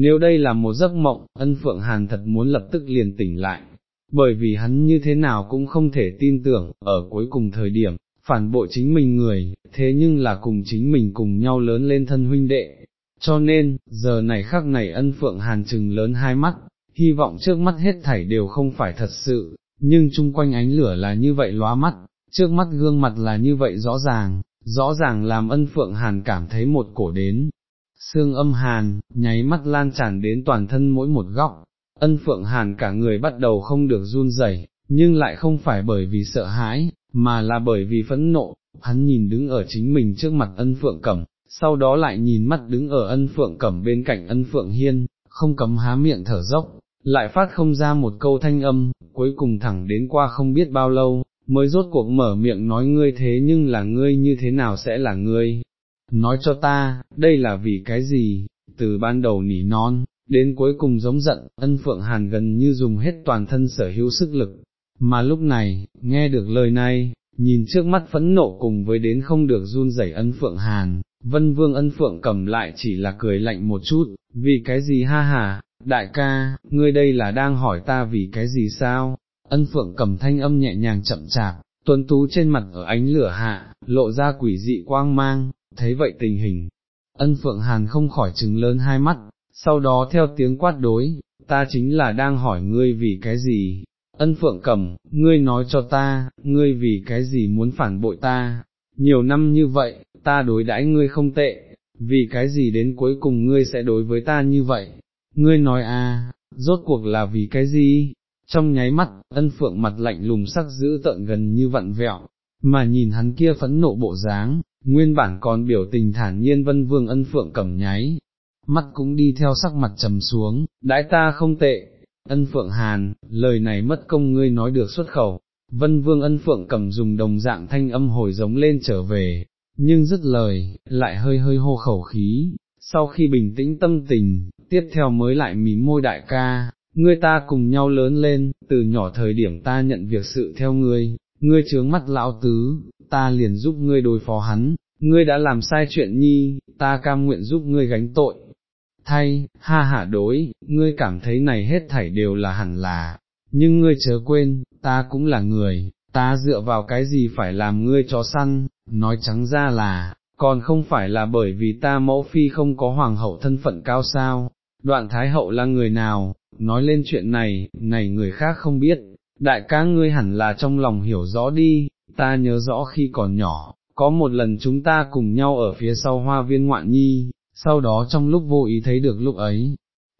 nếu đây là một giấc mộng, ân phượng hàn thật muốn lập tức liền tỉnh lại, bởi vì hắn như thế nào cũng không thể tin tưởng, ở cuối cùng thời điểm, phản bội chính mình người, thế nhưng là cùng chính mình cùng nhau lớn lên thân huynh đệ, cho nên, giờ này khắc này ân phượng hàn trừng lớn hai mắt, hy vọng trước mắt hết thảy đều không phải thật sự, nhưng chung quanh ánh lửa là như vậy lóa mắt, trước mắt gương mặt là như vậy rõ ràng, rõ ràng làm ân phượng hàn cảm thấy một cổ đến. Sương âm hàn, nháy mắt lan tràn đến toàn thân mỗi một góc, ân phượng hàn cả người bắt đầu không được run rẩy, nhưng lại không phải bởi vì sợ hãi, mà là bởi vì phẫn nộ, hắn nhìn đứng ở chính mình trước mặt ân phượng cẩm, sau đó lại nhìn mắt đứng ở ân phượng cẩm bên cạnh ân phượng hiên, không cấm há miệng thở dốc, lại phát không ra một câu thanh âm, cuối cùng thẳng đến qua không biết bao lâu, mới rốt cuộc mở miệng nói ngươi thế nhưng là ngươi như thế nào sẽ là ngươi. Nói cho ta, đây là vì cái gì, từ ban đầu nỉ non, đến cuối cùng giống giận, ân phượng hàn gần như dùng hết toàn thân sở hữu sức lực, mà lúc này, nghe được lời này, nhìn trước mắt phẫn nộ cùng với đến không được run rẩy ân phượng hàn, vân vương ân phượng cầm lại chỉ là cười lạnh một chút, vì cái gì ha hà, đại ca, ngươi đây là đang hỏi ta vì cái gì sao, ân phượng cầm thanh âm nhẹ nhàng chậm chạp, tuấn tú trên mặt ở ánh lửa hạ, lộ ra quỷ dị quang mang, thấy vậy tình hình, ân phượng hàn không khỏi trừng lớn hai mắt, sau đó theo tiếng quát đối, ta chính là đang hỏi ngươi vì cái gì, ân phượng cầm, ngươi nói cho ta, ngươi vì cái gì muốn phản bội ta, nhiều năm như vậy, ta đối đãi ngươi không tệ, vì cái gì đến cuối cùng ngươi sẽ đối với ta như vậy, ngươi nói à, rốt cuộc là vì cái gì, trong nháy mắt, ân phượng mặt lạnh lùng sắc giữ tợn gần như vặn vẹo, mà nhìn hắn kia phẫn nộ bộ dáng, nguyên bản còn biểu tình thản nhiên vân vương ân phượng cầm nháy, mắt cũng đi theo sắc mặt trầm xuống, đãi ta không tệ, ân phượng hàn, lời này mất công ngươi nói được xuất khẩu, vân vương ân phượng cầm dùng đồng dạng thanh âm hồi giống lên trở về, nhưng dứt lời, lại hơi hơi hô khẩu khí, sau khi bình tĩnh tâm tình, tiếp theo mới lại mím môi đại ca, ngươi ta cùng nhau lớn lên, từ nhỏ thời điểm ta nhận việc sự theo ngươi, ngươi trướng mắt lão tứ, ta liền giúp ngươi đối phó hắn, ngươi đã làm sai chuyện nhi, ta cam nguyện giúp ngươi gánh tội. Thay, ha hả đối, ngươi cảm thấy này hết thảy đều là hẳn là, nhưng ngươi chớ quên, ta cũng là người, ta dựa vào cái gì phải làm ngươi chó săn, nói trắng ra là, còn không phải là bởi vì ta mẫu phi không có hoàng hậu thân phận cao sao, đoạn thái hậu là người nào, nói lên chuyện này, này người khác không biết, đại ca ngươi hẳn là trong lòng hiểu rõ đi, ta nhớ rõ khi còn nhỏ, có một lần chúng ta cùng nhau ở phía sau hoa viên ngoạn nhi, sau đó trong lúc vô ý thấy được lúc ấy,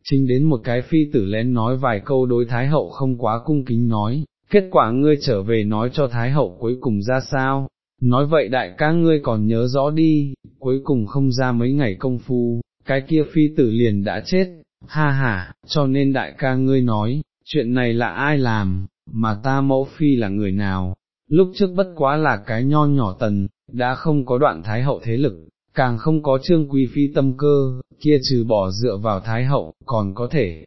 chính đến một cái phi tử lén nói vài câu đối Thái Hậu không quá cung kính nói, kết quả ngươi trở về nói cho Thái Hậu cuối cùng ra sao, nói vậy đại ca ngươi còn nhớ rõ đi, cuối cùng không ra mấy ngày công phu, cái kia phi tử liền đã chết, ha ha, cho nên đại ca ngươi nói, chuyện này là ai làm, mà ta mẫu phi là người nào, lúc trước bất quá là cái nho nhỏ tần, đã không có đoạn thái hậu thế lực, càng không có trương quý phi tâm cơ, kia trừ bỏ dựa vào thái hậu, còn có thể,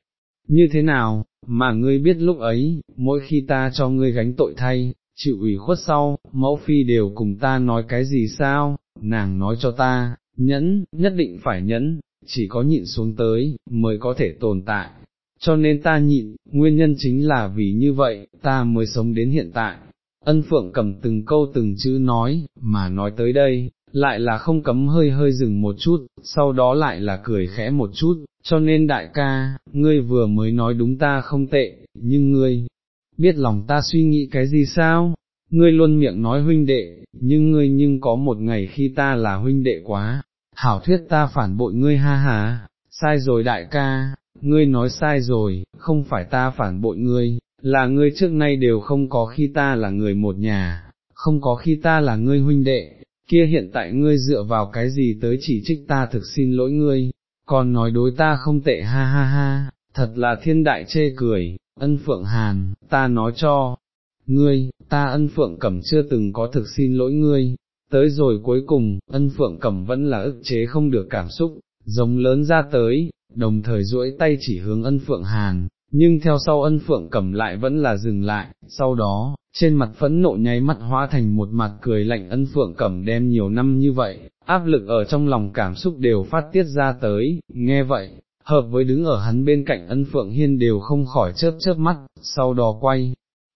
như thế nào, mà ngươi biết lúc ấy, mỗi khi ta cho ngươi gánh tội thay, chịu ủy khuất sau, mẫu phi đều cùng ta nói cái gì sao, nàng nói cho ta, nhẫn, nhất định phải nhẫn, chỉ có nhịn xuống tới, mới có thể tồn tại. Cho nên ta nhịn, nguyên nhân chính là vì như vậy, ta mới sống đến hiện tại. Ân Phượng cầm từng câu từng chữ nói, mà nói tới đây, lại là không cấm hơi hơi dừng một chút, sau đó lại là cười khẽ một chút, cho nên đại ca, ngươi vừa mới nói đúng ta không tệ, nhưng ngươi, biết lòng ta suy nghĩ cái gì sao? Ngươi luôn miệng nói huynh đệ, nhưng ngươi nhưng có một ngày khi ta là huynh đệ quá, hảo thuyết ta phản bội ngươi ha ha, sai rồi đại ca, ngươi nói sai rồi, không phải ta phản bội ngươi, là ngươi trước nay đều không có khi ta là người một nhà, không có khi ta là ngươi huynh đệ, kia hiện tại ngươi dựa vào cái gì tới chỉ trích ta thực xin lỗi ngươi, còn nói đối ta không tệ ha ha ha, thật là thiên đại chê cười, ân phượng hàn, ta nói cho, ngươi, ta ân phượng cẩm chưa từng có thực xin lỗi ngươi, tới rồi cuối cùng, ân phượng cẩm vẫn là ức chế không được cảm xúc, giống lớn ra tới, đồng thời duỗi tay chỉ hướng ân phượng hàn, nhưng theo sau ân phượng cẩm lại vẫn là dừng lại, sau đó, trên mặt phẫn nộ nháy mắt hóa thành một mặt cười lạnh ân phượng cẩm đem nhiều năm như vậy, áp lực ở trong lòng cảm xúc đều phát tiết ra tới, nghe vậy, hợp với đứng ở hắn bên cạnh ân phượng hiên đều không khỏi chớp chớp mắt, sau đó quay,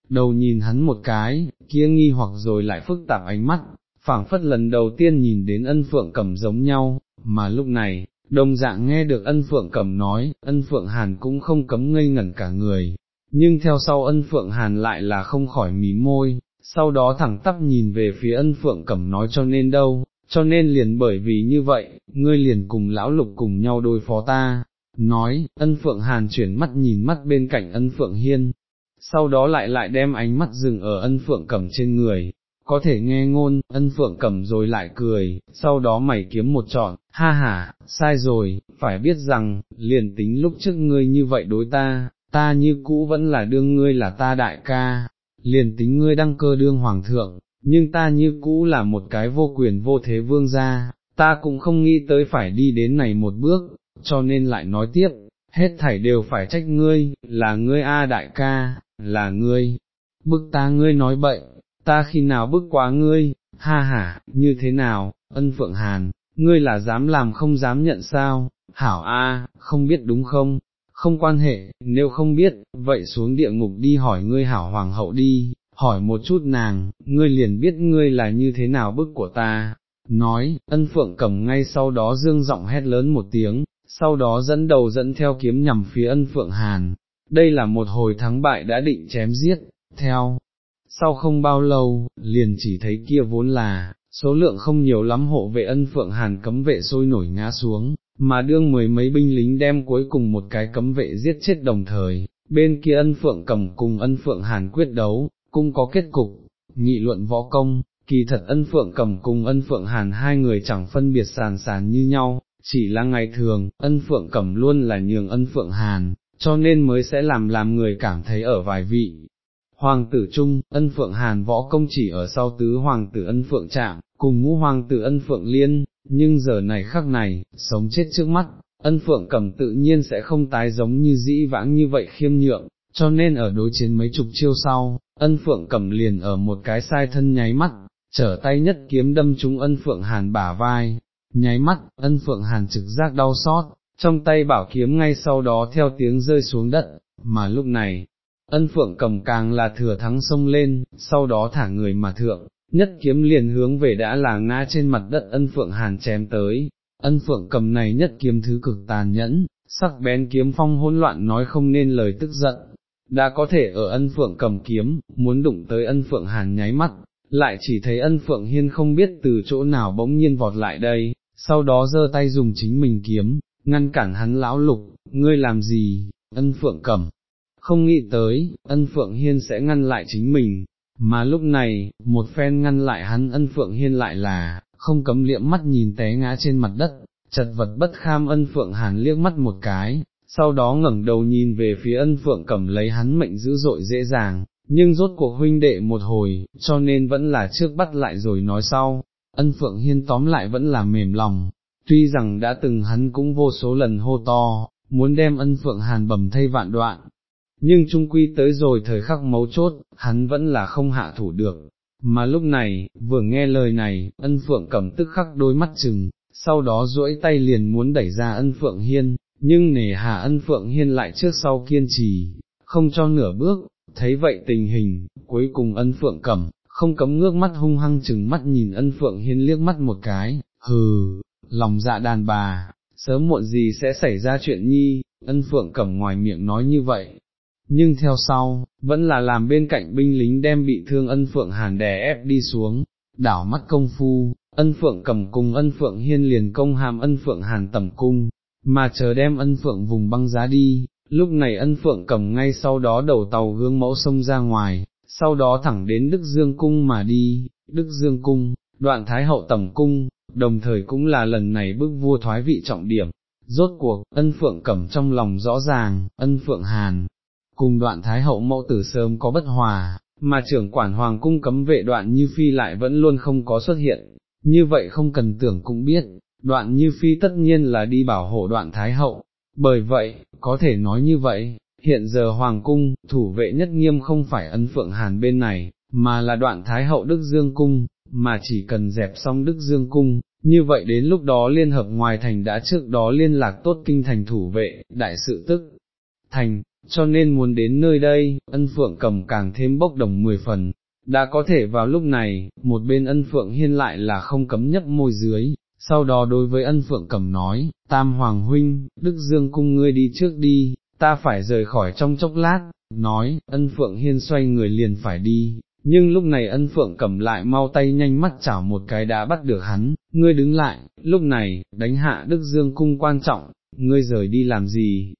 đầu nhìn hắn một cái, kia nghi hoặc rồi lại phức tạp ánh mắt, phảng phất lần đầu tiên nhìn đến ân phượng cầm giống nhau, mà lúc này, đồng dạng nghe được ân phượng cầm nói, ân phượng hàn cũng không cấm ngây ngẩn cả người, nhưng theo sau ân phượng hàn lại là không khỏi mí môi, sau đó thẳng tắp nhìn về phía ân phượng cầm nói cho nên đâu, cho nên liền bởi vì như vậy, ngươi liền cùng lão lục cùng nhau đối phó ta, nói, ân phượng hàn chuyển mắt nhìn mắt bên cạnh ân phượng hiên, sau đó lại lại đem ánh mắt dừng ở ân phượng cầm trên người, có thể nghe ngôn, ân phượng cầm rồi lại cười, sau đó mày kiếm một trọn, ha ha, sai rồi, phải biết rằng, liền tính lúc trước ngươi như vậy đối ta, ta như cũ vẫn là đương ngươi là ta đại ca, liền tính ngươi đăng cơ đương hoàng thượng, nhưng ta như cũ là một cái vô quyền vô thế vương gia, ta cũng không nghĩ tới phải đi đến này một bước, cho nên lại nói tiếp, hết thảy đều phải trách ngươi, là ngươi A đại ca, là ngươi, bức ta ngươi nói bậy, ta khi nào bức quá ngươi, ha ha, như thế nào, ân phượng hàn, ngươi là dám làm không dám nhận sao, hảo A, không biết đúng không, không quan hệ, nếu không biết, vậy xuống địa ngục đi hỏi ngươi hảo hoàng hậu đi, hỏi một chút nàng, ngươi liền biết ngươi là như thế nào bức của ta. Nói, ân phượng cầm ngay sau đó dương giọng hét lớn một tiếng, sau đó dẫn đầu dẫn theo kiếm nhằm phía ân phượng hàn. Đây là một hồi thắng bại đã định chém giết, theo. Sau không bao lâu, liền chỉ thấy kia vốn là, số lượng không nhiều lắm hộ vệ ân phượng hàn cấm vệ sôi nổi ngã xuống, mà đương mười mấy binh lính đem cuối cùng một cái cấm vệ giết chết đồng thời, bên kia ân phượng cầm cùng ân phượng hàn quyết đấu, cũng có kết cục, nghị luận võ công, kỳ thật ân phượng cầm cùng ân phượng hàn hai người chẳng phân biệt sàn sàn như nhau, chỉ là ngày thường, ân phượng cầm luôn là nhường ân phượng hàn, cho nên mới sẽ làm làm người cảm thấy ở vài vị. Hoàng tử Trung, ân phượng hàn võ công chỉ ở sau tứ hoàng tử ân phượng trạng, cùng ngũ hoàng tử ân phượng liên, nhưng giờ này khắc này, sống chết trước mắt, ân phượng cầm tự nhiên sẽ không tái giống như dĩ vãng như vậy khiêm nhượng, cho nên ở đối chiến mấy chục chiêu sau, ân phượng cầm liền ở một cái sai thân nháy mắt, trở tay nhất kiếm đâm trúng ân phượng hàn bả vai, nháy mắt, ân phượng hàn trực giác đau xót, trong tay bảo kiếm ngay sau đó theo tiếng rơi xuống đất, mà lúc này, ân phượng cầm càng là thừa thắng sông lên, sau đó thả người mà thượng, nhất kiếm liền hướng về đã là ngã trên mặt đất ân phượng hàn chém tới, ân phượng cầm này nhất kiếm thứ cực tàn nhẫn, sắc bén kiếm phong hỗn loạn nói không nên lời tức giận, đã có thể ở ân phượng cầm kiếm, muốn đụng tới ân phượng hàn nháy mắt, lại chỉ thấy ân phượng hiên không biết từ chỗ nào bỗng nhiên vọt lại đây, sau đó giơ tay dùng chính mình kiếm, ngăn cản hắn lão lục, ngươi làm gì, ân phượng cầm, không nghĩ tới, ân phượng hiên sẽ ngăn lại chính mình, mà lúc này, một phen ngăn lại hắn ân phượng hiên lại là, không cấm liệm mắt nhìn té ngã trên mặt đất, chật vật bất kham ân phượng hàn liếc mắt một cái, sau đó ngẩng đầu nhìn về phía ân phượng cầm lấy hắn mệnh dữ dội dễ dàng, nhưng rốt cuộc huynh đệ một hồi, cho nên vẫn là trước bắt lại rồi nói sau, ân phượng hiên tóm lại vẫn là mềm lòng, tuy rằng đã từng hắn cũng vô số lần hô to, muốn đem ân phượng hàn bầm thay vạn đoạn, nhưng trung quy tới rồi thời khắc mấu chốt, hắn vẫn là không hạ thủ được. Mà lúc này, vừa nghe lời này, ân phượng cầm tức khắc đôi mắt chừng, sau đó duỗi tay liền muốn đẩy ra ân phượng hiên, nhưng nề hà ân phượng hiên lại trước sau kiên trì, không cho nửa bước, thấy vậy tình hình, cuối cùng ân phượng cầm, không cấm ngước mắt hung hăng chừng mắt nhìn ân phượng hiên liếc mắt một cái, hừ, lòng dạ đàn bà, sớm muộn gì sẽ xảy ra chuyện nhi, ân phượng cầm ngoài miệng nói như vậy. Nhưng theo sau, vẫn là làm bên cạnh binh lính đem bị thương ân phượng hàn đè ép đi xuống, đảo mắt công phu, ân phượng cầm cùng ân phượng hiên liền công hàm ân phượng hàn tầm cung, mà chờ đem ân phượng vùng băng giá đi, lúc này ân phượng cầm ngay sau đó đầu tàu gương mẫu sông ra ngoài, sau đó thẳng đến Đức Dương Cung mà đi, Đức Dương Cung, đoạn Thái Hậu Tầm Cung, đồng thời cũng là lần này bước vua thoái vị trọng điểm. Rốt cuộc, ân phượng cẩm trong lòng rõ ràng, ân phượng hàn, cùng đoạn Thái Hậu mẫu tử sớm có bất hòa, mà trưởng quản Hoàng cung cấm vệ đoạn như phi lại vẫn luôn không có xuất hiện, như vậy không cần tưởng cũng biết, đoạn như phi tất nhiên là đi bảo hộ đoạn Thái Hậu, bởi vậy, có thể nói như vậy, hiện giờ Hoàng cung, thủ vệ nhất nghiêm không phải ân phượng hàn bên này, mà là đoạn Thái Hậu Đức Dương Cung, mà chỉ cần dẹp xong Đức Dương Cung, như vậy đến lúc đó liên hợp ngoài thành đã trước đó liên lạc tốt kinh thành thủ vệ, đại sự tức, thành, cho nên muốn đến nơi đây, ân phượng cầm càng thêm bốc đồng mười phần, đã có thể vào lúc này, một bên ân phượng hiên lại là không cấm nhấp môi dưới, sau đó đối với ân phượng cầm nói, tam hoàng huynh, đức dương cung ngươi đi trước đi, ta phải rời khỏi trong chốc lát, nói, ân phượng hiên xoay người liền phải đi, nhưng lúc này ân phượng cầm lại mau tay nhanh mắt chảo một cái đã bắt được hắn, ngươi đứng lại, lúc này, đánh hạ đức dương cung quan trọng, ngươi rời đi làm gì,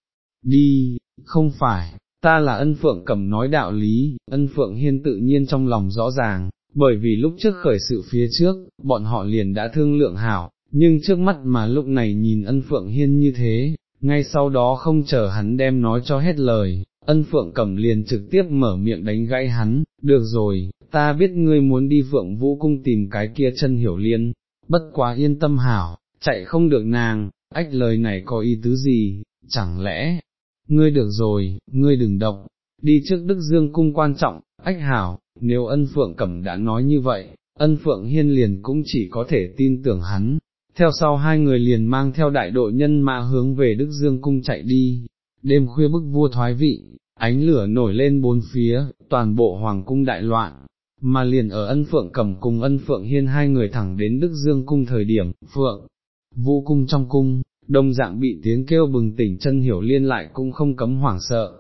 đi, không phải, ta là ân phượng cầm nói đạo lý, ân phượng hiên tự nhiên trong lòng rõ ràng, bởi vì lúc trước khởi sự phía trước, bọn họ liền đã thương lượng hảo, nhưng trước mắt mà lúc này nhìn ân phượng hiên như thế, ngay sau đó không chờ hắn đem nói cho hết lời, ân phượng cầm liền trực tiếp mở miệng đánh gãy hắn, được rồi, ta biết ngươi muốn đi phượng vũ cung tìm cái kia chân hiểu liên, bất quá yên tâm hảo, chạy không được nàng, ách lời này có ý tứ gì, chẳng lẽ, ngươi được rồi, ngươi đừng động, đi trước Đức Dương cung quan trọng, ách hảo, nếu ân phượng cẩm đã nói như vậy, ân phượng hiên liền cũng chỉ có thể tin tưởng hắn. Theo sau hai người liền mang theo đại đội nhân mã hướng về Đức Dương cung chạy đi, đêm khuya bức vua thoái vị, ánh lửa nổi lên bốn phía, toàn bộ hoàng cung đại loạn, mà liền ở ân phượng cầm cùng ân phượng hiên hai người thẳng đến Đức Dương cung thời điểm, phượng, vũ cung trong cung, đông dạng bị tiếng kêu bừng tỉnh chân hiểu liên lại cũng không cấm hoảng sợ,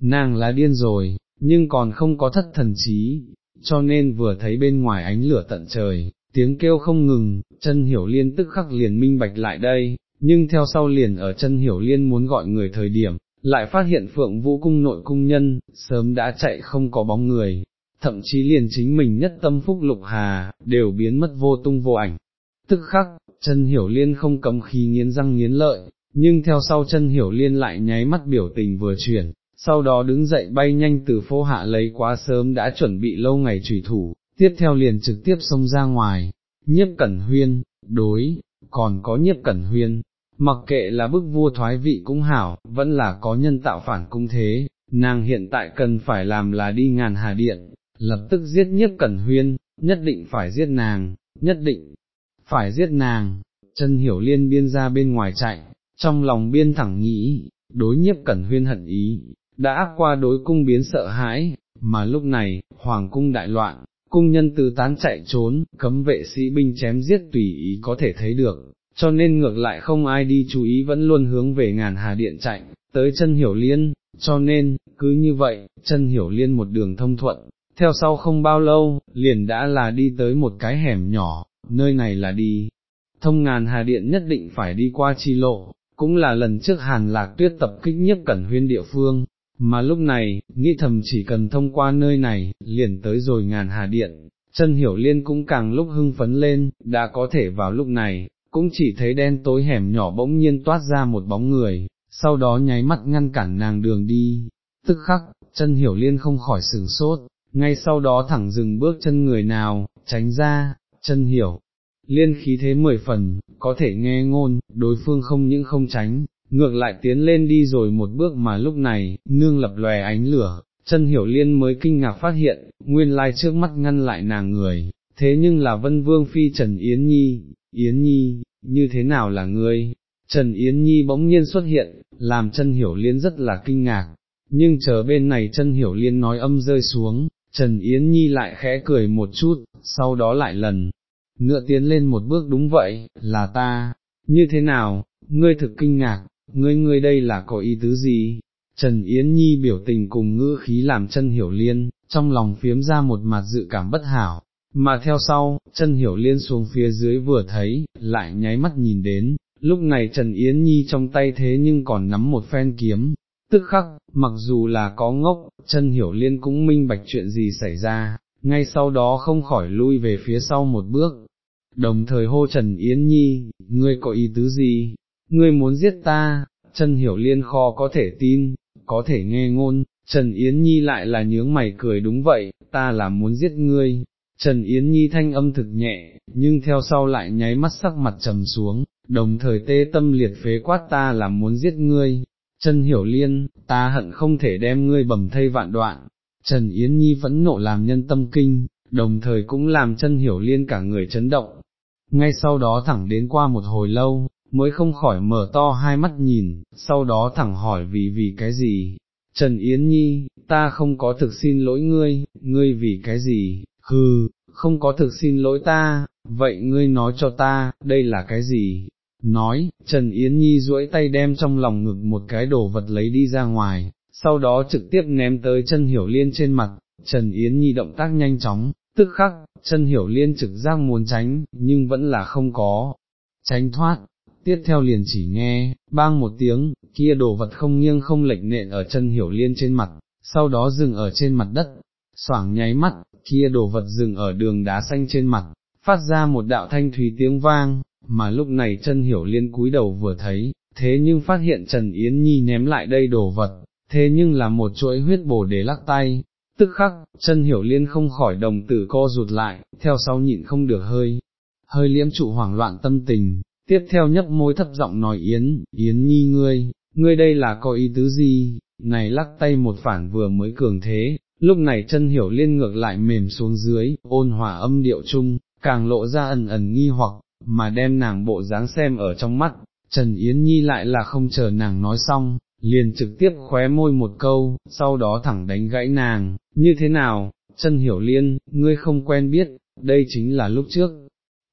nàng là điên rồi, nhưng còn không có thất thần trí, cho nên vừa thấy bên ngoài ánh lửa tận trời, tiếng kêu không ngừng, chân hiểu liên tức khắc liền minh bạch lại đây, nhưng theo sau liền ở chân hiểu liên muốn gọi người thời điểm, lại phát hiện phượng vũ cung nội cung nhân, sớm đã chạy không có bóng người, thậm chí liền chính mình nhất tâm phúc lục hà, đều biến mất vô tung vô ảnh. Tức khắc, chân hiểu liên không cấm khí nghiến răng nghiến lợi, nhưng theo sau chân hiểu liên lại nháy mắt biểu tình vừa chuyển, sau đó đứng dậy bay nhanh từ phố hạ lấy quá sớm đã chuẩn bị lâu ngày trùy thủ, tiếp theo liền trực tiếp xông ra ngoài, nhiếp cẩn huyên, đối, còn có nhiếp cẩn huyên, mặc kệ là bức vua thoái vị cũng hảo, vẫn là có nhân tạo phản cung thế, nàng hiện tại cần phải làm là đi ngàn hà điện, lập tức giết nhiếp cẩn huyên, nhất định phải giết nàng, nhất định phải giết nàng, chân hiểu liên biên ra bên ngoài chạy, trong lòng biên thẳng nghĩ, đối nhiếp cẩn huyên hận ý, đã ác qua đối cung biến sợ hãi, mà lúc này, hoàng cung đại loạn, cung nhân tứ tán chạy trốn, cấm vệ sĩ binh chém giết tùy ý có thể thấy được, cho nên ngược lại không ai đi chú ý vẫn luôn hướng về ngàn hà điện chạy, tới chân hiểu liên, cho nên, cứ như vậy, chân hiểu liên một đường thông thuận, theo sau không bao lâu, liền đã là đi tới một cái hẻm nhỏ, nơi này là đi, thông ngàn hà điện nhất định phải đi qua chi lộ, cũng là lần trước hàn lạc tuyết tập kích nhất cẩn huyên địa phương, mà lúc này, nghĩ thầm chỉ cần thông qua nơi này, liền tới rồi ngàn hà điện, chân hiểu liên cũng càng lúc hưng phấn lên, đã có thể vào lúc này, cũng chỉ thấy đen tối hẻm nhỏ bỗng nhiên toát ra một bóng người, sau đó nháy mắt ngăn cản nàng đường đi, tức khắc, chân hiểu liên không khỏi sửng sốt, ngay sau đó thẳng dừng bước chân người nào, tránh ra, chân hiểu, liên khí thế mười phần, có thể nghe ngôn, đối phương không những không tránh, ngược lại tiến lên đi rồi một bước mà lúc này, nương lập lòe ánh lửa, chân hiểu liên mới kinh ngạc phát hiện, nguyên lai trước mắt ngăn lại nàng người, thế nhưng là vân vương phi Trần Yến Nhi, Yến Nhi, như thế nào là ngươi? Trần Yến Nhi bỗng nhiên xuất hiện, làm chân hiểu liên rất là kinh ngạc, nhưng chờ bên này chân hiểu liên nói âm rơi xuống, Trần Yến Nhi lại khẽ cười một chút, sau đó lại lần, ngựa tiến lên một bước đúng vậy, là ta, như thế nào, ngươi thực kinh ngạc, ngươi ngươi đây là có ý tứ gì? Trần Yến Nhi biểu tình cùng ngữ khí làm chân hiểu liên, trong lòng phiếm ra một mặt dự cảm bất hảo, mà theo sau, chân hiểu liên xuống phía dưới vừa thấy, lại nháy mắt nhìn đến, lúc này Trần Yến Nhi trong tay thế nhưng còn nắm một phen kiếm, tức khắc, mặc dù là có ngốc, chân hiểu liên cũng minh bạch chuyện gì xảy ra, ngay sau đó không khỏi lui về phía sau một bước, đồng thời hô Trần Yến Nhi, ngươi có ý tứ gì, ngươi muốn giết ta, chân hiểu liên kho có thể tin, có thể nghe ngôn, Trần Yến Nhi lại là nhướng mày cười đúng vậy, ta là muốn giết ngươi. Trần Yến Nhi thanh âm thực nhẹ, nhưng theo sau lại nháy mắt sắc mặt trầm xuống, đồng thời tê tâm liệt phế quát ta là muốn giết ngươi, chân Hiểu Liên, ta hận không thể đem ngươi bầm thây vạn đoạn, Trần Yến Nhi vẫn nộ làm nhân tâm kinh, đồng thời cũng làm chân Hiểu Liên cả người chấn động, ngay sau đó thẳng đến qua một hồi lâu, mới không khỏi mở to hai mắt nhìn, sau đó thẳng hỏi vì vì cái gì. Trần Yến Nhi, ta không có thực xin lỗi ngươi, ngươi vì cái gì, hừ, không có thực xin lỗi ta, vậy ngươi nói cho ta, đây là cái gì? Nói, Trần Yến Nhi duỗi tay đem trong lòng ngực một cái đồ vật lấy đi ra ngoài, sau đó trực tiếp ném tới chân hiểu liên trên mặt, Trần Yến Nhi động tác nhanh chóng, tức khắc, chân hiểu liên trực giác muốn tránh, nhưng vẫn là không có, tránh thoát, tiếp theo liền chỉ nghe, bang một tiếng, kia đồ vật không nghiêng không lệch nện ở chân hiểu liên trên mặt, sau đó dừng ở trên mặt đất, xoảng nháy mắt, kia đồ vật dừng ở đường đá xanh trên mặt, phát ra một đạo thanh thúy tiếng vang, mà lúc này chân hiểu liên cúi đầu vừa thấy, thế nhưng phát hiện Trần Yến Nhi ném lại đây đồ vật, thế nhưng là một chuỗi huyết bổ để lắc tay, tức khắc, chân hiểu liên không khỏi đồng tử co rụt lại, theo sau nhịn không được hơi, hơi liễm trụ hoảng loạn tâm tình, tiếp theo nhấp môi thấp giọng nói Yến, Yến Nhi ngươi, ngươi đây là có ý tứ gì, này lắc tay một phản vừa mới cường thế, lúc này chân hiểu liên ngược lại mềm xuống dưới, ôn hòa âm điệu chung, càng lộ ra ẩn ẩn nghi hoặc, mà đem nàng bộ dáng xem ở trong mắt, Trần Yến Nhi lại là không chờ nàng nói xong, liền trực tiếp khóe môi một câu, sau đó thẳng đánh gãy nàng, như thế nào, Trần hiểu liên, ngươi không quen biết, đây chính là lúc trước,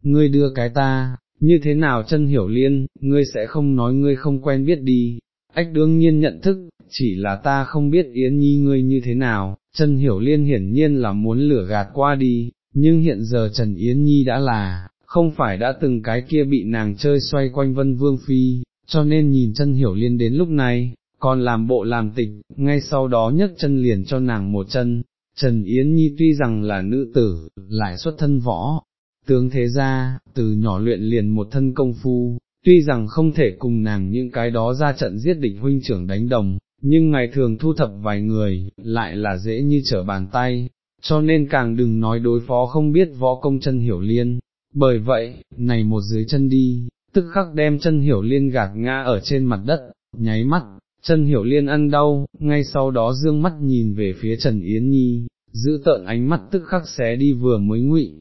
ngươi đưa cái ta, như thế nào Trần hiểu liên, ngươi sẽ không nói ngươi không quen biết đi, ách đương nhiên nhận thức, chỉ là ta không biết Yến Nhi ngươi như thế nào, Trần hiểu liên hiển nhiên là muốn lửa gạt qua đi, nhưng hiện giờ Trần Yến Nhi đã là, không phải đã từng cái kia bị nàng chơi xoay quanh vân vương phi, cho nên nhìn chân hiểu liên đến lúc này, còn làm bộ làm tịch, ngay sau đó nhấc chân liền cho nàng một chân, Trần Yến Nhi tuy rằng là nữ tử, lại xuất thân võ, tướng thế ra, từ nhỏ luyện liền một thân công phu, tuy rằng không thể cùng nàng những cái đó ra trận giết địch huynh trưởng đánh đồng, nhưng ngày thường thu thập vài người, lại là dễ như trở bàn tay, cho nên càng đừng nói đối phó không biết võ công chân hiểu liên, bởi vậy, này một dưới chân đi, tức khắc đem chân hiểu liên gạt ngã ở trên mặt đất, nháy mắt, chân hiểu liên ăn đau, ngay sau đó dương mắt nhìn về phía Trần Yến Nhi, giữ tợn ánh mắt tức khắc xé đi vừa mới ngụy.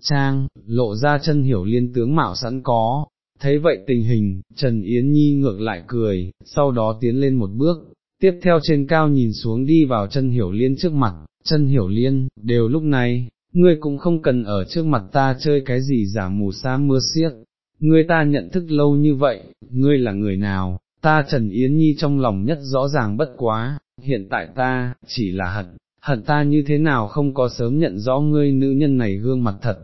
Trang, lộ ra chân hiểu liên tướng mạo sẵn có, thấy vậy tình hình, Trần Yến Nhi ngược lại cười, sau đó tiến lên một bước, tiếp theo trên cao nhìn xuống đi vào chân hiểu liên trước mặt, chân hiểu liên, đều lúc này, ngươi cũng không cần ở trước mặt ta chơi cái gì giả mù sa mưa xiết, ngươi ta nhận thức lâu như vậy, ngươi là người nào, ta Trần Yến Nhi trong lòng nhất rõ ràng bất quá, hiện tại ta, chỉ là hận, hận ta như thế nào không có sớm nhận rõ ngươi nữ nhân này gương mặt thật,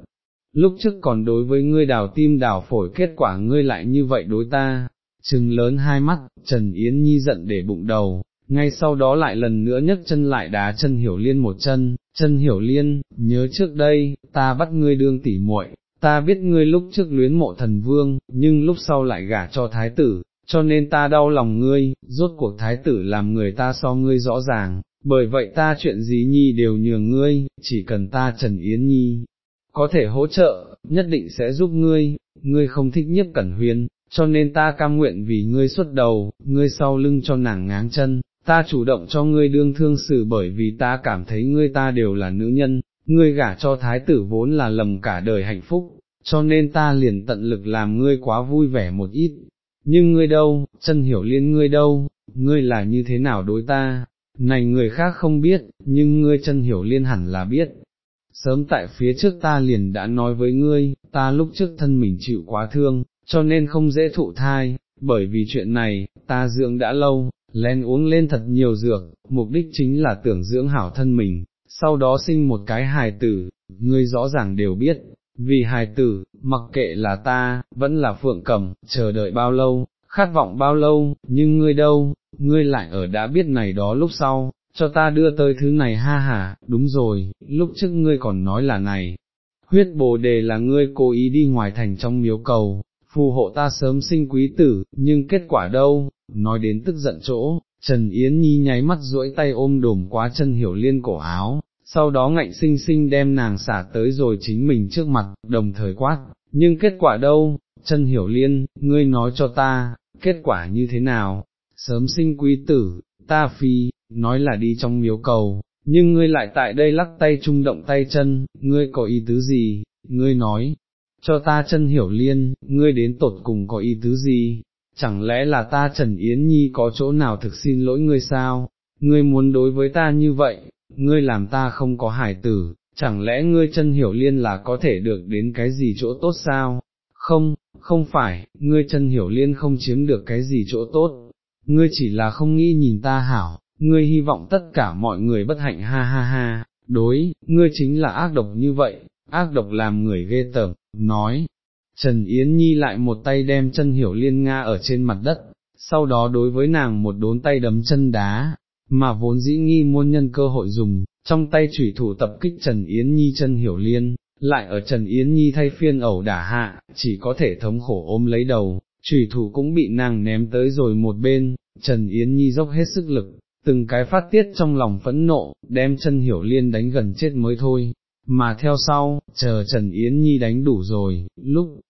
lúc trước còn đối với ngươi đào tim đào phổi kết quả ngươi lại như vậy đối ta, trừng lớn hai mắt, Trần Yến Nhi giận để bụng đầu, ngay sau đó lại lần nữa nhấc chân lại đá chân hiểu liên một chân, chân hiểu liên, nhớ trước đây, ta bắt ngươi đương tỉ muội, ta biết ngươi lúc trước luyến mộ thần vương, nhưng lúc sau lại gả cho thái tử, cho nên ta đau lòng ngươi, rốt cuộc thái tử làm người ta so ngươi rõ ràng, bởi vậy ta chuyện gì nhi đều nhường ngươi, chỉ cần ta Trần Yến Nhi, có thể hỗ trợ, nhất định sẽ giúp ngươi, ngươi không thích nhiếp cẩn huyên, cho nên ta cam nguyện vì ngươi xuất đầu, ngươi sau lưng cho nàng ngáng chân, ta chủ động cho ngươi đương thương xử bởi vì ta cảm thấy ngươi ta đều là nữ nhân, ngươi gả cho thái tử vốn là lầm cả đời hạnh phúc, cho nên ta liền tận lực làm ngươi quá vui vẻ một ít, nhưng ngươi đâu, chân hiểu liên ngươi đâu, ngươi là như thế nào đối ta, này người khác không biết, nhưng ngươi chân hiểu liên hẳn là biết. Sớm tại phía trước ta liền đã nói với ngươi, ta lúc trước thân mình chịu quá thương, cho nên không dễ thụ thai, bởi vì chuyện này, ta dưỡng đã lâu, len uống lên thật nhiều dược, mục đích chính là tưởng dưỡng hảo thân mình, sau đó sinh một cái hài tử, ngươi rõ ràng đều biết, vì hài tử, mặc kệ là ta, vẫn là phượng cầm, chờ đợi bao lâu, khát vọng bao lâu, nhưng ngươi đâu, ngươi lại ở đã biết này đó lúc sau, cho ta đưa tới thứ này ha ha, đúng rồi, lúc trước ngươi còn nói là này, huyết bồ đề là ngươi cố ý đi ngoài thành trong miếu cầu, phù hộ ta sớm sinh quý tử, nhưng kết quả đâu, nói đến tức giận chỗ, Trần Yến Nhi nháy mắt duỗi tay ôm đồm quá chân hiểu liên cổ áo, sau đó ngạnh sinh sinh đem nàng xả tới rồi chính mình trước mặt, đồng thời quát, nhưng kết quả đâu, chân hiểu liên, ngươi nói cho ta, kết quả như thế nào, sớm sinh quý tử, ta phi, nói là đi trong miếu cầu, nhưng ngươi lại tại đây lắc tay trung động tay chân, ngươi có ý tứ gì, ngươi nói, cho ta chân hiểu liên, ngươi đến tột cùng có ý tứ gì, chẳng lẽ là ta Trần Yến Nhi có chỗ nào thực xin lỗi ngươi sao, ngươi muốn đối với ta như vậy, ngươi làm ta không có hải tử, chẳng lẽ ngươi chân hiểu liên là có thể được đến cái gì chỗ tốt sao? Không, không phải, ngươi chân hiểu liên không chiếm được cái gì chỗ tốt, ngươi chỉ là không nghĩ nhìn ta hảo, ngươi hy vọng tất cả mọi người bất hạnh ha ha ha, đối, ngươi chính là ác độc như vậy, ác độc làm người ghê tởm, nói. Trần Yến Nhi lại một tay đem chân hiểu liên Nga ở trên mặt đất, sau đó đối với nàng một đốn tay đấm chân đá, mà vốn dĩ nghi muôn nhân cơ hội dùng, trong tay chủy thủ tập kích Trần Yến Nhi chân hiểu liên, lại ở Trần Yến Nhi thay phiên ẩu đả hạ, chỉ có thể thống khổ ôm lấy đầu, chủy thủ cũng bị nàng ném tới rồi một bên, Trần Yến Nhi dốc hết sức lực, từng cái phát tiết trong lòng phẫn nộ, đem chân hiểu liên đánh gần chết mới thôi, mà theo sau, chờ Trần Yến Nhi đánh đủ rồi, lúc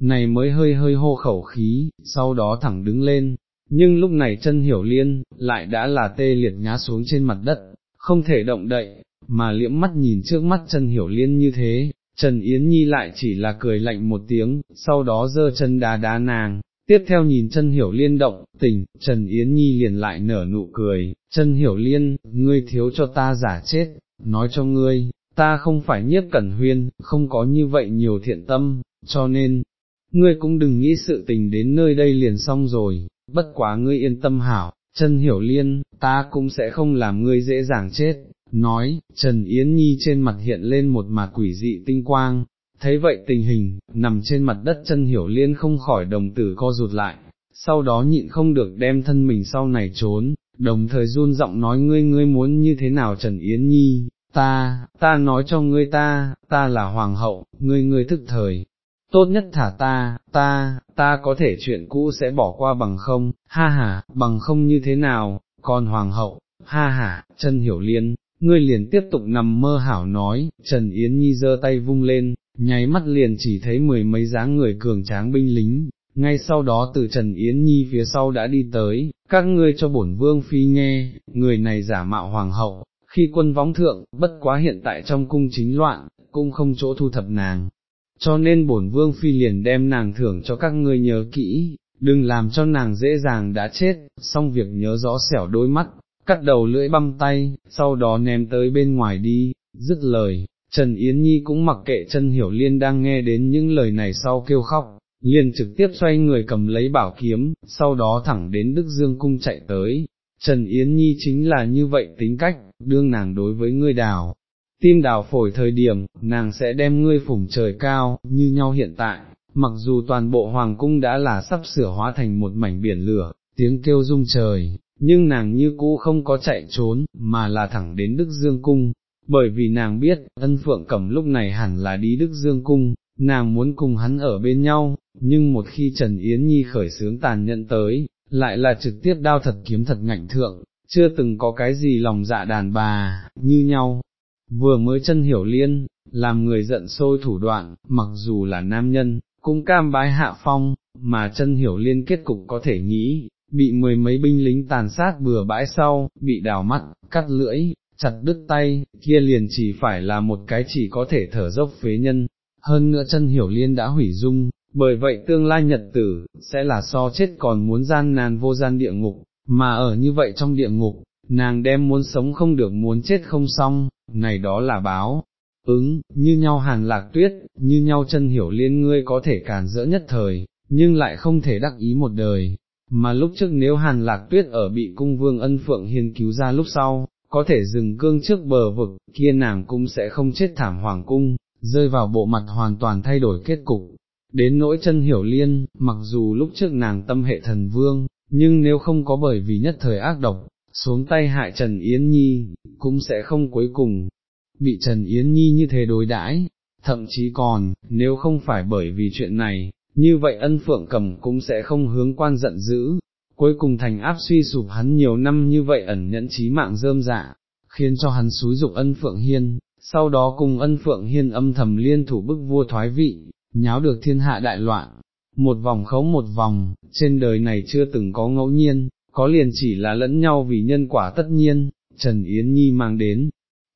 này mới hơi hơi hô khẩu khí, sau đó thẳng đứng lên, nhưng lúc này chân hiểu liên, lại đã là tê liệt ngã xuống trên mặt đất, không thể động đậy, mà liễm mắt nhìn trước mắt chân hiểu liên như thế, Trần Yến Nhi lại chỉ là cười lạnh một tiếng, sau đó giơ chân đá đá nàng, tiếp theo nhìn chân hiểu liên động, tỉnh, Trần Yến Nhi liền lại nở nụ cười, chân hiểu liên, ngươi thiếu cho ta giả chết, nói cho ngươi, ta không phải nhiếp cẩn huyên, không có như vậy nhiều thiện tâm, cho nên, ngươi cũng đừng nghĩ sự tình đến nơi đây liền xong rồi, bất quá ngươi yên tâm hảo, chân hiểu liên, ta cũng sẽ không làm ngươi dễ dàng chết, nói, Trần Yến Nhi trên mặt hiện lên một mặt quỷ dị tinh quang, thấy vậy tình hình, nằm trên mặt đất chân hiểu liên không khỏi đồng tử co rụt lại, sau đó nhịn không được đem thân mình sau này trốn, đồng thời run giọng nói ngươi ngươi muốn như thế nào Trần Yến Nhi, ta, ta nói cho ngươi ta, ta là hoàng hậu, ngươi ngươi thức thời, tốt nhất thả ta, ta, ta có thể chuyện cũ sẽ bỏ qua bằng không, ha ha, bằng không như thế nào, còn hoàng hậu, ha ha, chân hiểu liên, ngươi liền tiếp tục nằm mơ hảo nói, Trần Yến Nhi giơ tay vung lên, nháy mắt liền chỉ thấy mười mấy dáng người cường tráng binh lính, ngay sau đó từ Trần Yến Nhi phía sau đã đi tới, các ngươi cho bổn vương phi nghe, người này giả mạo hoàng hậu, khi quân võng thượng, bất quá hiện tại trong cung chính loạn, cũng không chỗ thu thập nàng, cho nên bổn vương phi liền đem nàng thưởng cho các ngươi nhớ kỹ, đừng làm cho nàng dễ dàng đã chết, xong việc nhớ rõ xẻo đôi mắt, cắt đầu lưỡi băm tay, sau đó ném tới bên ngoài đi, dứt lời, Trần Yến Nhi cũng mặc kệ chân hiểu liên đang nghe đến những lời này sau kêu khóc, liền trực tiếp xoay người cầm lấy bảo kiếm, sau đó thẳng đến Đức Dương Cung chạy tới. Trần Yến Nhi chính là như vậy tính cách, đương nàng đối với ngươi đào, tim đào phổi thời điểm, nàng sẽ đem ngươi phủng trời cao, như nhau hiện tại, mặc dù toàn bộ hoàng cung đã là sắp sửa hóa thành một mảnh biển lửa, tiếng kêu rung trời, nhưng nàng như cũ không có chạy trốn, mà là thẳng đến Đức Dương Cung, bởi vì nàng biết, ân phượng cẩm lúc này hẳn là đi Đức Dương Cung, nàng muốn cùng hắn ở bên nhau, nhưng một khi Trần Yến Nhi khởi sướng tàn nhẫn tới, lại là trực tiếp đao thật kiếm thật ngạnh thượng, chưa từng có cái gì lòng dạ đàn bà, như nhau. Vừa mới chân hiểu liên, làm người giận sôi thủ đoạn, mặc dù là nam nhân, cũng cam bái hạ phong, mà chân hiểu liên kết cục có thể nghĩ, bị mười mấy binh lính tàn sát bừa bãi sau, bị đào mắt, cắt lưỡi, chặt đứt tay, kia liền chỉ phải là một cái chỉ có thể thở dốc phế nhân, hơn nữa chân hiểu liên đã hủy dung, bởi vậy tương lai nhật tử, sẽ là so chết còn muốn gian nan vô gian địa ngục, mà ở như vậy trong địa ngục, nàng đem muốn sống không được muốn chết không xong, này đó là báo. Ứng, như nhau hàn lạc tuyết, như nhau chân hiểu liên ngươi có thể cản rỡ nhất thời, nhưng lại không thể đắc ý một đời, mà lúc trước nếu hàn lạc tuyết ở bị cung vương ân phượng hiền cứu ra lúc sau, có thể dừng cương trước bờ vực, kia nàng cũng sẽ không chết thảm hoàng cung, rơi vào bộ mặt hoàn toàn thay đổi kết cục. Đến nỗi chân hiểu liên, mặc dù lúc trước nàng tâm hệ thần vương, nhưng nếu không có bởi vì nhất thời ác độc, xuống tay hại Trần Yến Nhi, cũng sẽ không cuối cùng, bị Trần Yến Nhi như thế đối đãi, thậm chí còn, nếu không phải bởi vì chuyện này, như vậy ân phượng cầm cũng sẽ không hướng quan giận dữ, cuối cùng thành áp suy sụp hắn nhiều năm như vậy ẩn nhẫn trí mạng rơm dạ, khiến cho hắn xúi dục ân phượng hiên, sau đó cùng ân phượng hiên âm thầm liên thủ bức vua thoái vị, nháo được thiên hạ đại loạn, một vòng khấu một vòng, trên đời này chưa từng có ngẫu nhiên, có liền chỉ là lẫn nhau vì nhân quả tất nhiên, Trần Yến Nhi mang đến,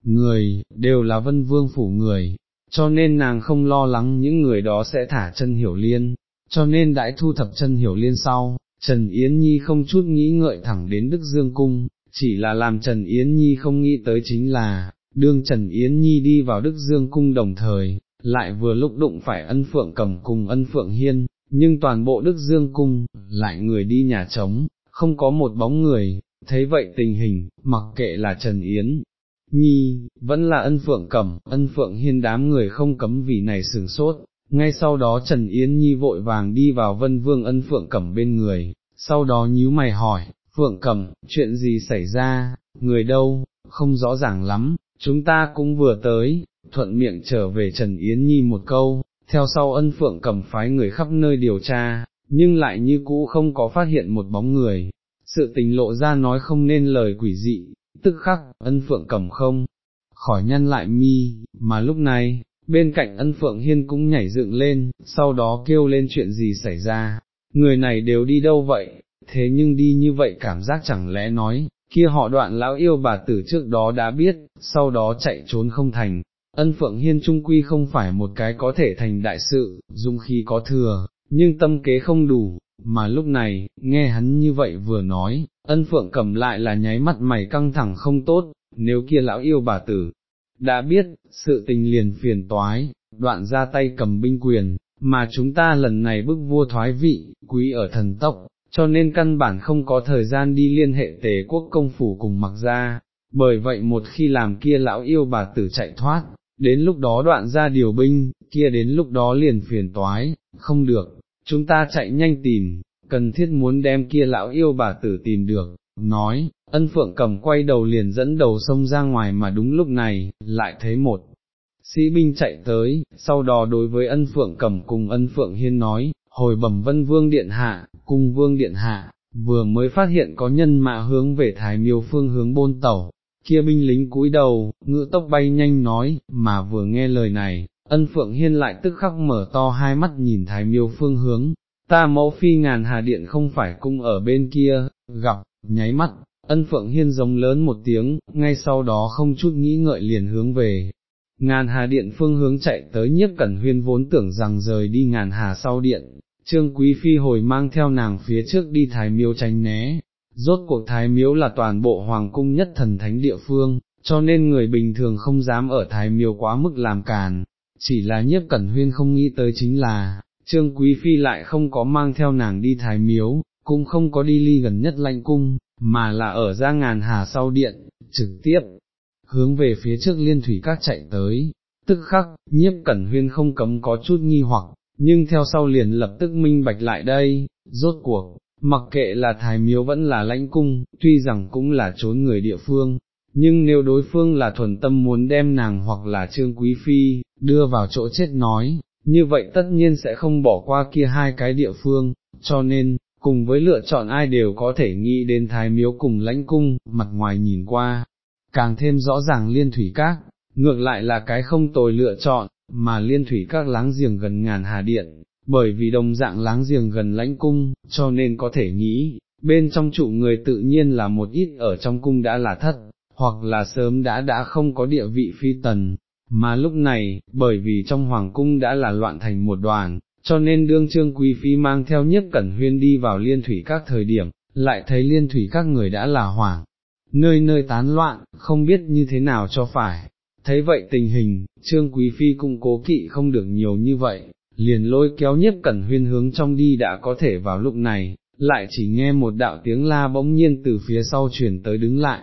người, đều là vân vương phủ người, cho nên nàng không lo lắng những người đó sẽ thả chân hiểu liên, cho nên đãi thu thập chân hiểu liên sau, Trần Yến Nhi không chút nghĩ ngợi thẳng đến Đức Dương Cung, chỉ là làm Trần Yến Nhi không nghĩ tới chính là, đương Trần Yến Nhi đi vào Đức Dương Cung đồng thời, lại vừa lúc đụng phải ân phượng cầm cùng ân phượng hiên, nhưng toàn bộ Đức Dương Cung, lại người đi nhà trống, không có một bóng người, thấy vậy tình hình, mặc kệ là Trần Yến, Nhi, vẫn là ân phượng cẩm, ân phượng hiên đám người không cấm vì này sừng sốt, ngay sau đó Trần Yến Nhi vội vàng đi vào vân vương ân phượng cẩm bên người, sau đó nhíu mày hỏi, phượng cẩm, chuyện gì xảy ra, người đâu, không rõ ràng lắm, chúng ta cũng vừa tới, thuận miệng trở về Trần Yến Nhi một câu, theo sau ân phượng cầm phái người khắp nơi điều tra, nhưng lại như cũ không có phát hiện một bóng người, sự tình lộ ra nói không nên lời quỷ dị, tức khắc, ân phượng cầm không, khỏi nhăn lại mi, mà lúc này, bên cạnh ân phượng hiên cũng nhảy dựng lên, sau đó kêu lên chuyện gì xảy ra, người này đều đi đâu vậy, thế nhưng đi như vậy cảm giác chẳng lẽ nói, kia họ đoạn lão yêu bà tử trước đó đã biết, sau đó chạy trốn không thành, ân phượng hiên trung quy không phải một cái có thể thành đại sự, dung khi có thừa, nhưng tâm kế không đủ, mà lúc này, nghe hắn như vậy vừa nói, ân phượng cầm lại là nháy mắt mày căng thẳng không tốt, nếu kia lão yêu bà tử, đã biết, sự tình liền phiền toái, đoạn ra tay cầm binh quyền, mà chúng ta lần này bức vua thoái vị, quý ở thần tộc, cho nên căn bản không có thời gian đi liên hệ tề quốc công phủ cùng mặc ra, bởi vậy một khi làm kia lão yêu bà tử chạy thoát, đến lúc đó đoạn ra điều binh, kia đến lúc đó liền phiền toái, không được, chúng ta chạy nhanh tìm, cần thiết muốn đem kia lão yêu bà tử tìm được, nói, ân phượng cầm quay đầu liền dẫn đầu sông ra ngoài mà đúng lúc này, lại thấy một sĩ binh chạy tới, sau đó đối với ân phượng cầm cùng ân phượng hiên nói, hồi bẩm vân vương điện hạ, cung vương điện hạ, vừa mới phát hiện có nhân mạ hướng về thái miêu phương hướng bôn tẩu, kia binh lính cúi đầu, ngựa tốc bay nhanh nói, mà vừa nghe lời này, ân phượng hiên lại tức khắc mở to hai mắt nhìn thái miêu phương hướng, ta mẫu phi ngàn hà điện không phải cung ở bên kia, gặp, nháy mắt, ân phượng hiên giống lớn một tiếng, ngay sau đó không chút nghĩ ngợi liền hướng về. Ngàn hà điện phương hướng chạy tới nhiếp cẩn huyên vốn tưởng rằng rời đi ngàn hà sau điện, trương quý phi hồi mang theo nàng phía trước đi thái miêu tránh né, rốt cuộc thái miếu là toàn bộ hoàng cung nhất thần thánh địa phương, cho nên người bình thường không dám ở thái miếu quá mức làm càn, chỉ là nhiếp cẩn huyên không nghĩ tới chính là, trương quý phi lại không có mang theo nàng đi thái miếu, cũng không có đi ly gần nhất lãnh cung, mà là ở ra ngàn hà sau điện, trực tiếp, hướng về phía trước liên thủy các chạy tới, tức khắc, nhiếp cẩn huyên không cấm có chút nghi hoặc, nhưng theo sau liền lập tức minh bạch lại đây, rốt cuộc, mặc kệ là thái miếu vẫn là lãnh cung, tuy rằng cũng là trốn người địa phương, nhưng nếu đối phương là thuần tâm muốn đem nàng hoặc là trương quý phi, đưa vào chỗ chết nói, như vậy tất nhiên sẽ không bỏ qua kia hai cái địa phương, cho nên, cùng với lựa chọn ai đều có thể nghĩ đến thái miếu cùng lãnh cung, mặt ngoài nhìn qua, càng thêm rõ ràng liên thủy các, ngược lại là cái không tồi lựa chọn, mà liên thủy các láng giềng gần ngàn hà điện, bởi vì đồng dạng láng giềng gần lãnh cung, cho nên có thể nghĩ, bên trong trụ người tự nhiên là một ít ở trong cung đã là thất, hoặc là sớm đã đã không có địa vị phi tần, mà lúc này, bởi vì trong hoàng cung đã là loạn thành một đoàn, cho nên đương trương quý phi mang theo nhất cẩn huyên đi vào liên thủy các thời điểm, lại thấy liên thủy các người đã là hoảng, nơi nơi tán loạn, không biết như thế nào cho phải. Thấy vậy tình hình, trương quý phi cũng cố kỵ không được nhiều như vậy, liền lôi kéo nhiếp cẩn huyên hướng trong đi đã có thể vào lúc này, lại chỉ nghe một đạo tiếng la bỗng nhiên từ phía sau chuyển tới đứng lại,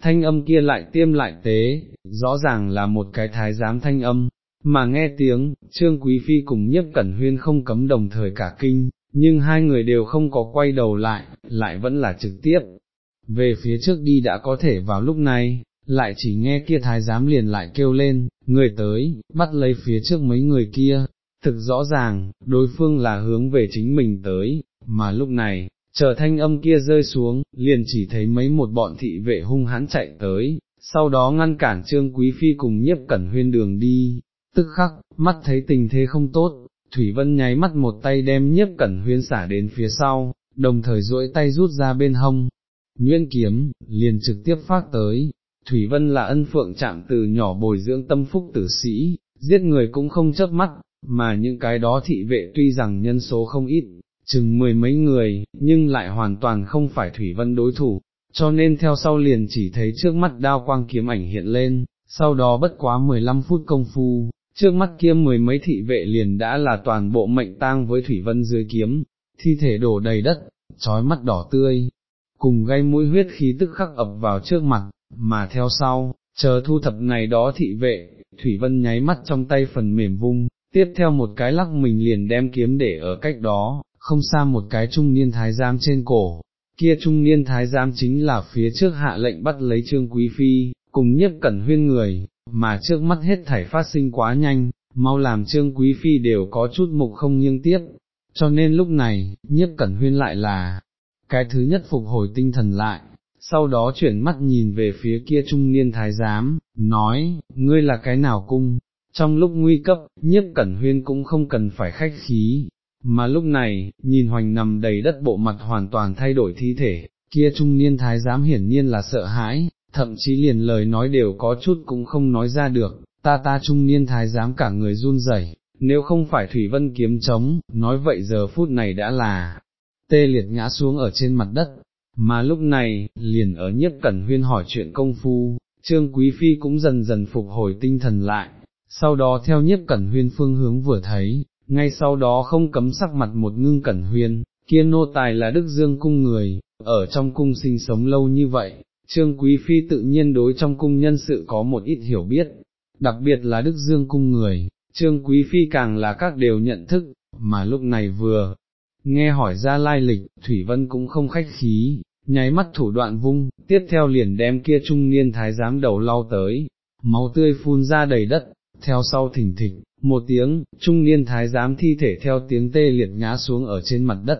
thanh âm kia lại tiêm lại tế, rõ ràng là một cái thái giám thanh âm, mà nghe tiếng, trương quý phi cùng nhiếp cẩn huyên không cấm đồng thời cả kinh, nhưng hai người đều không có quay đầu lại, lại vẫn là trực tiếp. Về phía trước đi đã có thể vào lúc này, lại chỉ nghe kia thái giám liền lại kêu lên, người tới, bắt lấy phía trước mấy người kia, thực rõ ràng, đối phương là hướng về chính mình tới, mà lúc này, chờ thanh âm kia rơi xuống, liền chỉ thấy mấy một bọn thị vệ hung hãn chạy tới, sau đó ngăn cản trương quý phi cùng nhiếp cẩn huyên đường đi, tức khắc, mắt thấy tình thế không tốt, Thủy Vân nháy mắt một tay đem nhiếp cẩn huyên xả đến phía sau, đồng thời duỗi tay rút ra bên hông, Nguyên kiếm, liền trực tiếp phát tới, Thủy Vân là ân phượng chạm từ nhỏ bồi dưỡng tâm phúc tử sĩ, giết người cũng không chớp mắt, mà những cái đó thị vệ tuy rằng nhân số không ít, chừng mười mấy người, nhưng lại hoàn toàn không phải Thủy Vân đối thủ, cho nên theo sau liền chỉ thấy trước mắt đao quang kiếm ảnh hiện lên, sau đó bất quá 15 phút công phu, trước mắt kia mười mấy thị vệ liền đã là toàn bộ mệnh tang với Thủy Vân dưới kiếm, thi thể đổ đầy đất, trói mắt đỏ tươi, cùng gây mũi huyết khí tức khắc ập vào trước mặt, mà theo sau, chờ thu thập này đó thị vệ, Thủy Vân nháy mắt trong tay phần mềm vung, tiếp theo một cái lắc mình liền đem kiếm để ở cách đó, không xa một cái trung niên thái giám trên cổ, kia trung niên thái giám chính là phía trước hạ lệnh bắt lấy trương quý phi, cùng nhất cẩn huyên người, mà trước mắt hết thảy phát sinh quá nhanh, mau làm trương quý phi đều có chút mục không nghiêng tiếp, cho nên lúc này, nhất cẩn huyên lại là, cái thứ nhất phục hồi tinh thần lại, sau đó chuyển mắt nhìn về phía kia trung niên thái giám, nói, ngươi là cái nào cung, trong lúc nguy cấp, nhiếp cẩn huyên cũng không cần phải khách khí, mà lúc này, nhìn hoành nằm đầy đất bộ mặt hoàn toàn thay đổi thi thể, kia trung niên thái giám hiển nhiên là sợ hãi, thậm chí liền lời nói đều có chút cũng không nói ra được, ta ta trung niên thái giám cả người run rẩy, nếu không phải Thủy Vân kiếm chống, nói vậy giờ phút này đã là tê liệt ngã xuống ở trên mặt đất, mà lúc này, liền ở nhiếp cẩn huyên hỏi chuyện công phu, Trương Quý Phi cũng dần dần phục hồi tinh thần lại, sau đó theo nhiếp cẩn huyên phương hướng vừa thấy, ngay sau đó không cấm sắc mặt một ngưng cẩn huyên, kia nô tài là Đức Dương cung người, ở trong cung sinh sống lâu như vậy, Trương Quý Phi tự nhiên đối trong cung nhân sự có một ít hiểu biết, đặc biệt là Đức Dương cung người, Trương Quý Phi càng là các đều nhận thức, mà lúc này vừa, nghe hỏi ra lai lịch, Thủy Vân cũng không khách khí, nháy mắt thủ đoạn vung, tiếp theo liền đem kia trung niên thái giám đầu lau tới, máu tươi phun ra đầy đất, theo sau thỉnh thịch, một tiếng, trung niên thái giám thi thể theo tiếng tê liệt ngã xuống ở trên mặt đất,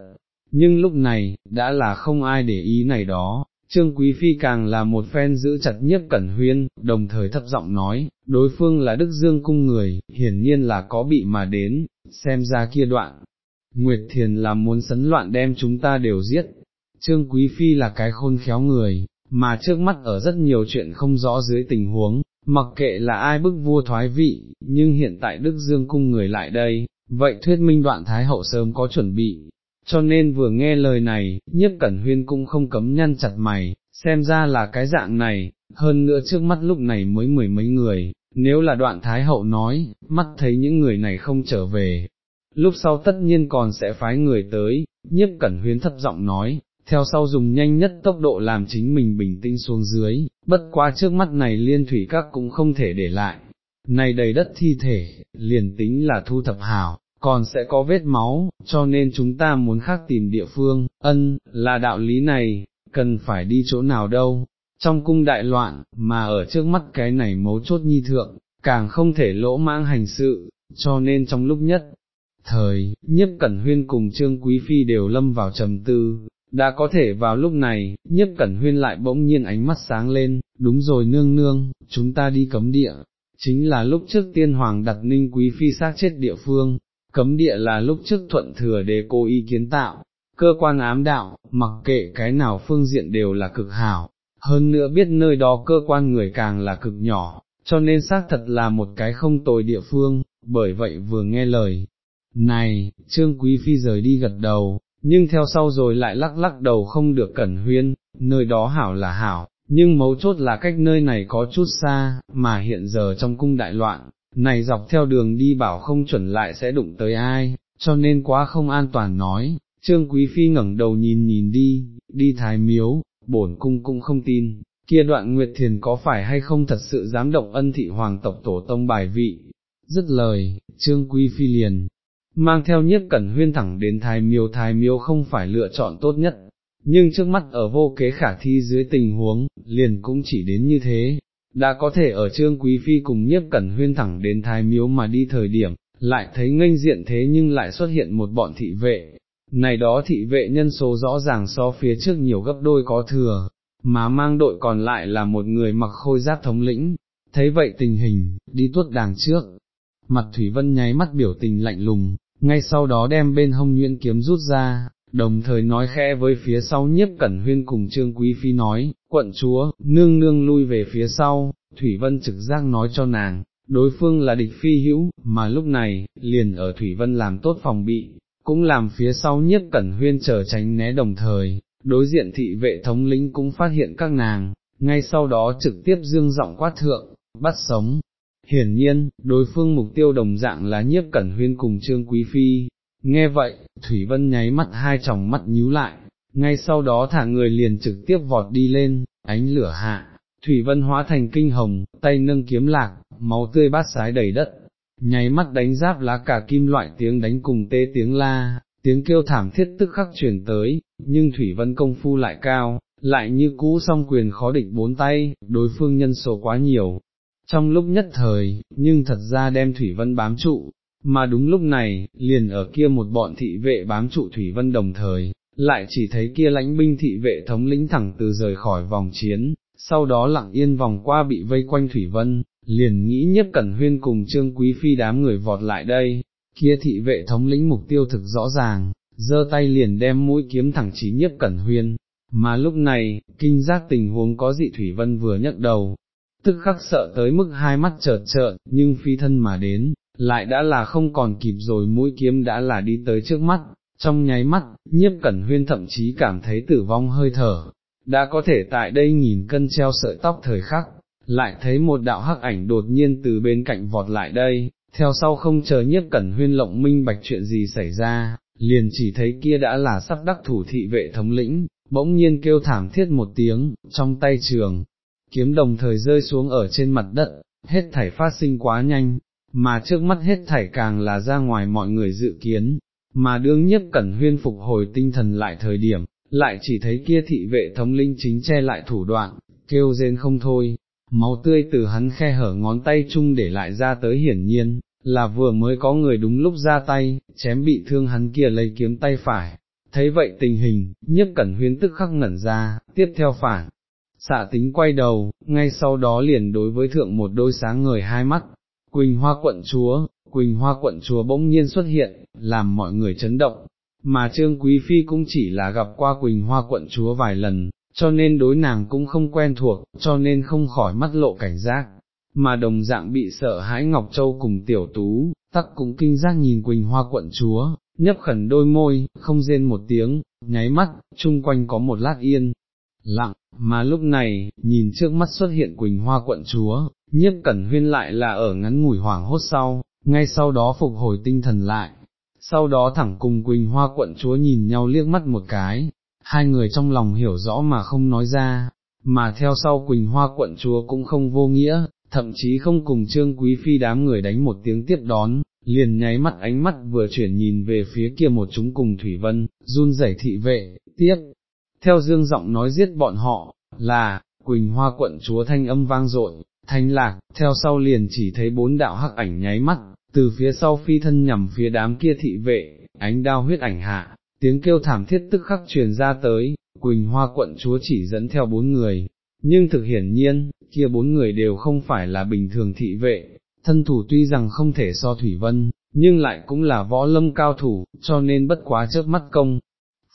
nhưng lúc này, đã là không ai để ý này đó, Trương Quý Phi càng là một phen giữ chặt nhất cẩn huyên, đồng thời thấp giọng nói, đối phương là Đức Dương cung người, hiển nhiên là có bị mà đến, xem ra kia đoạn. Nguyệt Thiền là muốn sấn loạn đem chúng ta đều giết, Trương Quý Phi là cái khôn khéo người, mà trước mắt ở rất nhiều chuyện không rõ dưới tình huống, mặc kệ là ai bức vua thoái vị, nhưng hiện tại Đức Dương cung người lại đây, vậy thuyết minh đoạn Thái Hậu sớm có chuẩn bị, cho nên vừa nghe lời này, nhiếp cẩn huyên cũng không cấm nhăn chặt mày, xem ra là cái dạng này, hơn nữa trước mắt lúc này mới mười mấy người, nếu là đoạn Thái Hậu nói, mắt thấy những người này không trở về, lúc sau tất nhiên còn sẽ phái người tới, nhiếp cẩn huyên thấp giọng nói, theo sau dùng nhanh nhất tốc độ làm chính mình bình tĩnh xuống dưới, bất quá trước mắt này liên thủy các cũng không thể để lại, này đầy đất thi thể, liền tính là thu thập hào, còn sẽ có vết máu, cho nên chúng ta muốn khác tìm địa phương, ân, là đạo lý này, cần phải đi chỗ nào đâu, trong cung đại loạn, mà ở trước mắt cái này mấu chốt nhi thượng, càng không thể lỗ mãng hành sự, cho nên trong lúc nhất, thời, nhiếp cẩn huyên cùng trương quý phi đều lâm vào trầm tư, đã có thể vào lúc này, nhất cẩn huyên lại bỗng nhiên ánh mắt sáng lên, đúng rồi nương nương, chúng ta đi cấm địa, chính là lúc trước tiên hoàng đặt ninh quý phi xác chết địa phương, cấm địa là lúc trước thuận thừa để cô ý kiến tạo, cơ quan ám đạo, mặc kệ cái nào phương diện đều là cực hảo, hơn nữa biết nơi đó cơ quan người càng là cực nhỏ, cho nên xác thật là một cái không tồi địa phương, bởi vậy vừa nghe lời. Này, Trương Quý Phi rời đi gật đầu, nhưng theo sau rồi lại lắc lắc đầu không được cẩn huyên, nơi đó hảo là hảo, nhưng mấu chốt là cách nơi này có chút xa, mà hiện giờ trong cung đại loạn, này dọc theo đường đi bảo không chuẩn lại sẽ đụng tới ai, cho nên quá không an toàn nói, Trương Quý Phi ngẩng đầu nhìn nhìn đi, đi thái miếu, bổn cung cũng không tin, kia đoạn Nguyệt Thiền có phải hay không thật sự dám động ân thị hoàng tộc tổ tông bài vị, dứt lời, Trương Quý Phi liền, mang theo nhiếp cẩn huyên thẳng đến thái miếu. Thái miếu không phải lựa chọn tốt nhất, nhưng trước mắt ở vô kế khả thi dưới tình huống, liền cũng chỉ đến như thế, đã có thể ở trương quý phi cùng nhiếp cẩn huyên thẳng đến thái miếu mà đi thời điểm, lại thấy nghênh diện thế nhưng lại xuất hiện một bọn thị vệ, này đó thị vệ nhân số rõ ràng so phía trước nhiều gấp đôi có thừa, mà mang đội còn lại là một người mặc khôi giáp thống lĩnh, thấy vậy tình hình, đi tuốt đàng trước. Mặt Thủy Vân nháy mắt biểu tình lạnh lùng, ngay sau đó đem bên hông nhuyễn kiếm rút ra, đồng thời nói khẽ với phía sau nhiếp cẩn huyên cùng trương quý phi nói, quận chúa, nương nương lui về phía sau, Thủy Vân trực giác nói cho nàng, đối phương là địch phi hữu, mà lúc này, liền ở Thủy Vân làm tốt phòng bị, cũng làm phía sau nhiếp cẩn huyên trở tránh né đồng thời, đối diện thị vệ thống lĩnh cũng phát hiện các nàng, ngay sau đó trực tiếp dương giọng quát thượng, bắt sống. Hiển nhiên, đối phương mục tiêu đồng dạng là nhiếp cẩn huyên cùng trương quý phi, nghe vậy, Thủy Vân nháy mắt hai tròng mắt nhíu lại, ngay sau đó thả người liền trực tiếp vọt đi lên, ánh lửa hạ, Thủy Vân hóa thành kinh hồng, tay nâng kiếm lạc, máu tươi bát sái đầy đất, nháy mắt đánh giáp lá cả kim loại tiếng đánh cùng tê tiếng la, tiếng kêu thảm thiết tức khắc chuyển tới, nhưng Thủy Vân công phu lại cao, lại như cũ song quyền khó địch bốn tay, đối phương nhân số quá nhiều. Trong lúc nhất thời, nhưng thật ra đem Thủy Vân bám trụ, mà đúng lúc này, liền ở kia một bọn thị vệ bám trụ Thủy Vân đồng thời, lại chỉ thấy kia lãnh binh thị vệ thống lĩnh thẳng từ rời khỏi vòng chiến, sau đó lặng yên vòng qua bị vây quanh Thủy Vân, liền nghĩ nhất cẩn huyên cùng trương quý phi đám người vọt lại đây, kia thị vệ thống lĩnh mục tiêu thực rõ ràng, giơ tay liền đem mũi kiếm thẳng chỉ nhất cẩn huyên, mà lúc này, kinh giác tình huống có dị Thủy Vân vừa nhấc đầu, tức khắc sợ tới mức hai mắt trợt trợn, nhưng phi thân mà đến, lại đã là không còn kịp rồi mũi kiếm đã là đi tới trước mắt, trong nháy mắt, nhiếp cẩn huyên thậm chí cảm thấy tử vong hơi thở, đã có thể tại đây nhìn cân treo sợi tóc thời khắc, lại thấy một đạo hắc ảnh đột nhiên từ bên cạnh vọt lại đây, theo sau không chờ nhiếp cẩn huyên lộng minh bạch chuyện gì xảy ra, liền chỉ thấy kia đã là sắp đắc thủ thị vệ thống lĩnh, bỗng nhiên kêu thảm thiết một tiếng, trong tay trường, kiếm đồng thời rơi xuống ở trên mặt đất, hết thảy phát sinh quá nhanh, mà trước mắt hết thảy càng là ra ngoài mọi người dự kiến, mà đương nhất cẩn huyên phục hồi tinh thần lại thời điểm, lại chỉ thấy kia thị vệ thống linh chính che lại thủ đoạn, kêu rên không thôi, máu tươi từ hắn khe hở ngón tay chung để lại ra tới hiển nhiên, là vừa mới có người đúng lúc ra tay, chém bị thương hắn kia lấy kiếm tay phải. Thấy vậy tình hình, nhất cẩn huyên tức khắc ngẩn ra, tiếp theo phản, xạ tính quay đầu, ngay sau đó liền đối với thượng một đôi sáng ngời hai mắt, Quỳnh Hoa quận chúa, Quỳnh Hoa quận chúa bỗng nhiên xuất hiện, làm mọi người chấn động, mà Trương Quý Phi cũng chỉ là gặp qua Quỳnh Hoa quận chúa vài lần, cho nên đối nàng cũng không quen thuộc, cho nên không khỏi mắt lộ cảnh giác, mà đồng dạng bị sợ hãi Ngọc Châu cùng Tiểu Tú, tắc cũng kinh giác nhìn Quỳnh Hoa quận chúa, nhấp khẩn đôi môi, không rên một tiếng, nháy mắt, chung quanh có một lát yên, lặng, mà lúc này, nhìn trước mắt xuất hiện Quỳnh Hoa quận chúa, nhiếp cẩn huyên lại là ở ngắn ngủi hoảng hốt sau, ngay sau đó phục hồi tinh thần lại, sau đó thẳng cùng Quỳnh Hoa quận chúa nhìn nhau liếc mắt một cái, hai người trong lòng hiểu rõ mà không nói ra, mà theo sau Quỳnh Hoa quận chúa cũng không vô nghĩa, thậm chí không cùng Trương Quý Phi đám người đánh một tiếng tiếp đón, liền nháy mắt ánh mắt vừa chuyển nhìn về phía kia một chúng cùng Thủy Vân, run rẩy thị vệ, tiếc theo dương giọng nói giết bọn họ, là, Quỳnh Hoa quận chúa thanh âm vang dội, thanh lạc, theo sau liền chỉ thấy bốn đạo hắc ảnh nháy mắt, từ phía sau phi thân nhằm phía đám kia thị vệ, ánh đao huyết ảnh hạ, tiếng kêu thảm thiết tức khắc truyền ra tới, Quỳnh Hoa quận chúa chỉ dẫn theo bốn người, nhưng thực hiển nhiên, kia bốn người đều không phải là bình thường thị vệ, thân thủ tuy rằng không thể so Thủy Vân, nhưng lại cũng là võ lâm cao thủ, cho nên bất quá trước mắt công.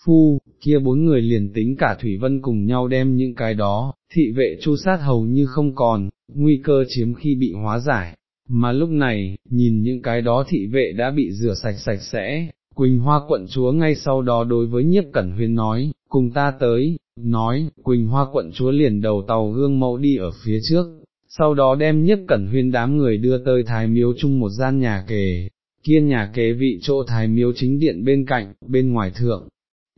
Phu, kia bốn người liền tính cả Thủy Vân cùng nhau đem những cái đó, thị vệ chu sát hầu như không còn, nguy cơ chiếm khi bị hóa giải, mà lúc này, nhìn những cái đó thị vệ đã bị rửa sạch sạch sẽ, Quỳnh Hoa quận chúa ngay sau đó đối với nhiếp cẩn huyên nói, cùng ta tới, nói, Quỳnh Hoa quận chúa liền đầu tàu gương mẫu đi ở phía trước, sau đó đem nhiếp cẩn huyên đám người đưa tới thái miếu chung một gian nhà kề, kia nhà kế vị chỗ thái miếu chính điện bên cạnh, bên ngoài thượng.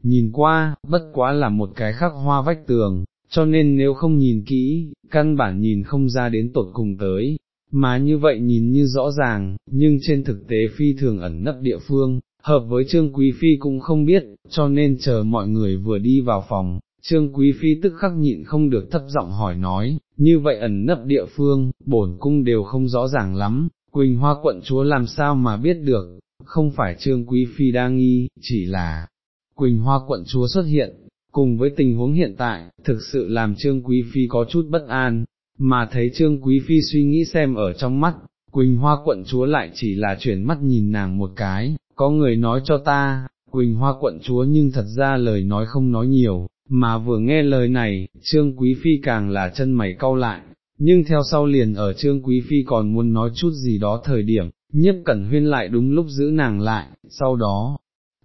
Nhìn qua, bất quá là một cái khắc hoa vách tường, cho nên nếu không nhìn kỹ, căn bản nhìn không ra đến tột cùng tới, mà như vậy nhìn như rõ ràng, nhưng trên thực tế phi thường ẩn nấp địa phương, hợp với Trương Quý Phi cũng không biết, cho nên chờ mọi người vừa đi vào phòng, Trương Quý Phi tức khắc nhịn không được thấp giọng hỏi nói, như vậy ẩn nấp địa phương, bổn cung đều không rõ ràng lắm, Quỳnh Hoa quận chúa làm sao mà biết được, không phải Trương Quý Phi đang nghi, chỉ là Quỳnh Hoa quận chúa xuất hiện, cùng với tình huống hiện tại, thực sự làm Trương Quý Phi có chút bất an, mà thấy Trương Quý Phi suy nghĩ xem ở trong mắt, Quỳnh Hoa quận chúa lại chỉ là chuyển mắt nhìn nàng một cái, có người nói cho ta, Quỳnh Hoa quận chúa nhưng thật ra lời nói không nói nhiều, mà vừa nghe lời này, Trương Quý Phi càng là chân mày cau lại, nhưng theo sau liền ở Trương Quý Phi còn muốn nói chút gì đó thời điểm, nhiếp cẩn huyên lại đúng lúc giữ nàng lại, sau đó,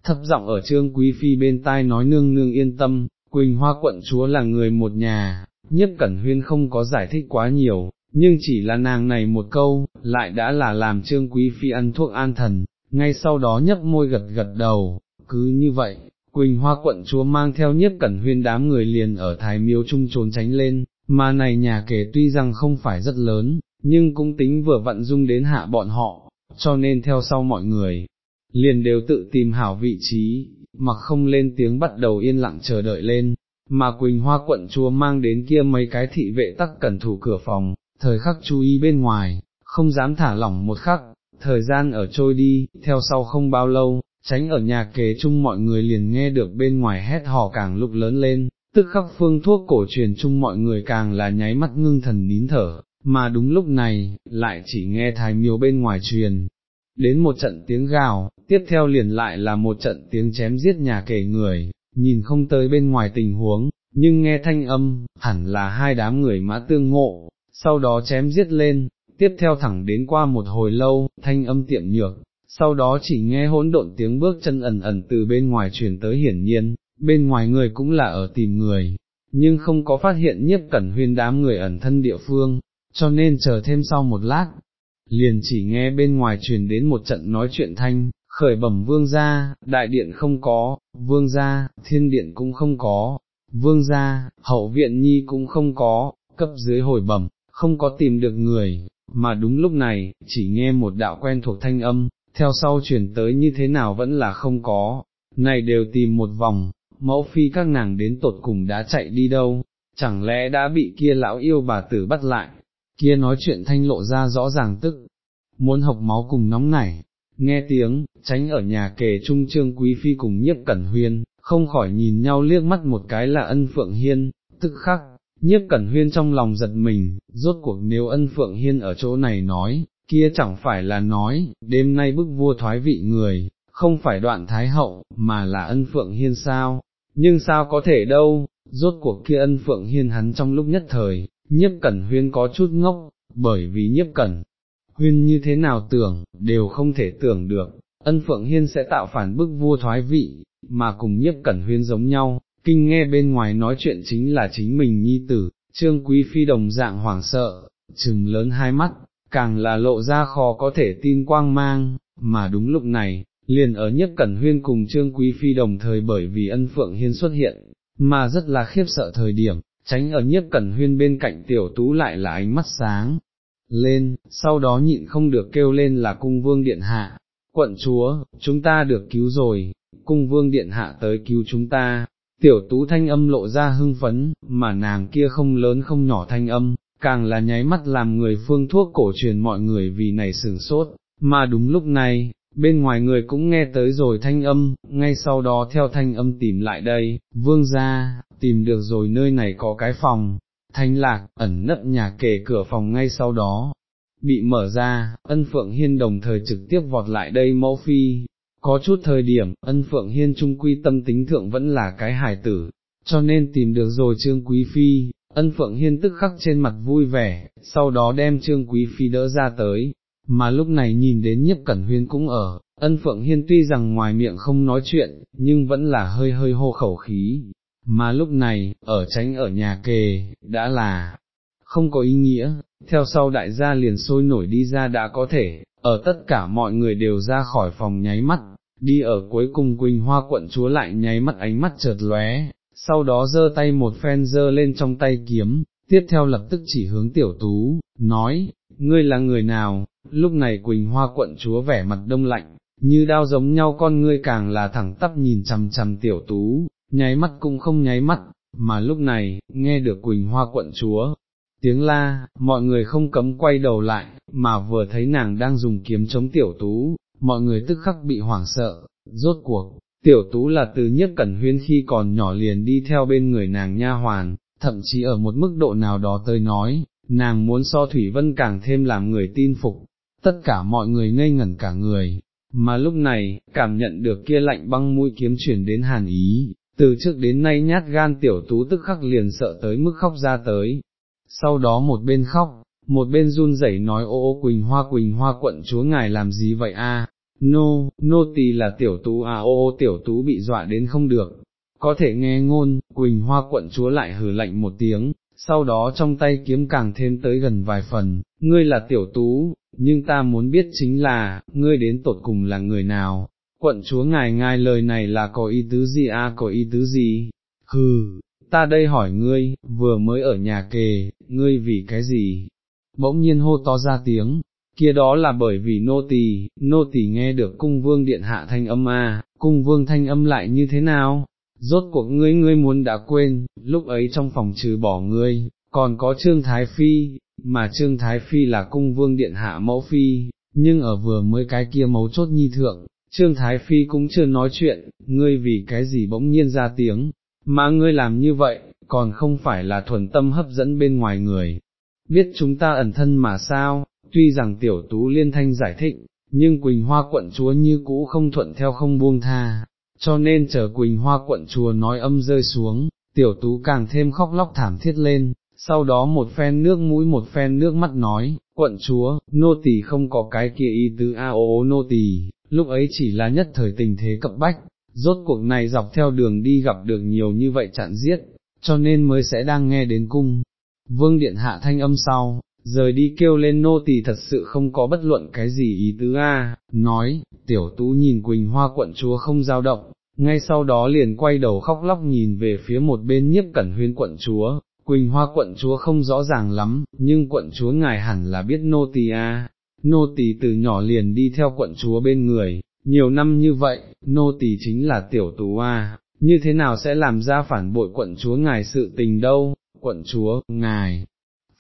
thấp giọng ở Trương Quý Phi bên tai nói nương nương yên tâm, Quỳnh Hoa quận chúa là người một nhà, nhiếp cẩn huyên không có giải thích quá nhiều, nhưng chỉ là nàng này một câu, lại đã là làm Trương Quý Phi ăn thuốc an thần, ngay sau đó nhấp môi gật gật đầu, cứ như vậy, Quỳnh Hoa quận chúa mang theo nhiếp cẩn huyên đám người liền ở Thái Miếu Trung trốn tránh lên, mà này nhà kể tuy rằng không phải rất lớn, nhưng cũng tính vừa vặn dung đến hạ bọn họ, cho nên theo sau mọi người, liền đều tự tìm hảo vị trí, mặc không lên tiếng bắt đầu yên lặng chờ đợi lên, mà Quỳnh Hoa quận chúa mang đến kia mấy cái thị vệ tắc cẩn thủ cửa phòng, thời khắc chú ý bên ngoài, không dám thả lỏng một khắc, thời gian ở trôi đi, theo sau không bao lâu, tránh ở nhà kế chung mọi người liền nghe được bên ngoài hét hò càng lục lớn lên, tức khắc phương thuốc cổ truyền chung mọi người càng là nháy mắt ngưng thần nín thở, mà đúng lúc này, lại chỉ nghe thái miếu bên ngoài truyền. Đến một trận tiếng gào, tiếp theo liền lại là một trận tiếng chém giết nhà kể người, nhìn không tới bên ngoài tình huống, nhưng nghe thanh âm, hẳn là hai đám người mã tương ngộ, sau đó chém giết lên, tiếp theo thẳng đến qua một hồi lâu, thanh âm tiệm nhược, sau đó chỉ nghe hỗn độn tiếng bước chân ẩn ẩn từ bên ngoài truyền tới hiển nhiên, bên ngoài người cũng là ở tìm người, nhưng không có phát hiện nhiếp cẩn huyên đám người ẩn thân địa phương, cho nên chờ thêm sau một lát, liền chỉ nghe bên ngoài truyền đến một trận nói chuyện thanh, khởi bẩm vương gia, đại điện không có, vương gia, thiên điện cũng không có, vương gia, hậu viện nhi cũng không có, cấp dưới hồi bẩm, không có tìm được người, mà đúng lúc này, chỉ nghe một đạo quen thuộc thanh âm, theo sau truyền tới như thế nào vẫn là không có, này đều tìm một vòng, mẫu phi các nàng đến tột cùng đã chạy đi đâu, chẳng lẽ đã bị kia lão yêu bà tử bắt lại, kia nói chuyện thanh lộ ra rõ ràng tức, muốn học máu cùng nóng nảy, nghe tiếng, tránh ở nhà kề trung trương quý phi cùng nhiếp cẩn huyên, không khỏi nhìn nhau liếc mắt một cái là ân phượng hiên, tức khắc, nhiếp cẩn huyên trong lòng giật mình, rốt cuộc nếu ân phượng hiên ở chỗ này nói, kia chẳng phải là nói, đêm nay bức vua thoái vị người, không phải đoạn thái hậu, mà là ân phượng hiên sao, nhưng sao có thể đâu, rốt cuộc kia ân phượng hiên hắn trong lúc nhất thời, nhiếp cẩn huyên có chút ngốc, bởi vì nhiếp cẩn huyên như thế nào tưởng, đều không thể tưởng được, ân phượng hiên sẽ tạo phản bức vua thoái vị, mà cùng nhiếp cẩn huyên giống nhau, kinh nghe bên ngoài nói chuyện chính là chính mình nhi tử, trương quý phi đồng dạng hoảng sợ, trừng lớn hai mắt, càng là lộ ra khó có thể tin quang mang, mà đúng lúc này, liền ở nhất cẩn huyên cùng trương quý phi đồng thời bởi vì ân phượng hiên xuất hiện, mà rất là khiếp sợ thời điểm, tránh ở nhất cẩn huyên bên cạnh tiểu tú lại là ánh mắt sáng. Lên, sau đó nhịn không được kêu lên là cung vương điện hạ, quận chúa, chúng ta được cứu rồi, cung vương điện hạ tới cứu chúng ta, tiểu tú thanh âm lộ ra hưng phấn, mà nàng kia không lớn không nhỏ thanh âm, càng là nháy mắt làm người phương thuốc cổ truyền mọi người vì này sửng sốt, mà đúng lúc này, bên ngoài người cũng nghe tới rồi thanh âm, ngay sau đó theo thanh âm tìm lại đây, vương ra, tìm được rồi nơi này có cái phòng, thanh lạc, ẩn nấp nhà kề cửa phòng ngay sau đó, bị mở ra, ân phượng hiên đồng thời trực tiếp vọt lại đây mẫu phi, có chút thời điểm, ân phượng hiên trung quy tâm tính thượng vẫn là cái hài tử, cho nên tìm được rồi trương quý phi, ân phượng hiên tức khắc trên mặt vui vẻ, sau đó đem trương quý phi đỡ ra tới, mà lúc này nhìn đến nhiếp cẩn huyên cũng ở, ân phượng hiên tuy rằng ngoài miệng không nói chuyện, nhưng vẫn là hơi hơi hô khẩu khí, mà lúc này, ở tránh ở nhà kề, đã là không có ý nghĩa, theo sau đại gia liền sôi nổi đi ra đã có thể, ở tất cả mọi người đều ra khỏi phòng nháy mắt, đi ở cuối cùng Quỳnh Hoa quận chúa lại nháy mắt ánh mắt chợt lóe, sau đó giơ tay một phen giơ lên trong tay kiếm, tiếp theo lập tức chỉ hướng tiểu tú, nói, ngươi là người nào, lúc này Quỳnh Hoa quận chúa vẻ mặt đông lạnh, như đao giống nhau con ngươi càng là thẳng tắp nhìn chằm chằm tiểu tú, nháy mắt cũng không nháy mắt, mà lúc này, nghe được Quỳnh Hoa quận chúa, tiếng la, mọi người không cấm quay đầu lại, mà vừa thấy nàng đang dùng kiếm chống tiểu tú, mọi người tức khắc bị hoảng sợ, rốt cuộc, tiểu tú là từ nhất cẩn huyên khi còn nhỏ liền đi theo bên người nàng nha hoàn, thậm chí ở một mức độ nào đó tới nói, nàng muốn so Thủy Vân càng thêm làm người tin phục, tất cả mọi người ngây ngẩn cả người, mà lúc này, cảm nhận được kia lạnh băng mũi kiếm chuyển đến hàn ý, từ trước đến nay nhát gan tiểu tú tức khắc liền sợ tới mức khóc ra tới, sau đó một bên khóc, một bên run rẩy nói ô ô Quỳnh Hoa Quỳnh Hoa quận chúa ngài làm gì vậy a? Nô, nô tỳ là tiểu tú à ô ô tiểu tú bị dọa đến không được, có thể nghe ngôn, Quỳnh Hoa quận chúa lại hừ lạnh một tiếng, sau đó trong tay kiếm càng thêm tới gần vài phần, ngươi là tiểu tú, nhưng ta muốn biết chính là, ngươi đến tột cùng là người nào, quận chúa ngài ngài lời này là có ý tứ gì a? À, có ý tứ gì, hừ, ta đây hỏi ngươi, vừa mới ở nhà kề, ngươi vì cái gì, bỗng nhiên hô to ra tiếng, kia đó là bởi vì nô tỳ, nô tỳ nghe được cung vương điện hạ thanh âm a, cung vương thanh âm lại như thế nào, rốt cuộc ngươi ngươi muốn đã quên, lúc ấy trong phòng trừ bỏ ngươi, còn có Trương Thái Phi, mà Trương Thái Phi là cung vương điện hạ mẫu phi, nhưng ở vừa mới cái kia mấu chốt nhi thượng, Trương Thái Phi cũng chưa nói chuyện, ngươi vì cái gì bỗng nhiên ra tiếng, mà ngươi làm như vậy, còn không phải là thuần tâm hấp dẫn bên ngoài người. Biết chúng ta ẩn thân mà sao, tuy rằng tiểu tú liên thanh giải thích, nhưng Quỳnh Hoa quận chúa như cũ không thuận theo không buông tha, cho nên chờ Quỳnh Hoa quận chúa nói âm rơi xuống, tiểu tú càng thêm khóc lóc thảm thiết lên, sau đó một phen nước mũi một phen nước mắt nói, quận chúa, nô tỳ không có cái kia y tứ a ô nô tỳ, lúc ấy chỉ là nhất thời tình thế cập bách, rốt cuộc này dọc theo đường đi gặp được nhiều như vậy chặn giết, cho nên mới sẽ đang nghe đến cung. Vương điện hạ thanh âm sau, rời đi kêu lên nô tỳ thật sự không có bất luận cái gì ý tứ a, nói, tiểu tú nhìn Quỳnh Hoa quận chúa không giao động, ngay sau đó liền quay đầu khóc lóc nhìn về phía một bên nhiếp cẩn huyên quận chúa, Quỳnh Hoa quận chúa không rõ ràng lắm, nhưng quận chúa ngài hẳn là biết nô tỳ a, nô tỳ từ nhỏ liền đi theo quận chúa bên người, nhiều năm như vậy, nô tỳ chính là tiểu tú a, như thế nào sẽ làm ra phản bội quận chúa ngài sự tình đâu, quận chúa, ngài,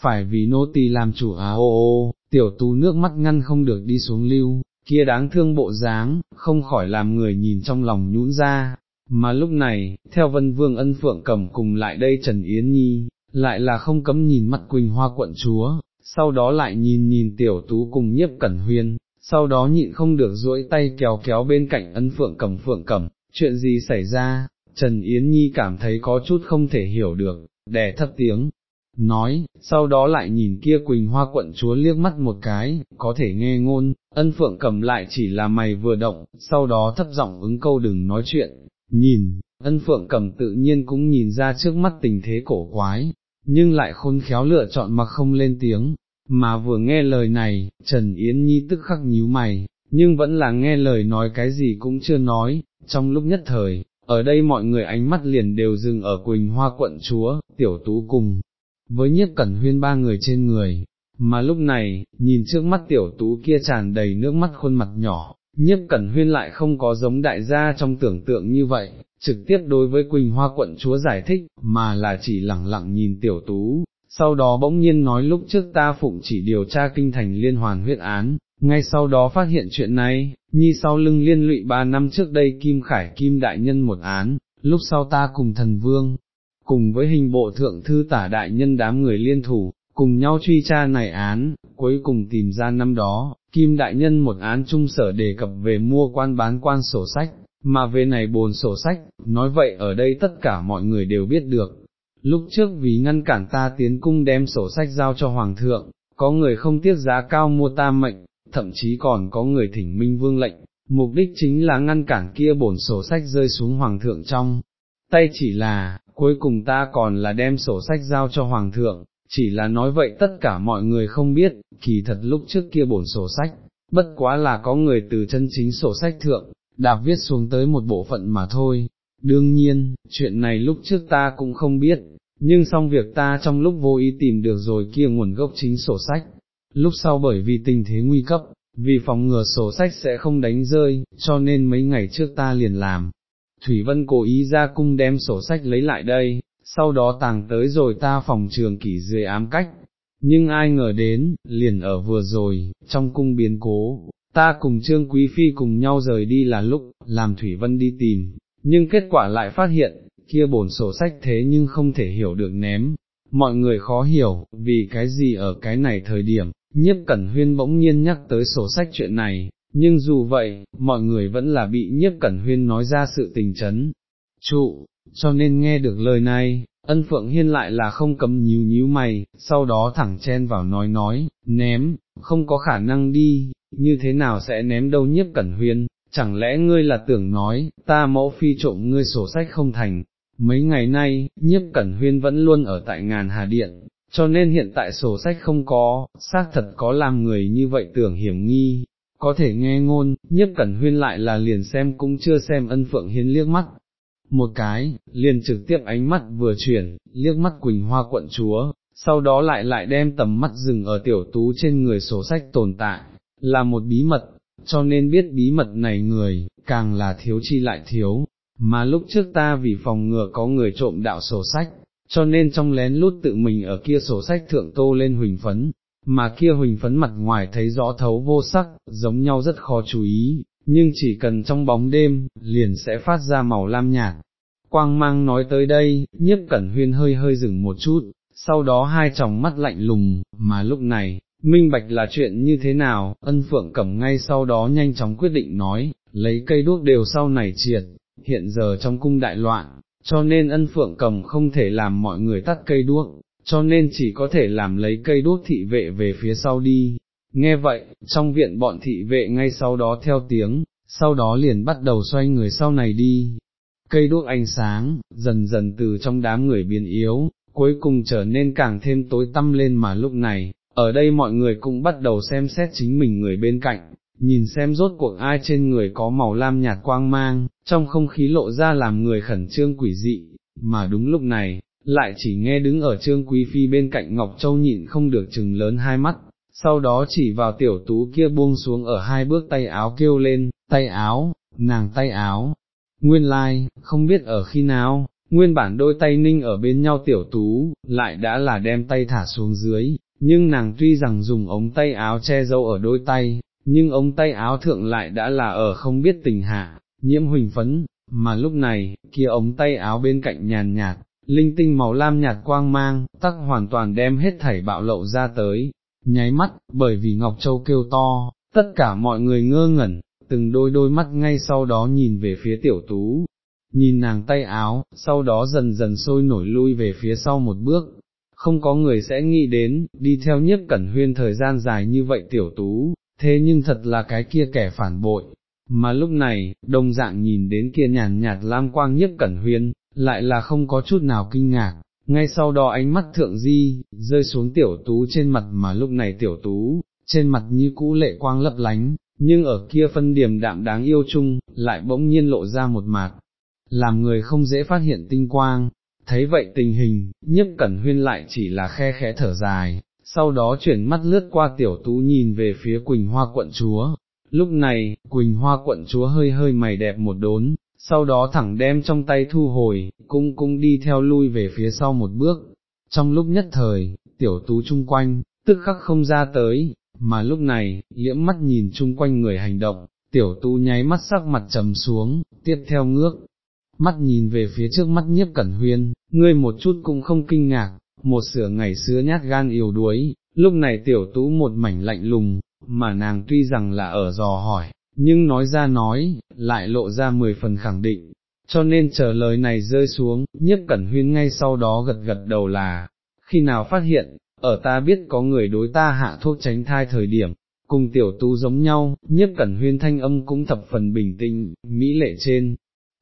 phải vì nô tỳ làm chủ. Á ô ô, tiểu tú nước mắt ngăn không được đi xuống lưu, kia đáng thương bộ dáng, không khỏi làm người nhìn trong lòng nhũn ra, mà lúc này, theo vân vương ân phượng cầm cùng lại đây Trần Yến Nhi, lại là không cấm nhìn mắt Quỳnh Hoa quận chúa, sau đó lại nhìn nhìn tiểu tú cùng nhiếp cẩn huyên, sau đó nhịn không được duỗi tay kéo kéo bên cạnh ân phượng cầm phượng cầm, chuyện gì xảy ra, Trần Yến Nhi cảm thấy có chút không thể hiểu được, đè thấp tiếng, nói, sau đó lại nhìn kia Quỳnh Hoa quận chúa liếc mắt một cái, có thể nghe ngôn, ân phượng cầm lại chỉ là mày vừa động, sau đó thấp giọng ứng câu đừng nói chuyện, nhìn, ân phượng cầm tự nhiên cũng nhìn ra trước mắt tình thế cổ quái, nhưng lại khôn khéo lựa chọn mà không lên tiếng, mà vừa nghe lời này, Trần Yến Nhi tức khắc nhíu mày, nhưng vẫn là nghe lời nói cái gì cũng chưa nói, trong lúc nhất thời, ở đây mọi người ánh mắt liền đều dừng ở Quỳnh Hoa quận chúa, tiểu tú cùng, với nhiếp cẩn huyên ba người trên người, mà lúc này, nhìn trước mắt tiểu tú kia tràn đầy nước mắt khuôn mặt nhỏ, nhiếp cẩn huyên lại không có giống đại gia trong tưởng tượng như vậy, trực tiếp đối với Quỳnh Hoa quận chúa giải thích, mà là chỉ lẳng lặng nhìn tiểu tú, sau đó bỗng nhiên nói lúc trước ta phụng chỉ điều tra kinh thành liên hoàn huyết án, ngay sau đó phát hiện chuyện này, nhi sau lưng liên lụy ba năm trước đây Kim Khải Kim Đại Nhân một án, lúc sau ta cùng thần vương, cùng với hình bộ thượng thư tả đại nhân đám người liên thủ, cùng nhau truy tra này án, cuối cùng tìm ra năm đó, Kim Đại Nhân một án trung sở đề cập về mua quan bán quan sổ sách, mà về này bồn sổ sách, nói vậy ở đây tất cả mọi người đều biết được. Lúc trước vì ngăn cản ta tiến cung đem sổ sách giao cho Hoàng thượng, có người không tiếc giá cao mua ta mệnh, thậm chí còn có người thỉnh minh vương lệnh, mục đích chính là ngăn cản kia bổn sổ sách rơi xuống Hoàng thượng trong. Tay chỉ là, cuối cùng ta còn là đem sổ sách giao cho Hoàng thượng, chỉ là nói vậy tất cả mọi người không biết, kỳ thật lúc trước kia bổn sổ sách, bất quá là có người từ chân chính sổ sách thượng, đạp viết xuống tới một bộ phận mà thôi. Đương nhiên, chuyện này lúc trước ta cũng không biết, nhưng xong việc ta trong lúc vô ý tìm được rồi kia nguồn gốc chính sổ sách, lúc sau bởi vì tình thế nguy cấp, vì phòng ngừa sổ sách sẽ không đánh rơi, cho nên mấy ngày trước ta liền làm. Thủy Vân cố ý ra cung đem sổ sách lấy lại đây, sau đó tàng tới rồi ta phòng trường kỷ dưới ám cách, nhưng ai ngờ đến, liền ở vừa rồi, trong cung biến cố, ta cùng Trương Quý Phi cùng nhau rời đi là lúc, làm Thủy Vân đi tìm, nhưng kết quả lại phát hiện, kia bổn sổ sách thế nhưng không thể hiểu được ném, mọi người khó hiểu, vì cái gì ở cái này thời điểm, nhiếp cẩn huyên bỗng nhiên nhắc tới sổ sách chuyện này, nhưng dù vậy, mọi người vẫn là bị nhiếp cẩn huyên nói ra sự tình chấn. Trụ, cho nên nghe được lời này, ân phượng hiên lại là không cấm nhíu nhíu mày, sau đó thẳng chen vào nói nói, ném, không có khả năng đi, như thế nào sẽ ném đâu nhiếp cẩn huyên, chẳng lẽ ngươi là tưởng nói, ta mẫu phi trộm ngươi sổ sách không thành, mấy ngày nay, nhiếp cẩn huyên vẫn luôn ở tại ngàn hà điện, cho nên hiện tại sổ sách không có, xác thật có làm người như vậy tưởng hiểm nghi, có thể nghe ngôn, nhiếp cẩn huyên lại là liền xem cũng chưa xem ân phượng hiến liếc mắt. Một cái, liền trực tiếp ánh mắt vừa chuyển, liếc mắt Quỳnh Hoa quận chúa, sau đó lại lại đem tầm mắt dừng ở tiểu tú trên người sổ sách tồn tại, là một bí mật, cho nên biết bí mật này người, càng là thiếu chi lại thiếu, mà lúc trước ta vì phòng ngừa có người trộm đạo sổ sách, cho nên trong lén lút tự mình ở kia sổ sách thượng tô lên huỳnh phấn, mà kia huỳnh phấn mặt ngoài thấy rõ thấu vô sắc, giống nhau rất khó chú ý, nhưng chỉ cần trong bóng đêm, liền sẽ phát ra màu lam nhạt. Quang mang nói tới đây, nhiếp cẩn huyên hơi hơi dừng một chút, sau đó hai tròng mắt lạnh lùng, mà lúc này, minh bạch là chuyện như thế nào, ân phượng cẩm ngay sau đó nhanh chóng quyết định nói, lấy cây đuốc đều sau này triệt, hiện giờ trong cung đại loạn, cho nên ân phượng cầm không thể làm mọi người tắt cây đuốc, cho nên chỉ có thể làm lấy cây đuốc thị vệ về phía sau đi. Nghe vậy, trong viện bọn thị vệ ngay sau đó theo tiếng, sau đó liền bắt đầu xoay người sau này đi. Cây đuốc ánh sáng, dần dần từ trong đám người biến yếu, cuối cùng trở nên càng thêm tối tăm lên mà lúc này, ở đây mọi người cũng bắt đầu xem xét chính mình người bên cạnh, nhìn xem rốt cuộc ai trên người có màu lam nhạt quang mang, trong không khí lộ ra làm người khẩn trương quỷ dị, mà đúng lúc này, lại chỉ nghe đứng ở trương quý phi bên cạnh Ngọc Châu nhịn không được chừng lớn hai mắt, sau đó chỉ vào tiểu tú kia buông xuống ở hai bước tay áo kêu lên, tay áo, nàng tay áo, nguyên lai, like, không biết ở khi nào, nguyên bản đôi tay ninh ở bên nhau tiểu tú, lại đã là đem tay thả xuống dưới, nhưng nàng tuy rằng dùng ống tay áo che dâu ở đôi tay, nhưng ống tay áo thượng lại đã là ở không biết tình hạ, nhiễm huỳnh phấn, mà lúc này, kia ống tay áo bên cạnh nhàn nhạt, linh tinh màu lam nhạt quang mang, tắc hoàn toàn đem hết thảy bạo lộ ra tới, nháy mắt, bởi vì Ngọc Châu kêu to, tất cả mọi người ngơ ngẩn, từng đôi đôi mắt ngay sau đó nhìn về phía tiểu tú, nhìn nàng tay áo, sau đó dần dần sôi nổi lui về phía sau một bước. Không có người sẽ nghĩ đến, đi theo nhiếp cẩn huyên thời gian dài như vậy tiểu tú, thế nhưng thật là cái kia kẻ phản bội, mà lúc này, đồng dạng nhìn đến kia nhàn nhạt lam quang nhiếp cẩn huyên, lại là không có chút nào kinh ngạc, ngay sau đó ánh mắt thượng di, rơi xuống tiểu tú trên mặt mà lúc này tiểu tú, trên mặt như cũ lệ quang lấp lánh, nhưng ở kia phân điểm đạm đáng yêu chung, lại bỗng nhiên lộ ra một mặt, làm người không dễ phát hiện tinh quang, thấy vậy tình hình, nhiếp cẩn huyên lại chỉ là khe khẽ thở dài, sau đó chuyển mắt lướt qua tiểu tú nhìn về phía Quỳnh Hoa quận chúa. Lúc này, Quỳnh Hoa quận chúa hơi hơi mày đẹp một đốn, sau đó thẳng đem trong tay thu hồi, cung cung đi theo lui về phía sau một bước. Trong lúc nhất thời, tiểu tú chung quanh, tức khắc không ra tới, mà lúc này, liễm mắt nhìn chung quanh người hành động, tiểu tú nháy mắt sắc mặt trầm xuống, tiếp theo ngước, mắt nhìn về phía trước mắt nhiếp cẩn huyên, ngươi một chút cũng không kinh ngạc, một sửa ngày xưa nhát gan yếu đuối, lúc này tiểu tú một mảnh lạnh lùng, mà nàng tuy rằng là ở dò hỏi, nhưng nói ra nói, lại lộ ra mười phần khẳng định, cho nên chờ lời này rơi xuống, nhiếp cẩn huyên ngay sau đó gật gật đầu là, khi nào phát hiện, ở ta biết có người đối ta hạ thuốc tránh thai thời điểm, cùng tiểu tu giống nhau, nhiếp cẩn huyên thanh âm cũng thập phần bình tĩnh, mỹ lệ trên,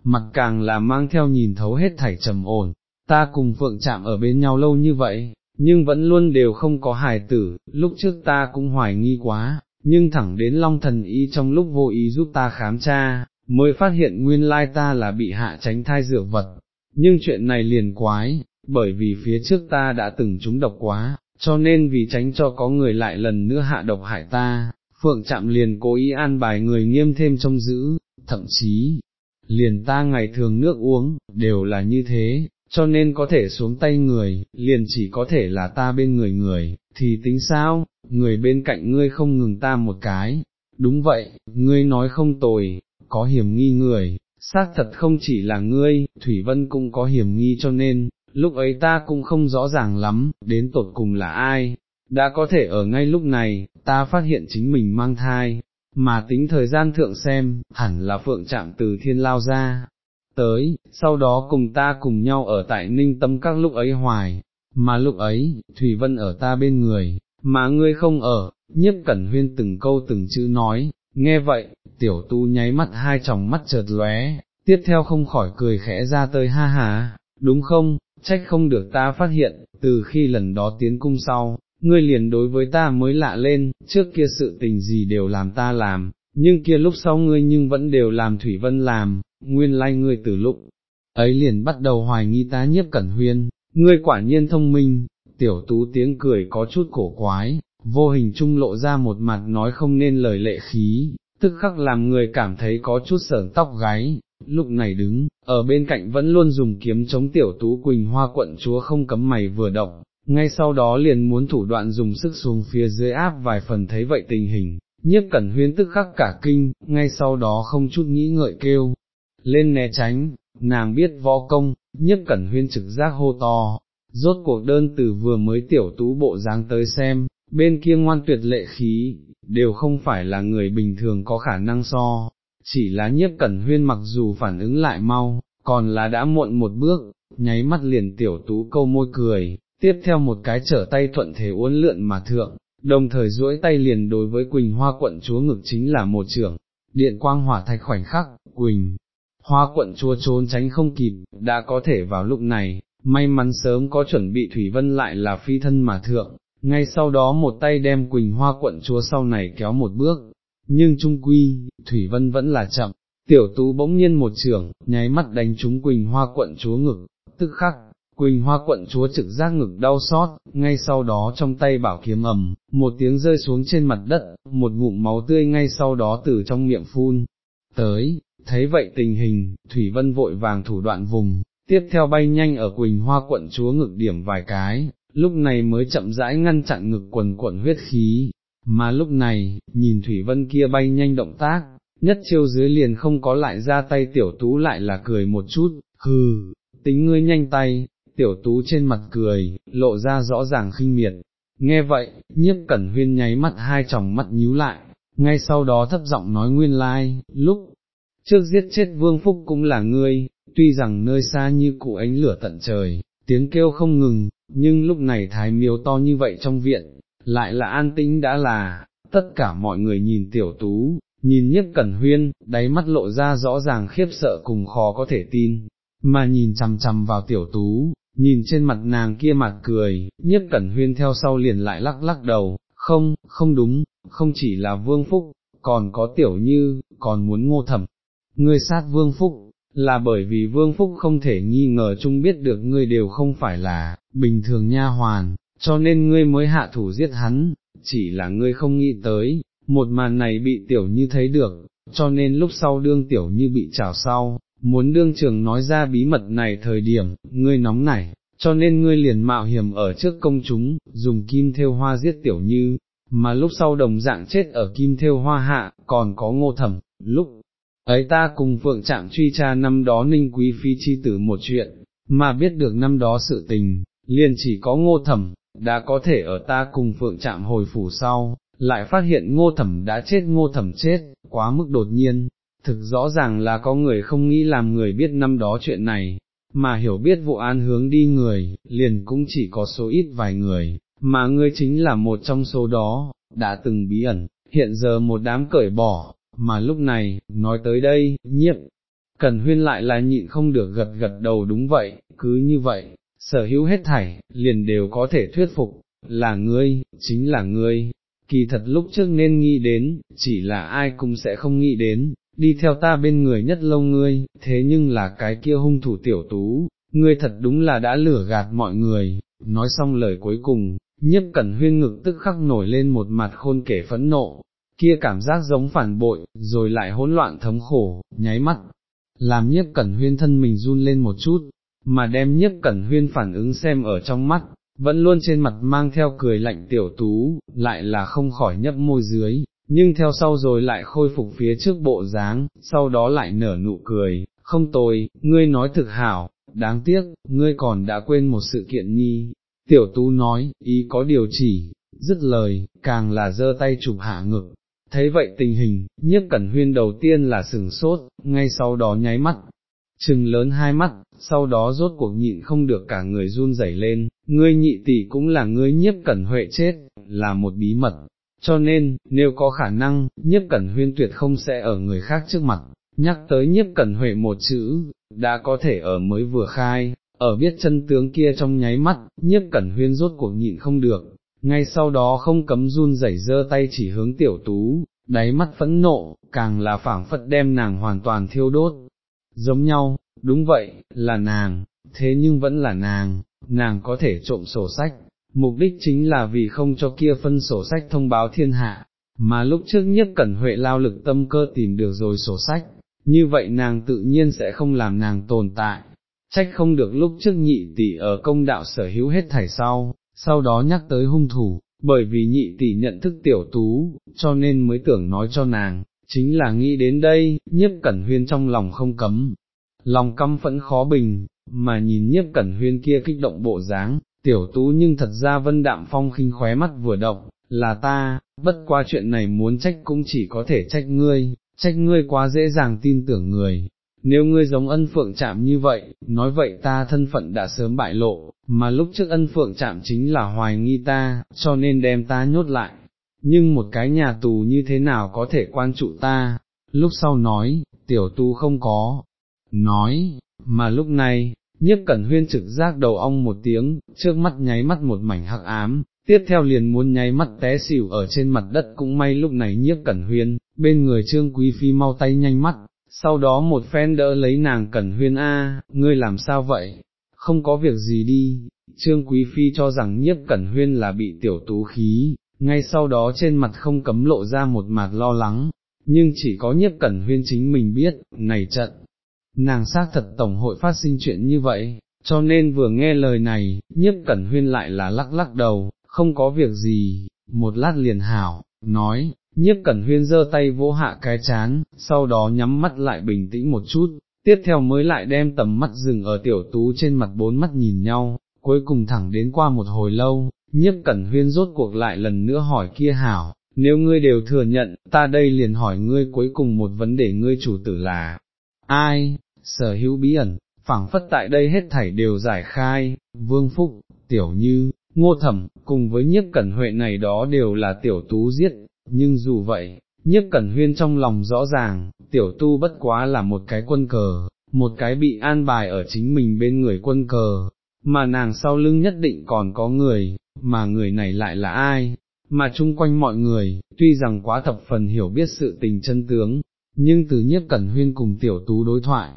mặt càng là mang theo nhìn thấu hết thảy trầm ổn, ta cùng phượng chạm ở bên nhau lâu như vậy, nhưng vẫn luôn đều không có hài tử, lúc trước ta cũng hoài nghi quá, nhưng thẳng đến Long Thần Y trong lúc vô ý giúp ta khám tra, mới phát hiện nguyên lai ta là bị hạ tránh thai dược vật, nhưng chuyện này liền quái, bởi vì phía trước ta đã từng trúng độc quá, cho nên vì tránh cho có người lại lần nữa hạ độc hại ta, Phượng chạm liền cố ý an bài người nghiêm thêm trong giữ, thậm chí, liền ta ngày thường nước uống, đều là như thế, cho nên có thể xuống tay người, liền chỉ có thể là ta bên người người, thì tính sao, người bên cạnh ngươi không ngừng ta một cái, đúng vậy, ngươi nói không tồi, có hiểm nghi người, xác thật không chỉ là ngươi, Thủy Vân cũng có hiểm nghi cho nên, lúc ấy ta cũng không rõ ràng lắm, đến tột cùng là ai, đã có thể ở ngay lúc này, ta phát hiện chính mình mang thai, mà tính thời gian thượng xem, hẳn là phượng chạm từ thiên lao ra, tới, sau đó cùng ta cùng nhau ở tại ninh tâm các lúc ấy hoài, mà lúc ấy, Thủy Vân ở ta bên người, mà ngươi không ở, nhiếp cẩn huyên từng câu từng chữ nói, nghe vậy, tiểu tu nháy mắt hai tròng mắt chợt lóe, tiếp theo không khỏi cười khẽ ra tới ha ha, đúng không, trách không được ta phát hiện, từ khi lần đó tiến cung sau, ngươi liền đối với ta mới lạ lên, trước kia sự tình gì đều làm ta làm, nhưng kia lúc sau ngươi nhưng vẫn đều làm Thủy Vân làm, nguyên lai ngươi từ lúc ấy liền bắt đầu hoài nghi ta nhiếp cẩn huyên, ngươi quả nhiên thông minh, tiểu tú tiếng cười có chút cổ quái, vô hình trung lộ ra một mặt nói không nên lời lệ khí, tức khắc làm người cảm thấy có chút sởn tóc gáy, lúc này đứng, ở bên cạnh vẫn luôn dùng kiếm chống tiểu tú quỳnh hoa quận chúa không cấm mày vừa động, ngay sau đó liền muốn thủ đoạn dùng sức xuống phía dưới áp vài phần thấy vậy tình hình, nhiếp cẩn huyên tức khắc cả kinh, ngay sau đó không chút nghĩ ngợi kêu, lên né tránh, nàng biết võ công, nhất cẩn huyên trực giác hô to, rốt cuộc đơn từ vừa mới tiểu tú bộ dáng tới xem, bên kia ngoan tuyệt lệ khí, đều không phải là người bình thường có khả năng so, chỉ là nhiếp cẩn huyên mặc dù phản ứng lại mau, còn là đã muộn một bước, nháy mắt liền tiểu tú câu môi cười, tiếp theo một cái trở tay thuận thể uốn lượn mà thượng, đồng thời duỗi tay liền đối với Quỳnh Hoa quận chúa ngực chính là một trưởng, điện quang hỏa thạch khoảnh khắc, Quỳnh. Hoa quận chúa trốn tránh không kịp, đã có thể vào lúc này, may mắn sớm có chuẩn bị Thủy Vân lại là phi thân mà thượng, ngay sau đó một tay đem Quỳnh Hoa quận chúa sau này kéo một bước, nhưng trung quy, Thủy Vân vẫn là chậm, tiểu tú bỗng nhiên một trường nháy mắt đánh trúng Quỳnh Hoa quận chúa ngực, tức khắc, Quỳnh Hoa quận chúa trực giác ngực đau xót, ngay sau đó trong tay bảo kiếm ầm, một tiếng rơi xuống trên mặt đất, một ngụm máu tươi ngay sau đó từ trong miệng phun, tới, thấy vậy tình hình, Thủy Vân vội vàng thủ đoạn vùng, tiếp theo bay nhanh ở Quỳnh Hoa quận chúa ngực điểm vài cái, lúc này mới chậm rãi ngăn chặn ngực quần quận huyết khí, mà lúc này, nhìn Thủy Vân kia bay nhanh động tác, nhất chiêu dưới liền không có lại ra tay tiểu tú lại là cười một chút, hừ, tính ngươi nhanh tay, tiểu tú trên mặt cười, lộ ra rõ ràng khinh miệt. Nghe vậy, nhiếp cẩn huyên nháy mắt hai tròng mắt nhíu lại, ngay sau đó thấp giọng nói nguyên lai, like, lúc trước giết chết vương phúc cũng là ngươi, tuy rằng nơi xa như cụ ánh lửa tận trời, tiếng kêu không ngừng, nhưng lúc này thái miếu to như vậy trong viện, lại là an tĩnh đã là, tất cả mọi người nhìn tiểu tú, nhìn nhất cẩn huyên, đáy mắt lộ ra rõ ràng khiếp sợ cùng khó có thể tin, mà nhìn chằm chằm vào tiểu tú, nhìn trên mặt nàng kia mặt cười, nhiếp cẩn huyên theo sau liền lại lắc lắc đầu, không, không đúng, không chỉ là vương phúc, còn có tiểu như, còn muốn ngô thẩm, ngươi sát vương phúc, là bởi vì vương phúc không thể nghi ngờ chung biết được ngươi đều không phải là, bình thường nha hoàn, cho nên ngươi mới hạ thủ giết hắn, chỉ là ngươi không nghĩ tới, một màn này bị tiểu như thấy được, cho nên lúc sau đương tiểu như bị trào sau, muốn đương trường nói ra bí mật này thời điểm, ngươi nóng nảy, cho nên ngươi liền mạo hiểm ở trước công chúng, dùng kim theo hoa giết tiểu như, mà lúc sau đồng dạng chết ở kim theo hoa hạ, còn có ngô thẩm, lúc ấy ta cùng phượng trạng truy tra năm đó ninh quý phi chi tử một chuyện, mà biết được năm đó sự tình, liền chỉ có ngô thẩm, đã có thể ở ta cùng phượng trạng hồi phủ sau, lại phát hiện ngô thẩm đã chết. Ngô thẩm chết, quá mức đột nhiên, thực rõ ràng là có người không nghĩ làm người biết năm đó chuyện này, mà hiểu biết vụ án hướng đi người, liền cũng chỉ có số ít vài người, mà ngươi chính là một trong số đó, đã từng bí ẩn, hiện giờ một đám cởi bỏ, mà lúc này, nói tới đây, nhiếp, cần huyên lại là nhịn không được gật gật đầu đúng vậy, cứ như vậy, sở hữu hết thảy, liền đều có thể thuyết phục, là ngươi, chính là ngươi, kỳ thật lúc trước nên nghĩ đến, chỉ là ai cũng sẽ không nghĩ đến, đi theo ta bên người nhất lâu ngươi, thế nhưng là cái kia hung thủ tiểu tú, ngươi thật đúng là đã lửa gạt mọi người, nói xong lời cuối cùng, nhiếp cẩn huyên ngực tức khắc nổi lên một mặt khôn kể phẫn nộ, kia cảm giác giống phản bội, rồi lại hỗn loạn thống khổ, nháy mắt, làm nhiếp cẩn huyên thân mình run lên một chút, mà đem nhiếp cẩn huyên phản ứng xem ở trong mắt, vẫn luôn trên mặt mang theo cười lạnh tiểu tú, lại là không khỏi nhấp môi dưới, nhưng theo sau rồi lại khôi phục phía trước bộ dáng, sau đó lại nở nụ cười, không tồi, ngươi nói thực hảo, đáng tiếc, ngươi còn đã quên một sự kiện nhi. Tiểu tú nói, ý có điều chỉ, dứt lời, càng là giơ tay chụp hạ ngực. Thấy vậy tình hình, nhiếp cẩn huyên đầu tiên là sừng sốt, ngay sau đó nháy mắt, trừng lớn hai mắt, sau đó rốt cuộc nhịn không được cả người run rẩy lên, ngươi nhị tỷ cũng là ngươi nhiếp cẩn huệ chết, là một bí mật, cho nên, nếu có khả năng, nhiếp cẩn huyên tuyệt không sẽ ở người khác trước mặt, nhắc tới nhiếp cẩn huệ một chữ, đã có thể ở mới vừa khai, ở biết chân tướng kia trong nháy mắt, nhiếp cẩn huyên rốt cuộc nhịn không được, ngay sau đó không cấm run rẩy giơ tay chỉ hướng tiểu tú, đáy mắt phẫn nộ, càng là phảng phất đem nàng hoàn toàn thiêu đốt. Giống nhau, đúng vậy, là nàng, thế nhưng vẫn là nàng, nàng có thể trộm sổ sách, mục đích chính là vì không cho kia phân sổ sách thông báo thiên hạ, mà lúc trước nhất cẩn huệ lao lực tâm cơ tìm được rồi sổ sách, như vậy nàng tự nhiên sẽ không làm nàng tồn tại, trách không được lúc trước nhị tỷ ở công đạo sở hữu hết thảy sau, sau đó nhắc tới hung thủ, bởi vì nhị tỷ nhận thức tiểu tú, cho nên mới tưởng nói cho nàng, chính là nghĩ đến đây, nhiếp cẩn huyên trong lòng không cấm, lòng căm phẫn khó bình, mà nhìn nhiếp cẩn huyên kia kích động bộ dáng, tiểu tú nhưng thật ra vân đạm phong khinh khóe mắt vừa động, là ta, bất qua chuyện này muốn trách cũng chỉ có thể trách ngươi, trách ngươi quá dễ dàng tin tưởng người. Nếu ngươi giống ân phượng chạm như vậy, nói vậy ta thân phận đã sớm bại lộ, mà lúc trước ân phượng chạm chính là hoài nghi ta, cho nên đem ta nhốt lại. Nhưng một cái nhà tù như thế nào có thể quan trụ ta? Lúc sau nói, tiểu tu không có. Nói, mà lúc này, nhiếp cẩn huyên trực giác đầu ong một tiếng, trước mắt nháy mắt một mảnh hắc ám, tiếp theo liền muốn nháy mắt té xỉu ở trên mặt đất cũng may lúc này nhiếp cẩn huyên, bên người trương quý phi mau tay nhanh mắt, sau đó một phen đỡ lấy nàng cẩn huyên a, ngươi làm sao vậy, không có việc gì đi, trương quý phi cho rằng nhiếp cẩn huyên là bị tiểu tú khí, ngay sau đó trên mặt không cấm lộ ra một mặt lo lắng, nhưng chỉ có nhiếp cẩn huyên chính mình biết, này trận, nàng xác thật tổng hội phát sinh chuyện như vậy, cho nên vừa nghe lời này, nhiếp cẩn huyên lại là lắc lắc đầu, không có việc gì, một lát liền hảo, nói, nhiếp cẩn huyên giơ tay vỗ hạ cái chán, sau đó nhắm mắt lại bình tĩnh một chút, tiếp theo mới lại đem tầm mắt dừng ở tiểu tú trên mặt bốn mắt nhìn nhau, cuối cùng thẳng đến qua một hồi lâu, nhiếp cẩn huyên rốt cuộc lại lần nữa hỏi kia hảo, nếu ngươi đều thừa nhận, ta đây liền hỏi ngươi cuối cùng một vấn đề ngươi chủ tử là, ai, sở hữu bí ẩn, phảng phất tại đây hết thảy đều giải khai, vương phúc, tiểu như, ngô thẩm, cùng với nhiếp cẩn huệ này đó đều là tiểu tú giết, nhưng dù vậy, nhiếp cẩn huyên trong lòng rõ ràng, tiểu tu bất quá là một cái quân cờ, một cái bị an bài ở chính mình bên người quân cờ, mà nàng sau lưng nhất định còn có người, mà người này lại là ai, mà chung quanh mọi người, tuy rằng quá thập phần hiểu biết sự tình chân tướng, nhưng từ nhiếp cẩn huyên cùng tiểu tú đối thoại,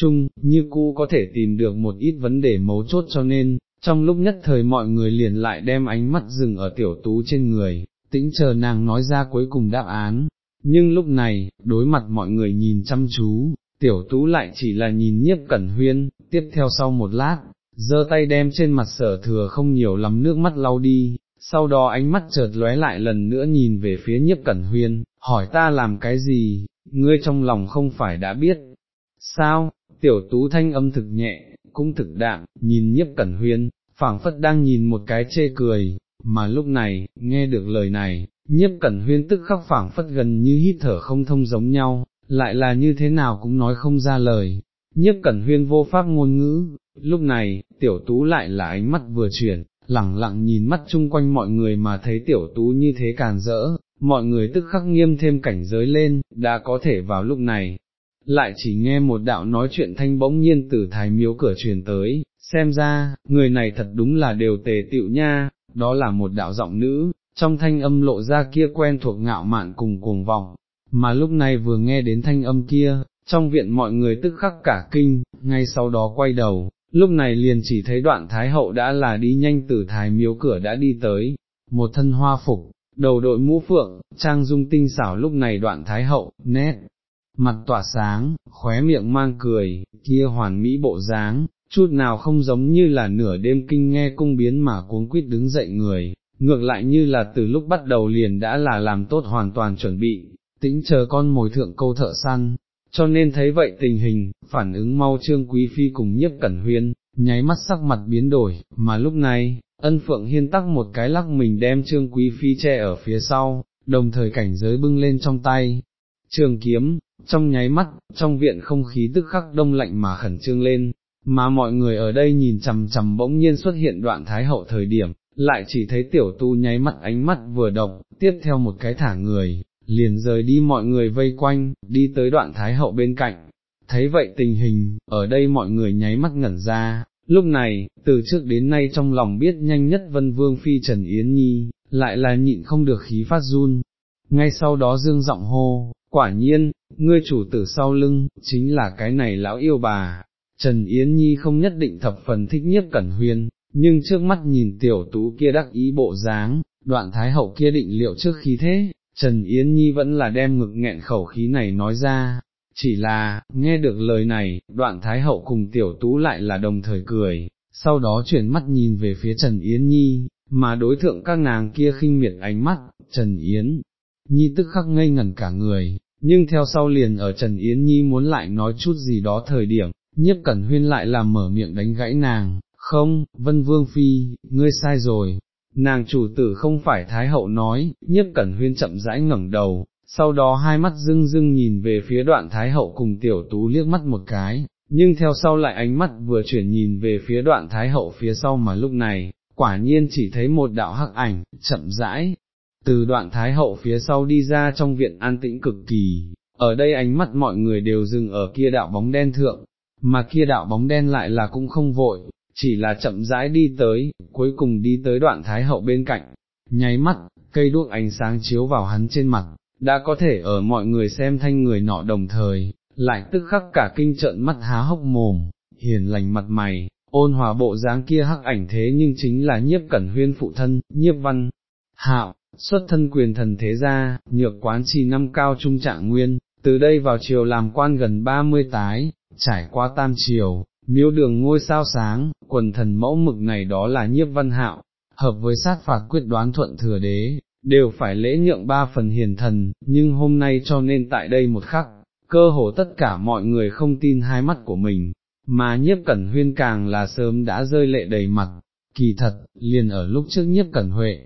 chung, như cũ có thể tìm được một ít vấn đề mấu chốt cho nên, trong lúc nhất thời mọi người liền lại đem ánh mắt dừng ở tiểu tú trên người, tĩnh chờ nàng nói ra cuối cùng đáp án, nhưng lúc này, đối mặt mọi người nhìn chăm chú, tiểu tú lại chỉ là nhìn nhiếp cẩn huyên, tiếp theo sau một lát, giơ tay đem trên mặt sở thừa không nhiều lắm nước mắt lau đi, sau đó ánh mắt chợt lóe lại lần nữa nhìn về phía nhiếp cẩn huyên, hỏi ta làm cái gì, ngươi trong lòng không phải đã biết, sao, tiểu tú thanh âm thực nhẹ, cũng thực đạm, nhìn nhiếp cẩn huyên, phảng phất đang nhìn một cái chê cười, mà lúc này, nghe được lời này, nhiếp cẩn huyên tức khắc phảng phất gần như hít thở không thông giống nhau, lại là như thế nào cũng nói không ra lời. Nhiếp cẩn huyên vô pháp ngôn ngữ, lúc này, tiểu tú lại là ánh mắt vừa chuyển, lẳng lặng nhìn mắt chung quanh mọi người mà thấy tiểu tú như thế càn rỡ, mọi người tức khắc nghiêm thêm cảnh giới lên, đã có thể vào lúc này, lại chỉ nghe một đạo nói chuyện thanh bỗng nhiên từ thái miếu cửa truyền tới, xem ra, người này thật đúng là đều tề tiệu nha, đó là một đạo giọng nữ, trong thanh âm lộ ra kia quen thuộc ngạo mạn cùng cuồng vọng, mà lúc này vừa nghe đến thanh âm kia, trong viện mọi người tức khắc cả kinh, ngay sau đó quay đầu, lúc này liền chỉ thấy đoạn thái hậu đã là đi nhanh từ thái miếu cửa đã đi tới, một thân hoa phục, đầu đội mũ phượng, trang dung tinh xảo lúc này đoạn thái hậu, nét, mặt tỏa sáng, khóe miệng mang cười, kia hoàn mỹ bộ dáng, chút nào không giống như là nửa đêm kinh nghe cung biến mà cuống quýt đứng dậy người, ngược lại như là từ lúc bắt đầu liền đã là làm tốt hoàn toàn chuẩn bị, tĩnh chờ con mồi thượng câu thợ săn, cho nên thấy vậy tình hình, phản ứng mau trương quý phi cùng nhiếp cẩn huyên, nháy mắt sắc mặt biến đổi, mà lúc này, ân phượng hiên tắc một cái lắc mình đem trương quý phi che ở phía sau, đồng thời cảnh giới bưng lên trong tay, trường kiếm, trong nháy mắt, trong viện không khí tức khắc đông lạnh mà khẩn trương lên, mà mọi người ở đây nhìn chằm chằm bỗng nhiên xuất hiện đoạn thái hậu thời điểm, lại chỉ thấy tiểu tu nháy mắt ánh mắt vừa động, tiếp theo một cái thả người, liền rời đi mọi người vây quanh, đi tới đoạn thái hậu bên cạnh. Thấy vậy tình hình, ở đây mọi người nháy mắt ngẩn ra, lúc này, từ trước đến nay trong lòng biết nhanh nhất vân vương phi Trần Yến Nhi, lại là nhịn không được khí phát run. Ngay sau đó dương giọng hô, quả nhiên, ngươi chủ tử sau lưng, chính là cái này lão yêu bà. Trần Yến Nhi không nhất định thập phần thích nhiếp cẩn huyên, nhưng trước mắt nhìn tiểu tú kia đắc ý bộ dáng, đoạn thái hậu kia định liệu trước khi thế, Trần Yến Nhi vẫn là đem ngực nghẹn khẩu khí này nói ra, chỉ là, nghe được lời này, đoạn thái hậu cùng tiểu tú lại là đồng thời cười, sau đó chuyển mắt nhìn về phía Trần Yến Nhi, mà đối thượng các nàng kia khinh miệt ánh mắt, Trần Yến Nhi tức khắc ngây ngẩn cả người, nhưng theo sau liền ở Trần Yến Nhi muốn lại nói chút gì đó thời điểm, nhiếp cẩn huyên lại làm mở miệng đánh gãy nàng, không, Vân Vương Phi, ngươi sai rồi, nàng chủ tử không phải Thái Hậu nói, nhiếp cẩn huyên chậm rãi ngẩng đầu, sau đó hai mắt dưng dưng nhìn về phía đoạn Thái Hậu cùng tiểu tú liếc mắt một cái, nhưng theo sau lại ánh mắt vừa chuyển nhìn về phía đoạn Thái Hậu phía sau mà lúc này, quả nhiên chỉ thấy một đạo hắc ảnh, chậm rãi, từ đoạn Thái Hậu phía sau đi ra trong viện an tĩnh cực kỳ, ở đây ánh mắt mọi người đều dừng ở kia đạo bóng đen thượng, mà kia đạo bóng đen lại là cũng không vội, chỉ là chậm rãi đi tới, cuối cùng đi tới đoạn Thái Hậu bên cạnh, nháy mắt, cây đuốc ánh sáng chiếu vào hắn trên mặt, đã có thể ở mọi người xem thanh người nọ đồng thời, lại tức khắc cả kinh trợn mắt há hốc mồm, hiền lành mặt mày, ôn hòa bộ dáng kia hắc ảnh thế nhưng chính là nhiếp cẩn huyên phụ thân, nhiếp văn, hạo, xuất thân quyền thần thế gia, nhược quán trì năm cao trung trạng nguyên, từ đây vào triều làm quan gần ba mươi tái, trải qua tam triều, miếu đường ngôi sao sáng, quần thần mẫu mực này đó là nhiếp văn hạo, hợp với sát phạt quyết đoán thuận thừa đế, đều phải lễ nhượng ba phần hiền thần, nhưng hôm nay cho nên tại đây một khắc, cơ hồ tất cả mọi người không tin hai mắt của mình, mà nhiếp cẩn huyên càng là sớm đã rơi lệ đầy mặt, kỳ thật, liền ở lúc trước nhiếp cẩn huệ,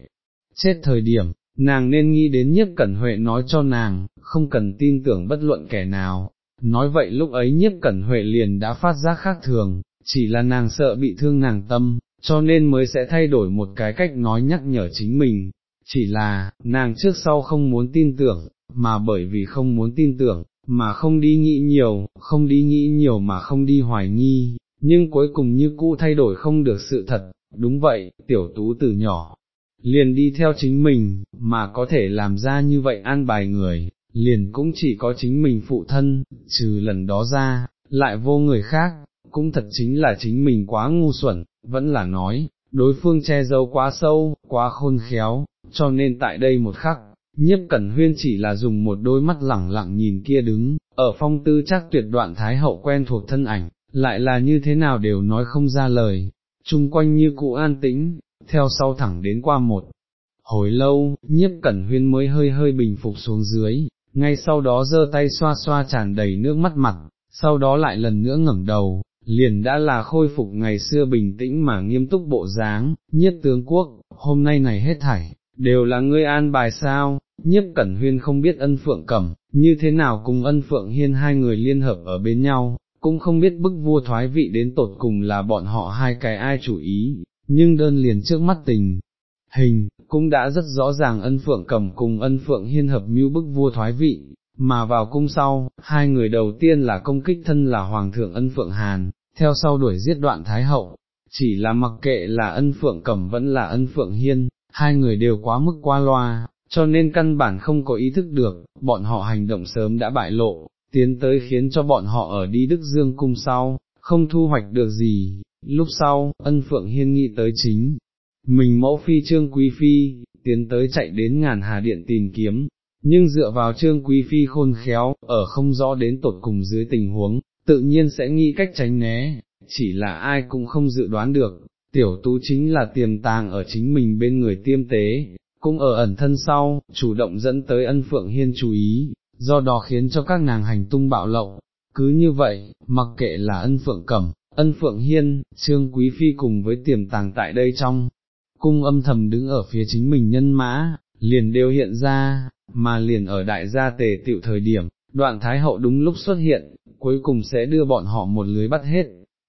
chết thời điểm, nàng nên nghĩ đến nhiếp cẩn huệ nói cho nàng, không cần tin tưởng bất luận kẻ nào, nói vậy lúc ấy nhiếp cẩn huệ liền đã phát giác khác thường, chỉ là nàng sợ bị thương nàng tâm, cho nên mới sẽ thay đổi một cái cách nói nhắc nhở chính mình, chỉ là, nàng trước sau không muốn tin tưởng, mà bởi vì không muốn tin tưởng, mà không đi nghĩ nhiều, không đi nghĩ nhiều mà không đi hoài nghi, nhưng cuối cùng như cũ thay đổi không được sự thật, đúng vậy, tiểu tú từ nhỏ, liền đi theo chính mình, mà có thể làm ra như vậy an bài người, liền cũng chỉ có chính mình phụ thân, trừ lần đó ra, lại vô người khác, cũng thật chính là chính mình quá ngu xuẩn, vẫn là nói, đối phương che giấu quá sâu, quá khôn khéo, cho nên tại đây một khắc, nhiếp cẩn huyên chỉ là dùng một đôi mắt lẳng lặng nhìn kia đứng, ở phong tư chắc tuyệt đoạn thái hậu quen thuộc thân ảnh, lại là như thế nào đều nói không ra lời, chung quanh như cụ an tĩnh, theo sau thẳng đến qua một. Hồi lâu, nhiếp cẩn huyên mới hơi hơi bình phục xuống dưới, ngay sau đó giơ tay xoa xoa tràn đầy nước mắt mặt, sau đó lại lần nữa ngẩng đầu, liền đã là khôi phục ngày xưa bình tĩnh mà nghiêm túc bộ dáng, nhiếp tướng quốc, hôm nay này hết thảy, đều là ngươi an bài sao, nhiếp cẩn huyên không biết ân phượng cẩm, như thế nào cùng ân phượng hiên hai người liên hợp ở bên nhau, cũng không biết bức vua thoái vị đến tột cùng là bọn họ hai cái ai chủ ý, nhưng đơn liền trước mắt tình. Hình, cũng đã rất rõ ràng ân phượng cầm cùng ân phượng hiên hợp mưu bức vua thoái vị, mà vào cung sau, hai người đầu tiên là công kích thân là Hoàng thượng ân phượng Hàn, theo sau đuổi giết đoạn Thái Hậu, chỉ là mặc kệ là ân phượng cẩm vẫn là ân phượng hiên, hai người đều quá mức qua loa, cho nên căn bản không có ý thức được, bọn họ hành động sớm đã bại lộ, tiến tới khiến cho bọn họ ở đi Đức Dương cung sau, không thu hoạch được gì, lúc sau, ân phượng hiên nghĩ tới chính, mình mẫu phi trương quý phi, tiến tới chạy đến ngàn hà điện tìm kiếm, nhưng dựa vào trương quý phi khôn khéo, ở không rõ đến tột cùng dưới tình huống, tự nhiên sẽ nghĩ cách tránh né, chỉ là ai cũng không dự đoán được, tiểu tú chính là tiềm tàng ở chính mình bên người tiêm tế, cũng ở ẩn thân sau, chủ động dẫn tới ân phượng hiên chú ý, do đó khiến cho các nàng hành tung bạo lậu. Cứ như vậy, mặc kệ là ân phượng cẩm, ân phượng hiên, trương quý phi cùng với tiềm tàng tại đây trong, cung âm thầm đứng ở phía chính mình nhân mã, liền đều hiện ra, mà liền ở đại gia tề tiệu thời điểm, đoạn thái hậu đúng lúc xuất hiện, cuối cùng sẽ đưa bọn họ một lưới bắt hết.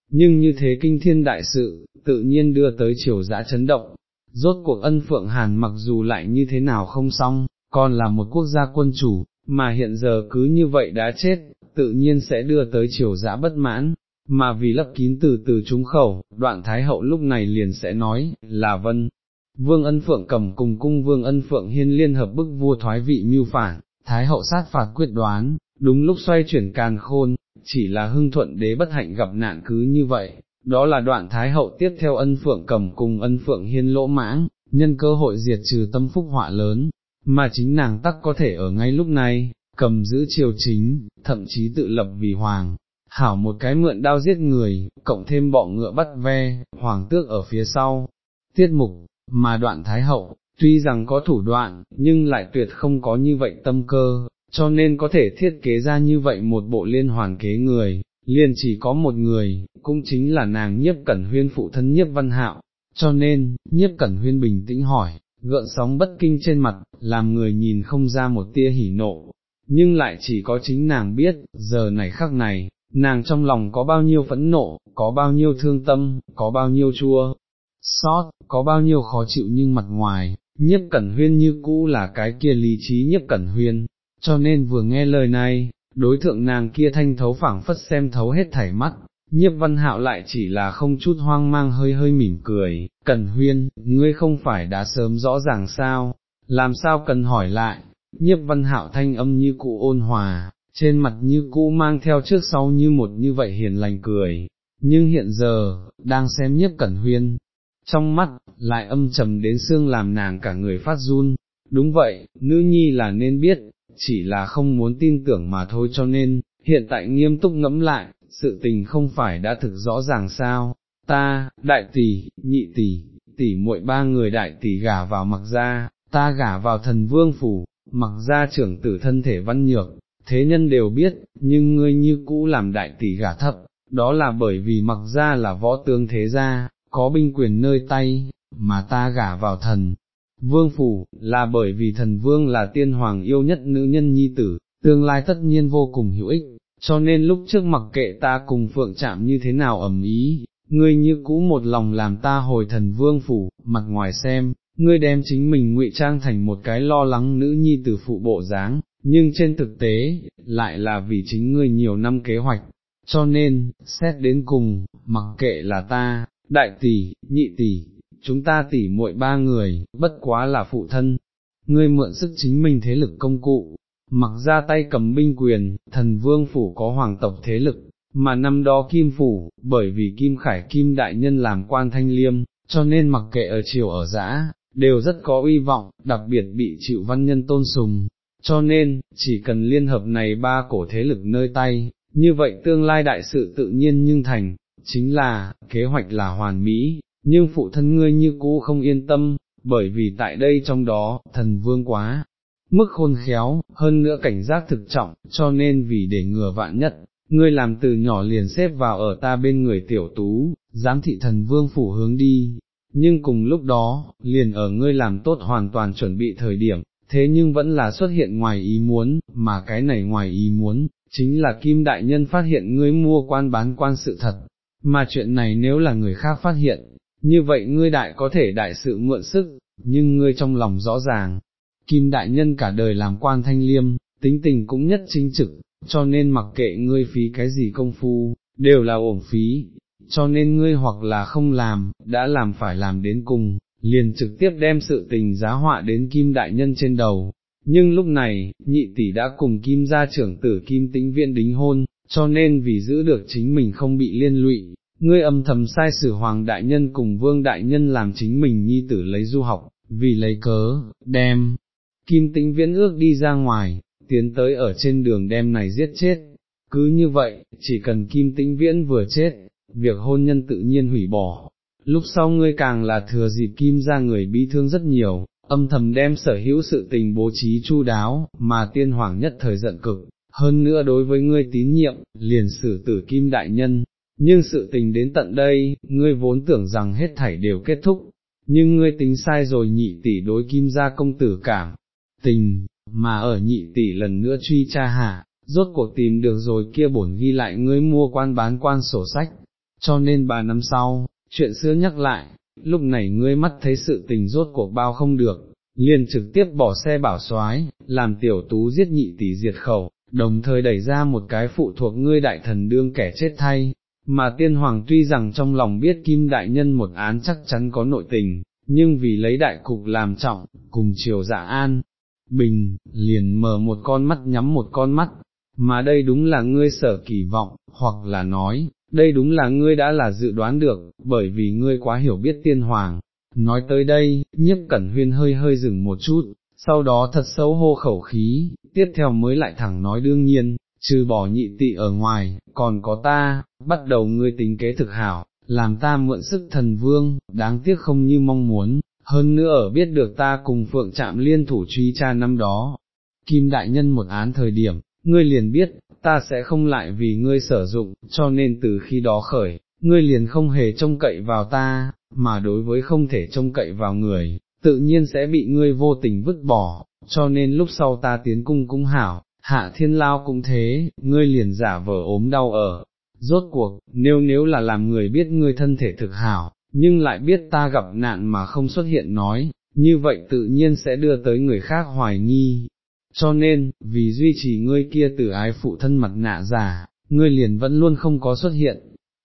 Nhưng như thế kinh thiên đại sự, tự nhiên đưa tới triều dã chấn động, rốt cuộc ân phượng hàn mặc dù lại như thế nào không xong, còn là một quốc gia quân chủ, mà hiện giờ cứ như vậy đã chết, tự nhiên sẽ đưa tới triều dã bất mãn, mà vì lấp kín từ từ trúng khẩu, đoạn thái hậu lúc này liền sẽ nói, là vân. Vương ân phượng cầm cùng cung vương ân phượng hiên liên hợp bức vua thoái vị mưu phản, thái hậu sát phạt quyết đoán, đúng lúc xoay chuyển càn khôn, chỉ là hưng thuận đế bất hạnh gặp nạn cứ như vậy, đó là đoạn thái hậu tiếp theo ân phượng cầm cùng ân phượng hiên lỗ mãng, nhân cơ hội diệt trừ tâm phúc họa lớn, mà chính nàng tắc có thể ở ngay lúc này, cầm giữ triều chính, thậm chí tự lập vì hoàng, hảo một cái mượn đao giết người, cộng thêm bọ ngựa bắt ve, hoàng tước ở phía sau. Tiết mục, mà đoạn thái hậu, tuy rằng có thủ đoạn, nhưng lại tuyệt không có như vậy tâm cơ, cho nên có thể thiết kế ra như vậy một bộ liên hoàn kế người, liền chỉ có một người, cũng chính là nàng nhiếp cẩn huyên phụ thân nhiếp văn hạo, cho nên, nhiếp cẩn huyên bình tĩnh hỏi, gợn sóng bất kinh trên mặt, làm người nhìn không ra một tia hỉ nộ, nhưng lại chỉ có chính nàng biết, giờ này khắc này, nàng trong lòng có bao nhiêu phẫn nộ, có bao nhiêu thương tâm, có bao nhiêu chua, xót, có bao nhiêu khó chịu nhưng mặt ngoài, nhiếp cẩn huyên như cũ là cái kia lý trí nhiếp cẩn huyên, cho nên vừa nghe lời này, đối thượng nàng kia thanh thấu phảng phất xem thấu hết thảy mắt, nhiếp văn hạo lại chỉ là không chút hoang mang hơi hơi mỉm cười, cẩn huyên, ngươi không phải đã sớm rõ ràng sao, làm sao cần hỏi lại, nhiếp văn hạo thanh âm như cụ ôn hòa, trên mặt như cũ mang theo trước sau như một như vậy hiền lành cười, nhưng hiện giờ, đang xem nhiếp cẩn huyên, trong mắt, lại âm trầm đến xương làm nàng cả người phát run, đúng vậy, nữ nhi là nên biết, chỉ là không muốn tin tưởng mà thôi cho nên, hiện tại nghiêm túc ngẫm lại, sự tình không phải đã thực rõ ràng sao, ta, đại tỷ, nhị tỷ, tỷ muội ba người đại tỷ gả vào mặc gia, ta gả vào thần vương phủ, mặc gia trưởng tử thân thể văn nhược, thế nhân đều biết, nhưng ngươi như cũ làm đại tỷ gả thấp, đó là bởi vì mặc ra là võ tướng thế gia, có binh quyền nơi tay, mà ta gả vào thần. Vương phủ, là bởi vì thần vương là tiên hoàng yêu nhất nữ nhân nhi tử, tương lai tất nhiên vô cùng hữu ích, cho nên lúc trước mặc kệ ta cùng phượng chạm như thế nào ẩm ý, ngươi như cũ một lòng làm ta hồi thần vương phủ, mặt ngoài xem, ngươi đem chính mình ngụy trang thành một cái lo lắng nữ nhi tử phụ bộ dáng, nhưng trên thực tế, lại là vì chính ngươi nhiều năm kế hoạch, cho nên, xét đến cùng, mặc kệ là ta, đại tỷ, nhị tỷ, chúng ta tỷ muội ba người, bất quá là phụ thân, ngươi mượn sức chính mình thế lực công cụ, mặc ra tay cầm binh quyền, thần vương phủ có hoàng tộc thế lực, mà năm đó kim phủ, bởi vì kim khải kim đại nhân làm quan thanh liêm, cho nên mặc kệ ở triều ở giã, đều rất có uy vọng, đặc biệt bị chịu văn nhân tôn sùng, cho nên, chỉ cần liên hợp này ba cổ thế lực nơi tay, như vậy tương lai đại sự tự nhiên nhưng thành, chính là, kế hoạch là hoàn mỹ, nhưng phụ thân ngươi như cũ không yên tâm, bởi vì tại đây trong đó, thần vương quá, mức khôn khéo, hơn nữa cảnh giác thực trọng, cho nên vì để ngừa vạn nhất, ngươi làm từ nhỏ liền xếp vào ở ta bên người tiểu tú, giám thị thần vương phủ hướng đi, nhưng cùng lúc đó, liền ở ngươi làm tốt hoàn toàn chuẩn bị thời điểm, thế nhưng vẫn là xuất hiện ngoài ý muốn, mà cái này ngoài ý muốn, chính là Kim Đại Nhân phát hiện ngươi mua quan bán quan sự thật, mà chuyện này nếu là người khác phát hiện, như vậy ngươi đại có thể đại sự mượn sức, nhưng ngươi trong lòng rõ ràng, Kim Đại Nhân cả đời làm quan thanh liêm, tính tình cũng nhất chính trực, cho nên mặc kệ ngươi phí cái gì công phu, đều là ổn phí, cho nên ngươi hoặc là không làm, đã làm phải làm đến cùng, liền trực tiếp đem sự tình giá họa đến Kim Đại Nhân trên đầu. Nhưng lúc này, nhị tỷ đã cùng Kim gia trưởng tử Kim tĩnh viện đính hôn, cho nên vì giữ được chính mình không bị liên lụy, ngươi âm thầm sai sử Hoàng Đại Nhân cùng Vương Đại Nhân làm chính mình nhi tử lấy du học, vì lấy cớ, đem, Kim tĩnh viễn ước đi ra ngoài, tiến tới ở trên đường đem này giết chết. Cứ như vậy, chỉ cần Kim Tĩnh Viễn vừa chết, việc hôn nhân tự nhiên hủy bỏ, lúc sau ngươi càng là thừa dịp kim ra người bị thương rất nhiều, âm thầm đem sở hữu sự tình bố trí chu đáo, mà tiên hoàng nhất thời giận cực, hơn nữa đối với ngươi tín nhiệm, liền xử tử kim đại nhân, nhưng sự tình đến tận đây, ngươi vốn tưởng rằng hết thảy đều kết thúc, nhưng ngươi tính sai rồi nhị tỷ đối kim gia công tử cảm, tình, mà ở nhị tỷ lần nữa truy tra hạ, rốt cuộc tìm được rồi kia bổn ghi lại ngươi mua quan bán quan sổ sách, cho nên ba năm sau, chuyện xưa nhắc lại, lúc này ngươi mắt thấy sự tình rốt cuộc bao không được, liền trực tiếp bỏ xe bảo soái, làm tiểu tú giết nhị tỷ diệt khẩu, đồng thời đẩy ra một cái phụ thuộc ngươi đại thần đương kẻ chết thay, mà tiên hoàng tuy rằng trong lòng biết kim đại nhân một án chắc chắn có nội tình, nhưng vì lấy đại cục làm trọng, cùng chiều dạ an, bình, liền mở một con mắt nhắm một con mắt, mà đây đúng là ngươi sở kỳ vọng, hoặc là nói, đây đúng là ngươi đã là dự đoán được, bởi vì ngươi quá hiểu biết tiên hoàng. Nói tới đây, nhiếp cẩn huyên hơi hơi dừng một chút, sau đó thật xấu hô khẩu khí, tiếp theo mới lại thẳng nói đương nhiên, trừ bỏ nhị tị ở ngoài, còn có ta, bắt đầu ngươi tính kế thực hảo, làm ta mượn sức thần vương, đáng tiếc không như mong muốn, hơn nữa ở biết được ta cùng phượng chạm liên thủ truy tra năm đó. Kim đại nhân một án thời điểm, ngươi liền biết, ta sẽ không lại vì ngươi sử dụng, cho nên từ khi đó khởi, ngươi liền không hề trông cậy vào ta, mà đối với không thể trông cậy vào người, tự nhiên sẽ bị ngươi vô tình vứt bỏ, cho nên lúc sau ta tiến cung cũng hảo, hạ thiên lao cũng thế, ngươi liền giả vờ ốm đau ở. Rốt cuộc, nếu nếu là làm người biết ngươi thân thể thực hảo, nhưng lại biết ta gặp nạn mà không xuất hiện nói, như vậy tự nhiên sẽ đưa tới người khác hoài nghi, cho nên, vì duy trì ngươi kia tử ái phụ thân mặt nạ giả, ngươi liền vẫn luôn không có xuất hiện,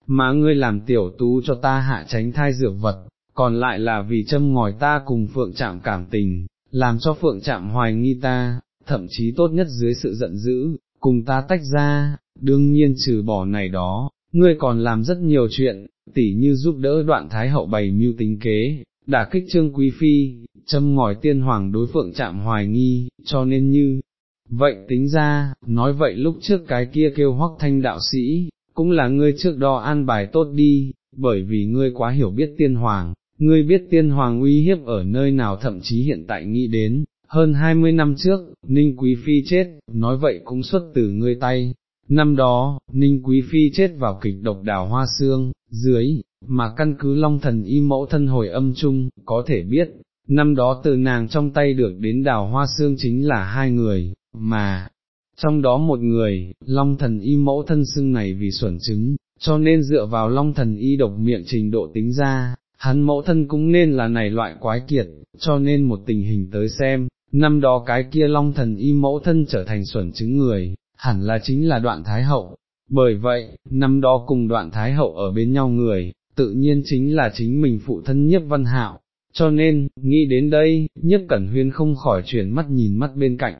mà ngươi làm tiểu tú cho ta hạ tránh thai dược vật, còn lại là vì châm ngòi ta cùng phượng chạm cảm tình, làm cho phượng chạm hoài nghi ta, thậm chí tốt nhất dưới sự giận dữ, cùng ta tách ra, đương nhiên trừ bỏ này đó, ngươi còn làm rất nhiều chuyện, tỉ như giúp đỡ đoạn thái hậu bày mưu tính kế, đả kích trương quý phi, châm ngòi tiên hoàng đối phượng chạm hoài nghi, cho nên như, vậy tính ra, nói vậy lúc trước cái kia kêu hoắc thanh đạo sĩ, cũng là ngươi trước đó an bài tốt đi, bởi vì ngươi quá hiểu biết tiên hoàng, ngươi biết tiên hoàng uy hiếp ở nơi nào thậm chí hiện tại nghĩ đến, hơn 20 năm trước, Ninh Quý Phi chết, nói vậy cũng xuất từ ngươi tay. Năm đó, Ninh Quý Phi chết vào kịch độc đào hoa xương, dưới, mà căn cứ long thần y mẫu thân hồi âm chung, có thể biết, năm đó từ nàng trong tay được đến đào hoa xương chính là hai người, mà, trong đó một người, long thần y mẫu thân xương này vì xuẩn chứng, cho nên dựa vào long thần y độc miệng trình độ tính ra, hắn mẫu thân cũng nên là này loại quái kiệt, cho nên một tình hình tới xem, năm đó cái kia long thần y mẫu thân trở thành xuẩn chứng người, hẳn là chính là đoạn thái hậu. Bởi vậy, năm đó cùng đoạn thái hậu ở bên nhau người, tự nhiên chính là chính mình phụ thân nhiếp văn hạo, cho nên, nghĩ đến đây, nhất cẩn huyên không khỏi chuyển mắt nhìn mắt bên cạnh.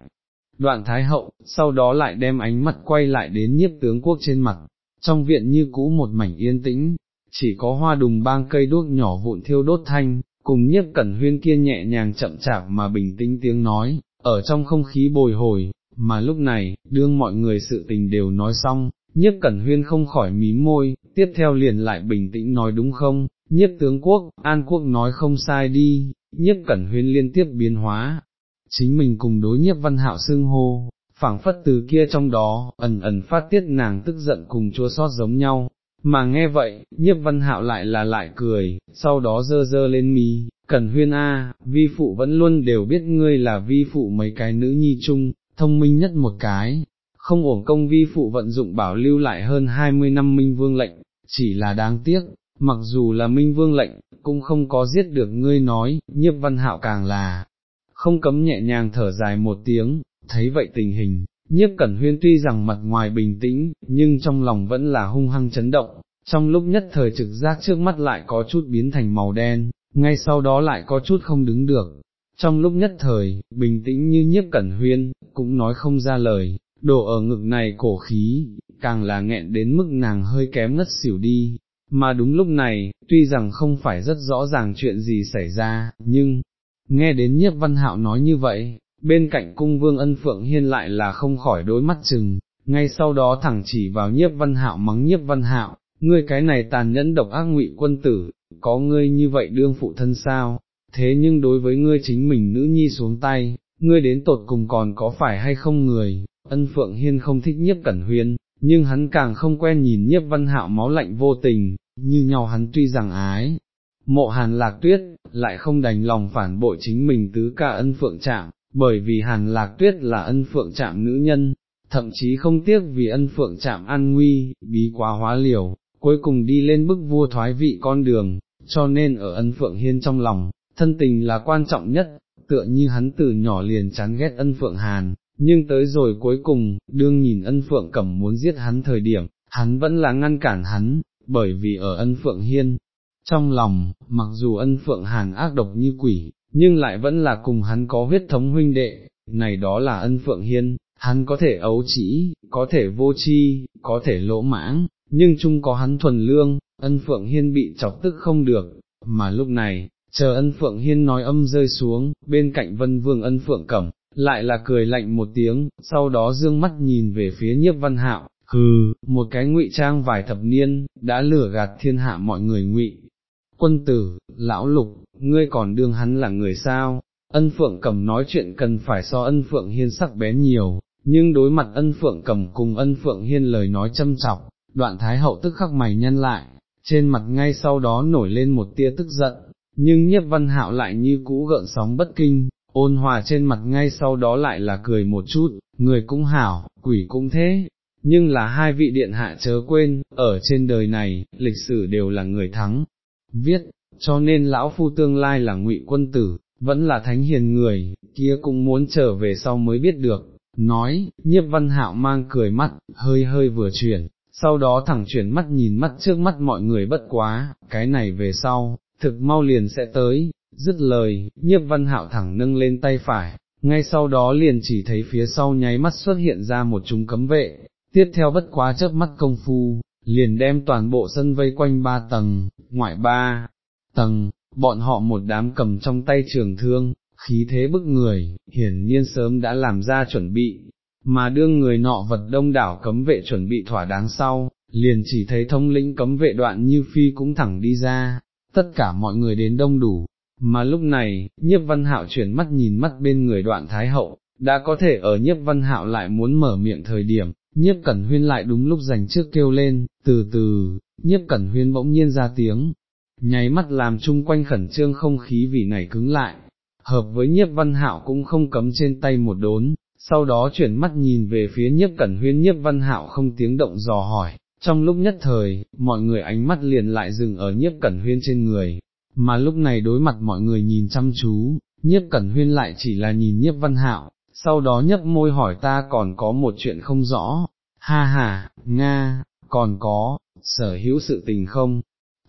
Đoạn thái hậu, sau đó lại đem ánh mắt quay lại đến nhiếp tướng quốc trên mặt, trong viện như cũ một mảnh yên tĩnh, chỉ có hoa đùng bang cây đuốc nhỏ vụn thiêu đốt thanh, cùng nhiếp cẩn huyên kia nhẹ nhàng chậm chạp mà bình tĩnh tiếng nói, ở trong không khí bồi hồi, mà lúc này, đương mọi người sự tình đều nói xong, nhiếp cẩn huyên không khỏi mí môi, tiếp theo liền lại bình tĩnh nói đúng không, nhiếp tướng quốc, an quốc nói không sai đi, nhiếp cẩn huyên liên tiếp biến hóa, chính mình cùng đối nhiếp văn hạo xưng hô, phảng phất từ kia trong đó, ẩn ẩn phát tiết nàng tức giận cùng chua sót giống nhau, mà nghe vậy, nhiếp văn hạo lại là lại cười, sau đó dơ dơ lên mí. cẩn huyên a, vi phụ vẫn luôn đều biết ngươi là vi phụ mấy cái nữ nhi chung, thông minh nhất một cái, không ổn công vi phụ vận dụng bảo lưu lại hơn 20 năm minh vương lệnh, chỉ là đáng tiếc, mặc dù là minh vương lệnh, cũng không có giết được ngươi nói, nhiếp văn hạo càng là, không cấm nhẹ nhàng thở dài một tiếng, thấy vậy tình hình, nhiếp cẩn huyên tuy rằng mặt ngoài bình tĩnh, nhưng trong lòng vẫn là hung hăng chấn động, trong lúc nhất thời trực giác trước mắt lại có chút biến thành màu đen, ngay sau đó lại có chút không đứng được. Trong lúc nhất thời, bình tĩnh như nhiếp cẩn huyên, cũng nói không ra lời, đổ ở ngực này cổ khí, càng là nghẹn đến mức nàng hơi kém ngất xỉu đi, mà đúng lúc này, tuy rằng không phải rất rõ ràng chuyện gì xảy ra, nhưng, nghe đến nhiếp văn hạo nói như vậy, bên cạnh cung vương ân phượng hiên lại là không khỏi đối mắt chừng, ngay sau đó thẳng chỉ vào nhiếp văn hạo mắng nhiếp văn hạo, ngươi cái này tàn nhẫn độc ác ngụy quân tử, có ngươi như vậy đương phụ thân sao, thế nhưng đối với ngươi chính mình nữ nhi xuống tay, ngươi đến tột cùng còn có phải hay không người, ân phượng hiên không thích nhiếp cẩn huyên, nhưng hắn càng không quen nhìn nhiếp văn hạo máu lạnh vô tình, như nhau hắn tuy rằng ái, mộ hàn lạc tuyết, lại không đành lòng phản bội chính mình tứ ca ân phượng chạm, bởi vì hàn lạc tuyết là ân phượng chạm nữ nhân, thậm chí không tiếc vì ân phượng chạm an nguy, bí quá hóa liều, cuối cùng đi lên bức vua thoái vị con đường, cho nên ở ân phượng hiên trong lòng, thân tình là quan trọng nhất, tựa như hắn từ nhỏ liền chán ghét ân phượng hàn, nhưng tới rồi cuối cùng, đương nhìn ân phượng cẩm muốn giết hắn thời điểm, hắn vẫn là ngăn cản hắn, bởi vì ở ân phượng hiên, trong lòng, mặc dù ân phượng hàn ác độc như quỷ, nhưng lại vẫn là cùng hắn có huyết thống huynh đệ, này đó là ân phượng hiên, hắn có thể ấu chỉ, có thể vô chi, có thể lỗ mãng, nhưng chung có hắn thuần lương, ân phượng hiên bị chọc tức không được, mà lúc này, chờ ân phượng hiên nói âm rơi xuống, bên cạnh vân vương ân phượng cẩm, lại là cười lạnh một tiếng, sau đó dương mắt nhìn về phía nhiếp văn hạo, hừ, một cái ngụy trang vài thập niên, đã lừa gạt thiên hạ mọi người ngụy. Quân tử, lão lục, ngươi còn đương hắn là người sao? Ân phượng cầm nói chuyện cần phải so ân phượng hiên sắc bén nhiều, nhưng đối mặt ân phượng cầm cùng ân phượng hiên lời nói châm chọc, đoạn thái hậu tức khắc mày nhăn lại, trên mặt ngay sau đó nổi lên một tia tức giận, nhưng nhiếp văn hạo lại như cũ gợn sóng bất kinh, ôn hòa trên mặt ngay sau đó lại là cười một chút, người cũng hảo, quỷ cũng thế, nhưng là hai vị điện hạ chớ quên, ở trên đời này, lịch sử đều là người thắng, viết, cho nên lão phu tương lai là ngụy quân tử, vẫn là thánh hiền người, kia cũng muốn trở về sau mới biết được, nói, nhiếp văn hạo mang cười mắt, hơi hơi vừa chuyển, sau đó thẳng chuyển mắt nhìn mắt trước mắt mọi người bất quá, cái này về sau, thực mau liền sẽ tới, dứt lời, nhiếp văn hạo thẳng nâng lên tay phải, ngay sau đó liền chỉ thấy phía sau nháy mắt xuất hiện ra một chúng cấm vệ, tiếp theo bất quá chớp mắt công phu, liền đem toàn bộ sân vây quanh ba tầng, ngoại ba tầng, bọn họ một đám cầm trong tay trường thương, khí thế bức người, hiển nhiên sớm đã làm ra chuẩn bị, mà đương người nọ vật đông đảo cấm vệ chuẩn bị thỏa đáng sau, liền chỉ thấy thông lĩnh cấm vệ đoạn như phi cũng thẳng đi ra, tất cả mọi người đến đông đủ, mà lúc này, nhiếp văn hạo chuyển mắt nhìn mắt bên người đoạn thái hậu, đã có thể ở nhiếp văn hạo lại muốn mở miệng thời điểm, nhiếp cẩn huyên lại đúng lúc dành trước kêu lên, từ từ, nhiếp cẩn huyên bỗng nhiên ra tiếng, nháy mắt làm chung quanh khẩn trương không khí vì này cứng lại, hợp với nhiếp văn hạo cũng không cấm trên tay một đốn, sau đó chuyển mắt nhìn về phía nhiếp cẩn huyên nhiếp văn hạo không tiếng động dò hỏi, trong lúc nhất thời, mọi người ánh mắt liền lại dừng ở nhiếp cẩn huyên trên người, mà lúc này đối mặt mọi người nhìn chăm chú, nhiếp cẩn huyên lại chỉ là nhìn nhiếp văn hạo, sau đó nhấp môi hỏi ta còn có một chuyện không rõ, ha ha, Nga, còn có, sở hữu sự tình không,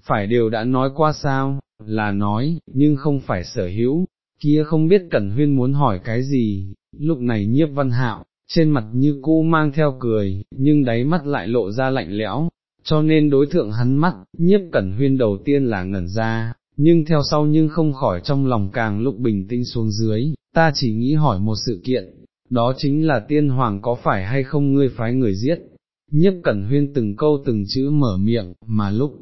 phải đều đã nói qua sao, là nói, nhưng không phải sở hữu, kia không biết Cẩn Huyên muốn hỏi cái gì, lúc này nhiếp văn hạo, trên mặt như cũ mang theo cười, nhưng đáy mắt lại lộ ra lạnh lẽo, cho nên đối thượng hắn mắt, nhiếp Cẩn Huyên đầu tiên là ngẩn ra, nhưng theo sau nhưng không khỏi trong lòng càng lúc bình tĩnh xuống dưới, ta chỉ nghĩ hỏi một sự kiện, đó chính là tiên hoàng có phải hay không ngươi phái người giết. Nhiếp Cẩn Huyên từng câu từng chữ mở miệng, mà lúc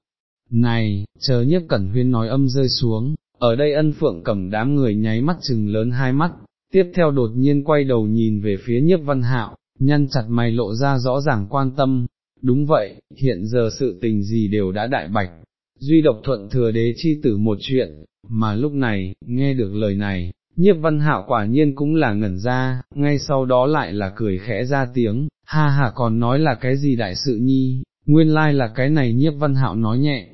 này, chờ Nhiếp Cẩn Huyên nói âm rơi xuống, ở đây ân phượng cầm đám người nháy mắt chừng lớn hai mắt, tiếp theo đột nhiên quay đầu nhìn về phía Nhiếp Văn Hạo, nhăn chặt mày lộ ra rõ ràng quan tâm, đúng vậy, hiện giờ sự tình gì đều đã đại bạch, duy độc thuận thừa đế chi tử một chuyện, mà lúc này, nghe được lời này, nhiếp văn hạo quả nhiên cũng là ngẩn ra, ngay sau đó lại là cười khẽ ra tiếng, ha ha còn nói là cái gì đại sự nhi, nguyên lai là cái này nhiếp văn hạo nói nhẹ.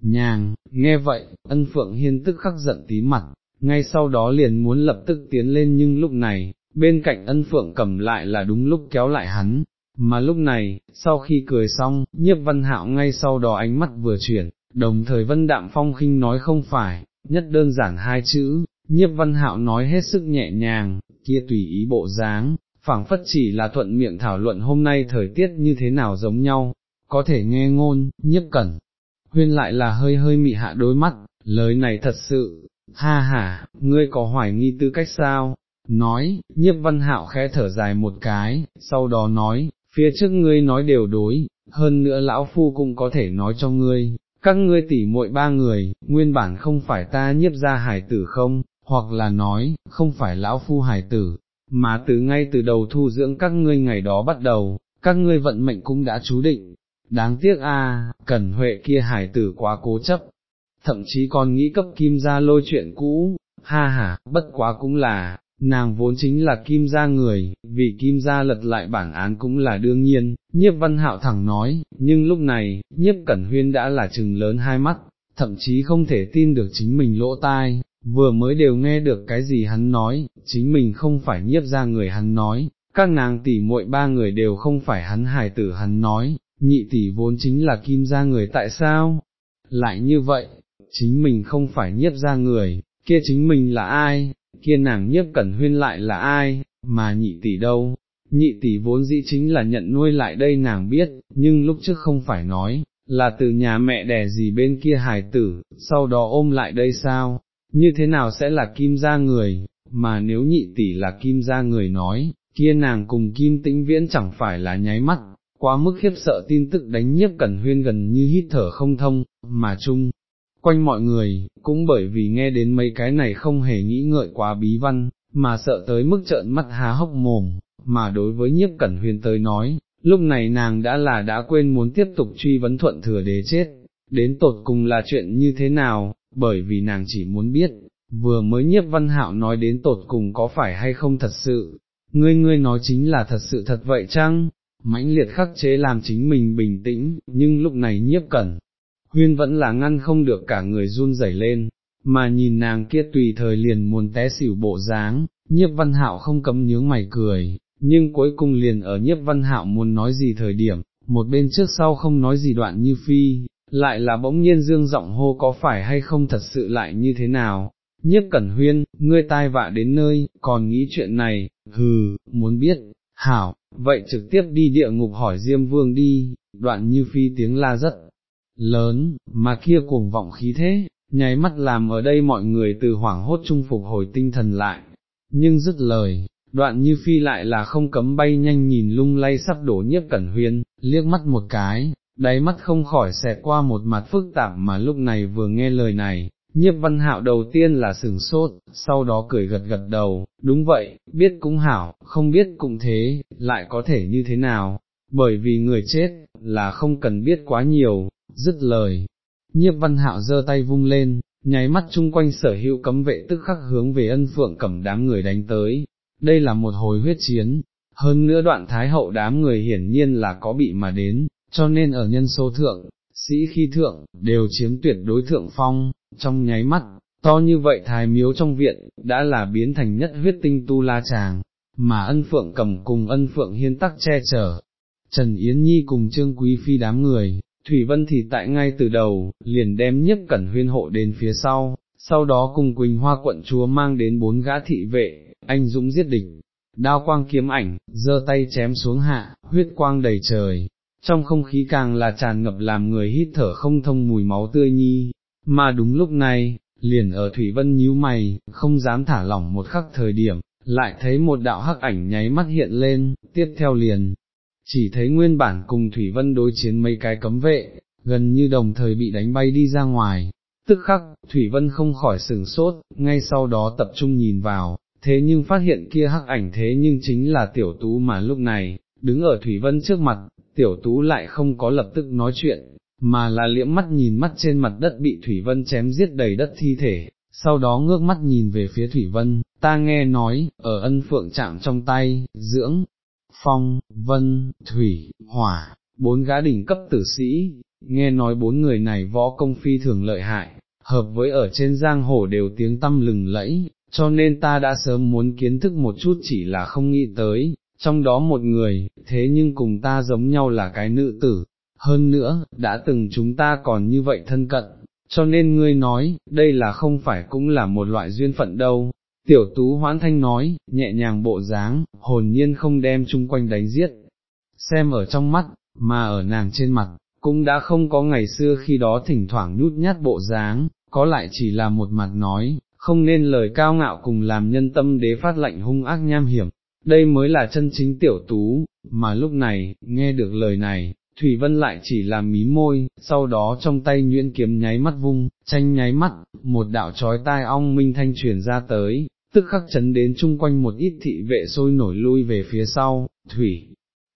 Nhàng, nghe vậy, ân phượng hiên tức khắc giận tí mặt, ngay sau đó liền muốn lập tức tiến lên nhưng lúc này, bên cạnh ân phượng cầm lại là đúng lúc kéo lại hắn, mà lúc này, sau khi cười xong, nhiếp văn hạo ngay sau đó ánh mắt vừa chuyển, đồng thời vân đạm phong khinh nói không phải, nhất đơn giản hai chữ, nhiếp văn hạo nói hết sức nhẹ nhàng, kia tùy ý bộ dáng, phảng phất chỉ là thuận miệng thảo luận hôm nay thời tiết như thế nào giống nhau, có thể nghe ngôn, nhiếp cẩn, huyên lại là hơi hơi mị hạ đôi mắt, lời này thật sự, ha ha, ngươi có hoài nghi tư cách sao? Nói, nhiếp văn hạo khẽ thở dài một cái, sau đó nói, phía trước ngươi nói đều đối, hơn nữa lão phu cũng có thể nói cho ngươi, các ngươi tỉ muội ba người, nguyên bản không phải ta nhiếp ra hải tử không, hoặc là nói, không phải lão phu hải tử, mà từ ngay từ đầu thu dưỡng các ngươi ngày đó bắt đầu, các ngươi vận mệnh cũng đã chú định. Đáng tiếc a, Cẩn Huệ kia hải tử quá cố chấp, thậm chí còn nghĩ cấp kim ra lôi chuyện cũ, ha ha, bất quá cũng là, nàng vốn chính là kim gia người, vì kim gia lật lại bản án cũng là đương nhiên, nhiếp văn hạo thẳng nói, nhưng lúc này, nhiếp cẩn huyên đã là trừng lớn hai mắt, thậm chí không thể tin được chính mình lỗ tai, vừa mới đều nghe được cái gì hắn nói, chính mình không phải nhiếp ra người hắn nói, các nàng tỷ muội ba người đều không phải hắn hài tử hắn nói, nhị tỷ vốn chính là kim gia người tại sao? Lại như vậy, chính mình không phải nhiếp ra người, kia chính mình là ai, kia nàng nhiếp cẩn huyên lại là ai, mà nhị tỷ đâu, nhị tỷ vốn dĩ chính là nhận nuôi lại đây nàng biết, nhưng lúc trước không phải nói, là từ nhà mẹ đẻ gì bên kia hài tử, sau đó ôm lại đây sao, như thế nào sẽ là kim gia người, mà nếu nhị tỷ là kim gia người nói, kia nàng cùng kim tĩnh viễn chẳng phải là nháy mắt, quá mức khiếp sợ tin tức đánh nhiếp cẩn huyên gần như hít thở không thông, mà chung. Quanh mọi người, cũng bởi vì nghe đến mấy cái này không hề nghĩ ngợi quá bí văn, mà sợ tới mức trợn mắt há hốc mồm, mà đối với nhiếp cẩn huyền tới nói, lúc này nàng đã là đã quên muốn tiếp tục truy vấn thuận thừa đế chết, đến tột cùng là chuyện như thế nào, bởi vì nàng chỉ muốn biết, vừa mới nhiếp văn hạo nói đến tột cùng có phải hay không thật sự, ngươi ngươi nói chính là thật sự thật vậy chăng, mãnh liệt khắc chế làm chính mình bình tĩnh, nhưng lúc này nhiếp cẩn, huyên vẫn là ngăn không được cả người run rẩy lên, mà nhìn nàng kia tùy thời liền muốn té xỉu bộ dáng, nhiếp văn hạo không cấm nhướng mày cười, nhưng cuối cùng liền ở nhiếp văn hạo muốn nói gì thời điểm, một bên trước sau không nói gì đoạn như phi, lại là bỗng nhiên dương giọng hô có phải hay không thật sự lại như thế nào, nhiếp cẩn huyên, ngươi tai vạ đến nơi, còn nghĩ chuyện này, hừ, muốn biết, hảo, vậy trực tiếp đi địa ngục hỏi Diêm Vương đi, đoạn như phi tiếng la rất lớn, mà kia cuồng vọng khí thế, nháy mắt làm ở đây mọi người từ hoảng hốt trung phục hồi tinh thần lại, nhưng dứt lời, đoạn như phi lại là không cấm bay nhanh nhìn lung lay sắp đổ nhiếp cẩn huyên, liếc mắt một cái, đáy mắt không khỏi xẹt qua một mặt phức tạp mà lúc này vừa nghe lời này, nhiếp văn hạo đầu tiên là sừng sốt, sau đó cười gật gật đầu, đúng vậy, biết cũng hảo, không biết cũng thế, lại có thể như thế nào, bởi vì người chết, là không cần biết quá nhiều, dứt lời. Nhiếp văn hạo giơ tay vung lên, nháy mắt chung quanh sở hữu cấm vệ tức khắc hướng về ân phượng cầm đám người đánh tới, đây là một hồi huyết chiến, hơn nữa đoạn thái hậu đám người hiển nhiên là có bị mà đến, cho nên ở nhân số thượng, sĩ khi thượng, đều chiếm tuyệt đối thượng phong, trong nháy mắt, to như vậy thái miếu trong viện, đã là biến thành nhất huyết tinh tu la tràng, mà ân phượng cầm cùng ân phượng hiên tắc che chở. Trần Yến Nhi cùng Trương Quý Phi đám người, Thủy Vân thì tại ngay từ đầu, liền đem nhất cẩn huyên hộ đến phía sau, sau đó cùng Quỳnh Hoa quận chúa mang đến bốn gã thị vệ, anh dũng giết địch, đao quang kiếm ảnh, giơ tay chém xuống hạ, huyết quang đầy trời, trong không khí càng là tràn ngập làm người hít thở không thông mùi máu tươi nhi, mà đúng lúc này, liền ở Thủy Vân nhíu mày, không dám thả lỏng một khắc thời điểm, lại thấy một đạo hắc ảnh nháy mắt hiện lên, tiếp theo liền, chỉ thấy nguyên bản cùng Thủy Vân đối chiến mấy cái cấm vệ, gần như đồng thời bị đánh bay đi ra ngoài. Tức khắc, Thủy Vân không khỏi sửng sốt, ngay sau đó tập trung nhìn vào, thế nhưng phát hiện kia hắc ảnh thế nhưng chính là tiểu tú mà lúc này, đứng ở Thủy Vân trước mặt, tiểu tú lại không có lập tức nói chuyện, mà là liễm mắt nhìn mắt trên mặt đất bị Thủy Vân chém giết đầy đất thi thể, sau đó ngước mắt nhìn về phía Thủy Vân, ta nghe nói, ở ân phượng chạm trong tay, dưỡng, phong, vân, thủy, hỏa, bốn gã đỉnh cấp tử sĩ, nghe nói bốn người này võ công phi thường lợi hại, hợp với ở trên giang hồ đều tiếng tâm lừng lẫy, cho nên ta đã sớm muốn kiến thức một chút chỉ là không nghĩ tới, trong đó một người, thế nhưng cùng ta giống nhau là cái nữ tử, hơn nữa, đã từng chúng ta còn như vậy thân cận, cho nên ngươi nói, đây là không phải cũng là một loại duyên phận đâu. Tiểu tú hoãn thanh nói, nhẹ nhàng bộ dáng, hồn nhiên không đem chung quanh đánh giết, xem ở trong mắt, mà ở nàng trên mặt, cũng đã không có ngày xưa khi đó thỉnh thoảng nhút nhát bộ dáng, có lại chỉ là một mặt nói, không nên lời cao ngạo cùng làm nhân tâm đế phát lạnh hung ác nham hiểm, đây mới là chân chính tiểu tú, mà lúc này, nghe được lời này, Thủy Vân lại chỉ làm mí môi, sau đó trong tay nhuyễn kiếm nháy mắt vung, tranh nháy mắt, một đạo trói tai ong minh thanh truyền ra tới, tức khắc chấn đến chung quanh một ít thị vệ sôi nổi lui về phía sau, Thủy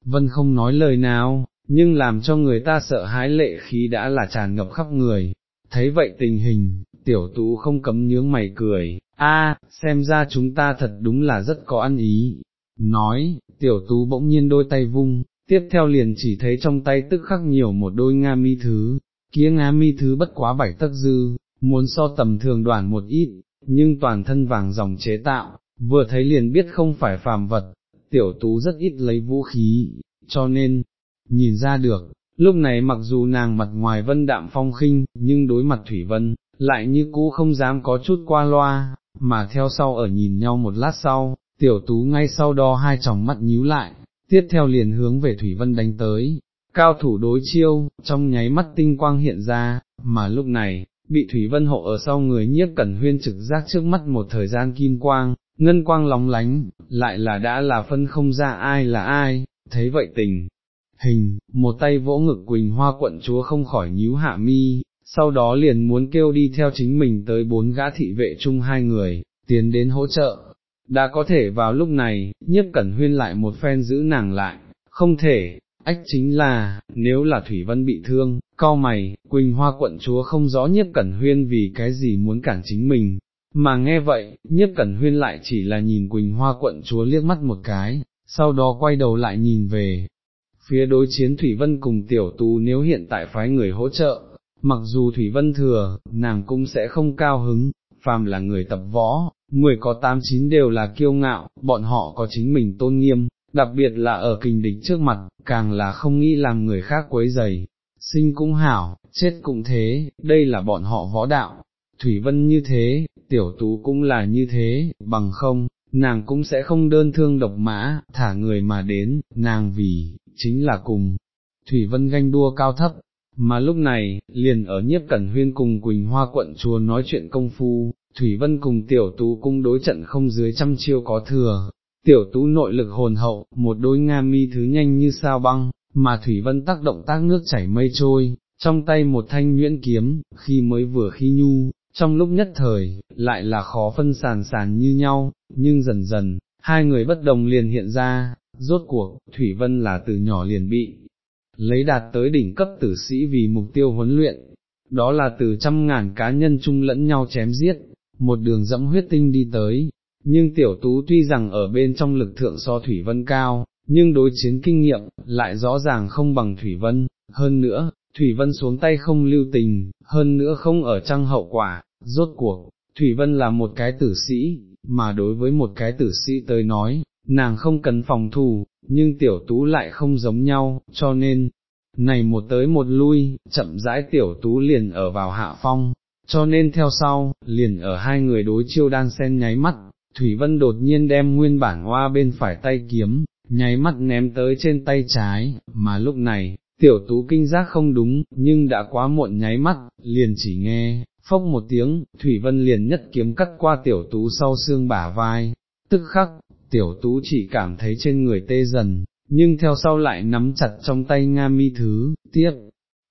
Vân không nói lời nào, nhưng làm cho người ta sợ hãi lệ khí đã là tràn ngập khắp người, thấy vậy tình hình, tiểu tú không cấm nhướng mày cười, a xem ra chúng ta thật đúng là rất có ăn ý, nói, tiểu tú bỗng nhiên đôi tay vung, tiếp theo liền chỉ thấy trong tay tức khắc nhiều một đôi nga mi thứ, kia nga mi thứ bất quá bảy tấc dư, muốn so tầm thường đoàn một ít, nhưng toàn thân vàng dòng chế tạo, vừa thấy liền biết không phải phàm vật, tiểu tú rất ít lấy vũ khí, cho nên, nhìn ra được, lúc này mặc dù nàng mặt ngoài vân đạm phong khinh, nhưng đối mặt Thủy Vân, lại như cũ không dám có chút qua loa, mà theo sau ở nhìn nhau một lát sau, tiểu tú ngay sau đó hai tròng mắt nhíu lại, tiếp theo liền hướng về Thủy Vân đánh tới, cao thủ đối chiêu, trong nháy mắt tinh quang hiện ra, mà lúc này, bị Thủy Vân hộ ở sau người nhiếp cẩn huyên trực giác trước mắt một thời gian kim quang, ngân quang lóng lánh, lại là đã là phân không ra ai là ai, thấy vậy tình. Hình, một tay vỗ ngực Quỳnh Hoa quận chúa không khỏi nhíu hạ mi, sau đó liền muốn kêu đi theo chính mình tới bốn gã thị vệ chung hai người, tiến đến hỗ trợ. Đã có thể vào lúc này, nhiếp cẩn huyên lại một phen giữ nàng lại, không thể, ách chính là, nếu là Thủy Vân bị thương, cao mày, Quỳnh Hoa quận chúa không rõ nhiếp cẩn huyên vì cái gì muốn cản chính mình, mà nghe vậy, nhiếp cẩn huyên lại chỉ là nhìn Quỳnh Hoa quận chúa liếc mắt một cái, sau đó quay đầu lại nhìn về, phía đối chiến Thủy Vân cùng tiểu tú nếu hiện tại phái người hỗ trợ, mặc dù Thủy Vân thừa, nàng cũng sẽ không cao hứng, phàm là người tập võ, mười có tám chín đều là kiêu ngạo, bọn họ có chính mình tôn nghiêm, đặc biệt là ở kình địch trước mặt, càng là không nghĩ làm người khác quấy dày, sinh cũng hảo, chết cũng thế, đây là bọn họ võ đạo. Thủy Vân như thế, tiểu tú cũng là như thế, bằng không, nàng cũng sẽ không đơn thương độc mã, thả người mà đến, nàng vì, chính là cùng, Thủy Vân ganh đua cao thấp, mà lúc này, liền ở nhiếp cẩn huyên cùng Quỳnh Hoa quận chùa nói chuyện công phu, Thủy Vân cùng tiểu tú cung đối trận không dưới trăm chiêu có thừa, tiểu tú nội lực hồn hậu, một đôi nga mi thứ nhanh như sao băng, mà Thủy Vân tác động tác nước chảy mây trôi, trong tay một thanh nhuyễn kiếm, khi mới vừa khi nhu, trong lúc nhất thời, lại là khó phân sàn sàn như nhau, nhưng dần dần, hai người bất đồng liền hiện ra, rốt cuộc, Thủy Vân là từ nhỏ liền bị, lấy đạt tới đỉnh cấp tử sĩ vì mục tiêu huấn luyện, đó là từ trăm ngàn cá nhân chung lẫn nhau chém giết, một đường dẫm huyết tinh đi tới, nhưng tiểu tú tuy rằng ở bên trong lực thượng so Thủy Vân cao, nhưng đối chiến kinh nghiệm, lại rõ ràng không bằng Thủy Vân, hơn nữa, Thủy Vân xuống tay không lưu tình, hơn nữa không ở trăng hậu quả, rốt cuộc, Thủy Vân là một cái tử sĩ, mà đối với một cái tử sĩ tới nói, nàng không cần phòng thù, nhưng tiểu tú lại không giống nhau, cho nên, này một tới một lui, chậm rãi tiểu tú liền ở vào hạ phong, cho nên theo sau, liền ở hai người đối chiêu đan sen nháy mắt, Thủy Vân đột nhiên đem nguyên bản hoa bên phải tay kiếm, nháy mắt ném tới trên tay trái, mà lúc này, tiểu tú kinh giác không đúng, nhưng đã quá muộn nháy mắt, liền chỉ nghe, phốc một tiếng, Thủy Vân liền nhất kiếm cắt qua tiểu tú sau xương bả vai, tức khắc, tiểu tú chỉ cảm thấy trên người tê dần, nhưng theo sau lại nắm chặt trong tay Nga mi thứ, tiếp,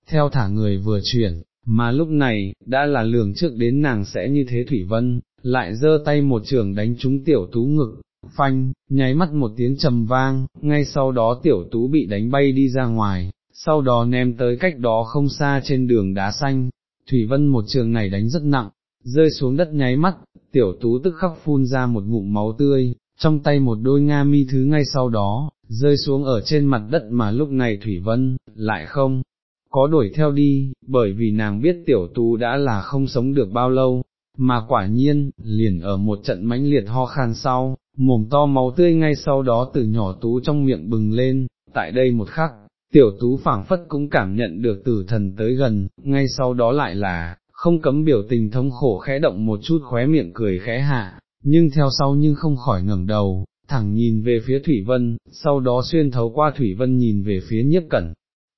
theo thả người vừa chuyển, mà lúc này, đã là lường trước đến nàng sẽ như thế Thủy Vân, lại giơ tay một trường đánh trúng tiểu tú ngực, phanh, nháy mắt một tiếng trầm vang, ngay sau đó tiểu tú bị đánh bay đi ra ngoài, sau đó ném tới cách đó không xa trên đường đá xanh, Thủy Vân một trường này đánh rất nặng, rơi xuống đất nháy mắt, tiểu tú tức khắc phun ra một ngụm máu tươi, trong tay một đôi nga mi thứ ngay sau đó, rơi xuống ở trên mặt đất mà lúc này Thủy Vân, lại không, có đuổi theo đi, bởi vì nàng biết tiểu tú đã là không sống được bao lâu, mà quả nhiên, liền ở một trận mãnh liệt ho khan sau, mồm to máu tươi ngay sau đó từ nhỏ tú trong miệng bừng lên, tại đây một khắc, tiểu tú phảng phất cũng cảm nhận được tử thần tới gần, ngay sau đó lại là, không cấm biểu tình thống khổ khẽ động một chút khóe miệng cười khẽ hạ, nhưng theo sau nhưng không khỏi ngẩng đầu, thẳng nhìn về phía Thủy Vân, sau đó xuyên thấu qua Thủy Vân nhìn về phía nhiếp cẩn.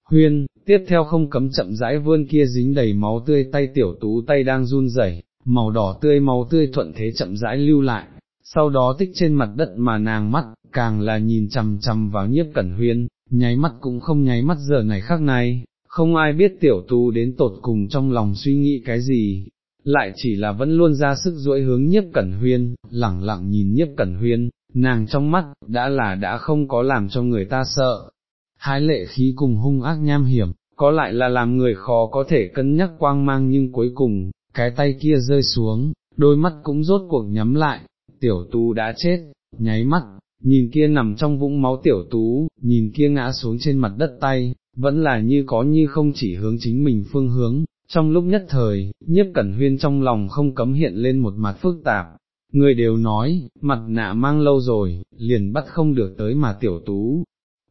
Huyên, tiếp theo không cấm chậm rãi vươn kia dính đầy máu tươi tay tiểu tú tay đang run rẩy, màu đỏ tươi màu tươi thuận thế chậm rãi lưu lại, sau đó tích trên mặt đất mà nàng mắt, càng là nhìn chằm chằm vào nhiếp cẩn huyên, nháy mắt cũng không nháy mắt giờ này khác này, không ai biết tiểu tu đến tột cùng trong lòng suy nghĩ cái gì, lại chỉ là vẫn luôn ra sức duỗi hướng nhiếp cẩn huyên, lẳng lặng nhìn nhiếp cẩn huyên, nàng trong mắt, đã là đã không có làm cho người ta sợ. Hái lệ khí cùng hung ác nham hiểm, có lại là làm người khó có thể cân nhắc quang mang nhưng cuối cùng, cái tay kia rơi xuống, đôi mắt cũng rốt cuộc nhắm lại, tiểu tú đã chết, nháy mắt, nhìn kia nằm trong vũng máu tiểu tú, nhìn kia ngã xuống trên mặt đất tay, vẫn là như có như không chỉ hướng chính mình phương hướng, trong lúc nhất thời, nhiếp cẩn huyên trong lòng không cấm hiện lên một mặt phức tạp, người đều nói, mặt nạ mang lâu rồi, liền bắt không được tới mà tiểu tú,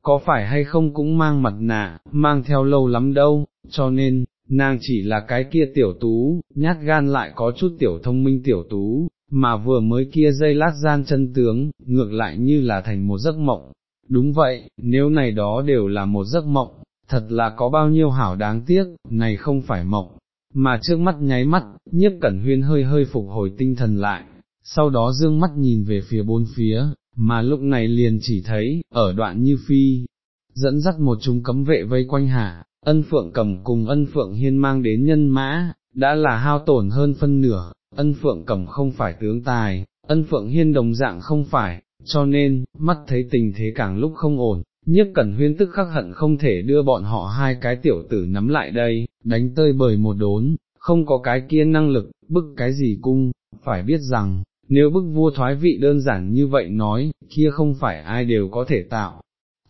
có phải hay không cũng mang mặt nạ, mang theo lâu lắm đâu, cho nên, nàng chỉ là cái kia tiểu tú, nhát gan lại có chút tiểu thông minh tiểu tú, mà vừa mới kia dây lát gian chân tướng, ngược lại như là thành một giấc mộng. Đúng vậy, nếu này đó đều là một giấc mộng, thật là có bao nhiêu hảo đáng tiếc, này không phải mộng, mà trước mắt nháy mắt, nhiếp cẩn huyên hơi hơi phục hồi tinh thần lại, sau đó dương mắt nhìn về phía bốn phía, mà lúc này liền chỉ thấy, ở đoạn như phi, dẫn dắt một chúng cấm vệ vây quanh hạ, ân phượng cầm cùng ân phượng hiên mang đến nhân mã, đã là hao tổn hơn phân nửa, ân phượng cầm không phải tướng tài, ân phượng hiên đồng dạng không phải, cho nên, mắt thấy tình thế càng lúc không ổn, nhiếp cẩn huyên tức khắc hận không thể đưa bọn họ hai cái tiểu tử nắm lại đây, đánh tơi bời một đốn, không có cái kia năng lực, bức cái gì cung, phải biết rằng, nếu bức vua thoái vị đơn giản như vậy nói, kia không phải ai đều có thể tạo.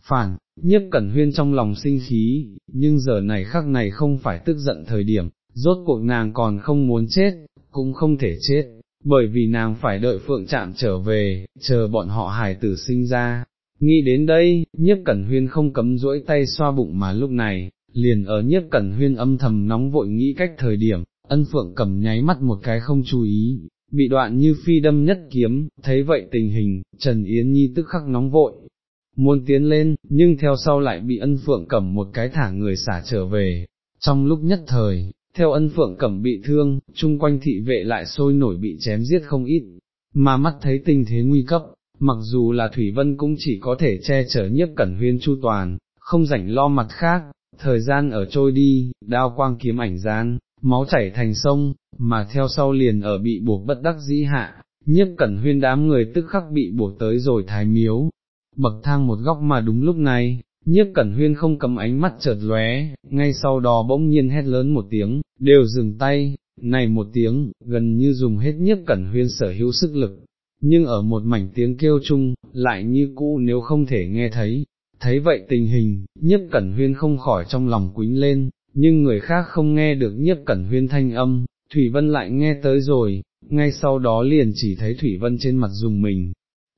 Phản, nhiếp cẩn huyên trong lòng sinh khí, nhưng giờ này khắc này không phải tức giận thời điểm, rốt cuộc nàng còn không muốn chết, cũng không thể chết, bởi vì nàng phải đợi phượng chạm trở về, chờ bọn họ hài tử sinh ra. Nghĩ đến đây, nhiếp cẩn huyên không cấm duỗi tay xoa bụng mà lúc này, liền ở nhiếp cẩn huyên âm thầm nóng vội nghĩ cách thời điểm, ân phượng cầm nháy mắt một cái không chú ý, bị đoạn như phi đâm nhất kiếm, thấy vậy tình hình, Trần Yến Nhi tức khắc nóng vội, muốn tiến lên, nhưng theo sau lại bị ân phượng cầm một cái thả người xả trở về, trong lúc nhất thời, theo ân phượng cẩm bị thương, chung quanh thị vệ lại sôi nổi bị chém giết không ít, mà mắt thấy tình thế nguy cấp, mặc dù là Thủy Vân cũng chỉ có thể che chở nhiếp cẩn huyên chu toàn, không rảnh lo mặt khác, thời gian ở trôi đi, đao quang kiếm ảnh gian, máu chảy thành sông, mà theo sau liền ở bị buộc bất đắc dĩ hạ, nhiếp cẩn huyên đám người tức khắc bị buộc tới rồi thái miếu, bậc thang một góc mà đúng lúc này, nhiếp cẩn huyên không cầm ánh mắt chợt lóe, ngay sau đó bỗng nhiên hét lớn một tiếng, đều dừng tay, này một tiếng, gần như dùng hết nhiếp cẩn huyên sở hữu sức lực, nhưng ở một mảnh tiếng kêu chung, lại như cũ nếu không thể nghe thấy, thấy vậy tình hình, nhiếp cẩn huyên không khỏi trong lòng quính lên, nhưng người khác không nghe được nhiếp cẩn huyên thanh âm, Thủy Vân lại nghe tới rồi, ngay sau đó liền chỉ thấy Thủy Vân trên mặt dùng mình.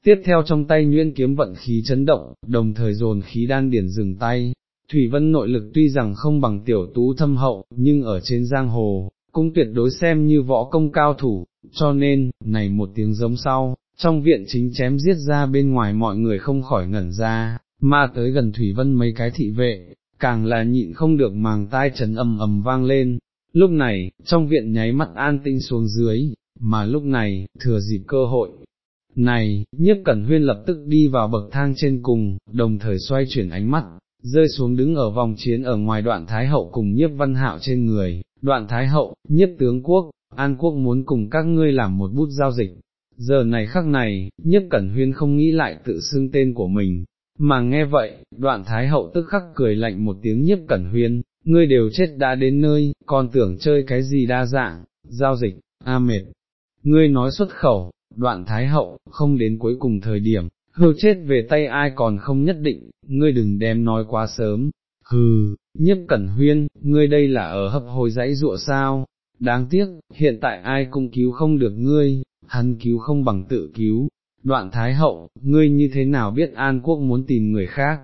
Tiếp theo trong tay nguyên kiếm vận khí chấn động, đồng thời dồn khí đan điển dừng tay, Thủy Vân nội lực tuy rằng không bằng tiểu tú thâm hậu, nhưng ở trên giang hồ, cũng tuyệt đối xem như võ công cao thủ, cho nên, này một tiếng giống sau, trong viện chính chém giết ra bên ngoài mọi người không khỏi ngẩn ra, mà tới gần Thủy Vân mấy cái thị vệ, càng là nhịn không được màng tai chấn ầm ầm vang lên. Lúc này, trong viện nháy mắt an tinh xuống dưới, mà lúc này, thừa dịp cơ hội. Này, nhiếp cẩn huyên lập tức đi vào bậc thang trên cùng, đồng thời xoay chuyển ánh mắt, rơi xuống đứng ở vòng chiến ở ngoài đoạn Thái Hậu cùng nhiếp văn hạo trên người, đoạn Thái Hậu, nhiếp tướng quốc, An Quốc muốn cùng các ngươi làm một bút giao dịch. Giờ này khắc này, nhiếp cẩn huyên không nghĩ lại tự xưng tên của mình, mà nghe vậy, đoạn Thái Hậu tức khắc cười lạnh một tiếng nhiếp cẩn huyên, ngươi đều chết đã đến nơi, còn tưởng chơi cái gì đa dạng, giao dịch, a mệt. Ngươi nói xuất khẩu, đoạn Thái Hậu, không đến cuối cùng thời điểm, hưu chết về tay ai còn không nhất định, ngươi đừng đem nói quá sớm, hừ, nhiếp cẩn huyên, ngươi đây là ở hấp hồi dãy ruộ sao, đáng tiếc, hiện tại ai cũng cứu không được ngươi, hắn cứu không bằng tự cứu, đoạn thái hậu, ngươi như thế nào biết an quốc muốn tìm người khác,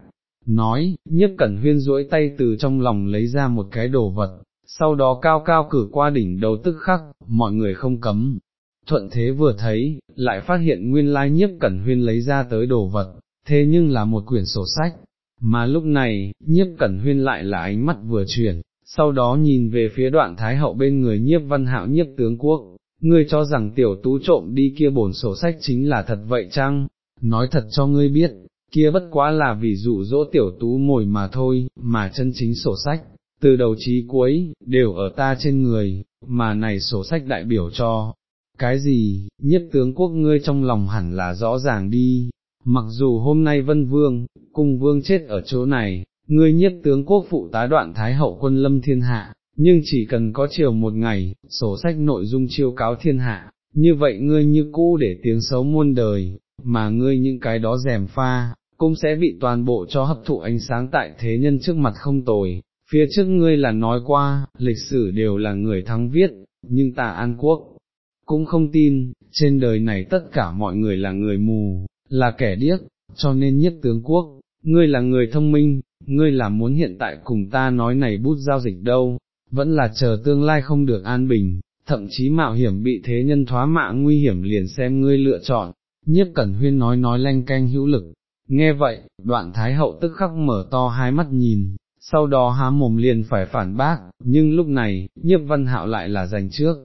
nói, nhiếp cẩn huyên duỗi tay từ trong lòng lấy ra một cái đồ vật, sau đó cao cao cử qua đỉnh đầu tức khắc, mọi người không cấm, thuận thế vừa thấy, lại phát hiện nguyên lai nhiếp cẩn huyên lấy ra tới đồ vật, thế nhưng là một quyển sổ sách, mà lúc này, nhiếp cẩn huyên lại là ánh mắt vừa chuyển, sau đó nhìn về phía đoạn thái hậu bên người nhiếp văn hạo nhiếp tướng quốc, ngươi cho rằng tiểu tú trộm đi kia bổn sổ sách chính là thật vậy chăng, nói thật cho ngươi biết, kia bất quá là vì dụ dỗ tiểu tú mồi mà thôi, mà chân chính sổ sách, từ đầu chí cuối, đều ở ta trên người, mà này sổ sách đại biểu cho, cái gì, nhất tướng quốc ngươi trong lòng hẳn là rõ ràng đi, mặc dù hôm nay vân vương, cung vương chết ở chỗ này, ngươi nhất tướng quốc phụ tá đoạn thái hậu quân lâm thiên hạ, nhưng chỉ cần có chiều một ngày, sổ sách nội dung chiêu cáo thiên hạ, như vậy ngươi như cũ để tiếng xấu muôn đời, mà ngươi những cái đó rèm pha, cũng sẽ bị toàn bộ cho hấp thụ ánh sáng tại thế nhân trước mặt không tồi. Phía trước ngươi là nói qua, lịch sử đều là người thắng viết, nhưng ta An Quốc, cũng không tin, trên đời này tất cả mọi người là người mù, là kẻ điếc, cho nên nhất tướng quốc, ngươi là người thông minh, ngươi là muốn hiện tại cùng ta nói này bút giao dịch đâu, vẫn là chờ tương lai không được an bình, thậm chí mạo hiểm bị thế nhân thoá mạ nguy hiểm liền xem ngươi lựa chọn, nhiếp cẩn huyên nói nói lanh canh hữu lực, nghe vậy, đoạn thái hậu tức khắc mở to hai mắt nhìn, sau đó há mồm liền phải phản bác, nhưng lúc này, nhiếp văn hạo lại là giành trước.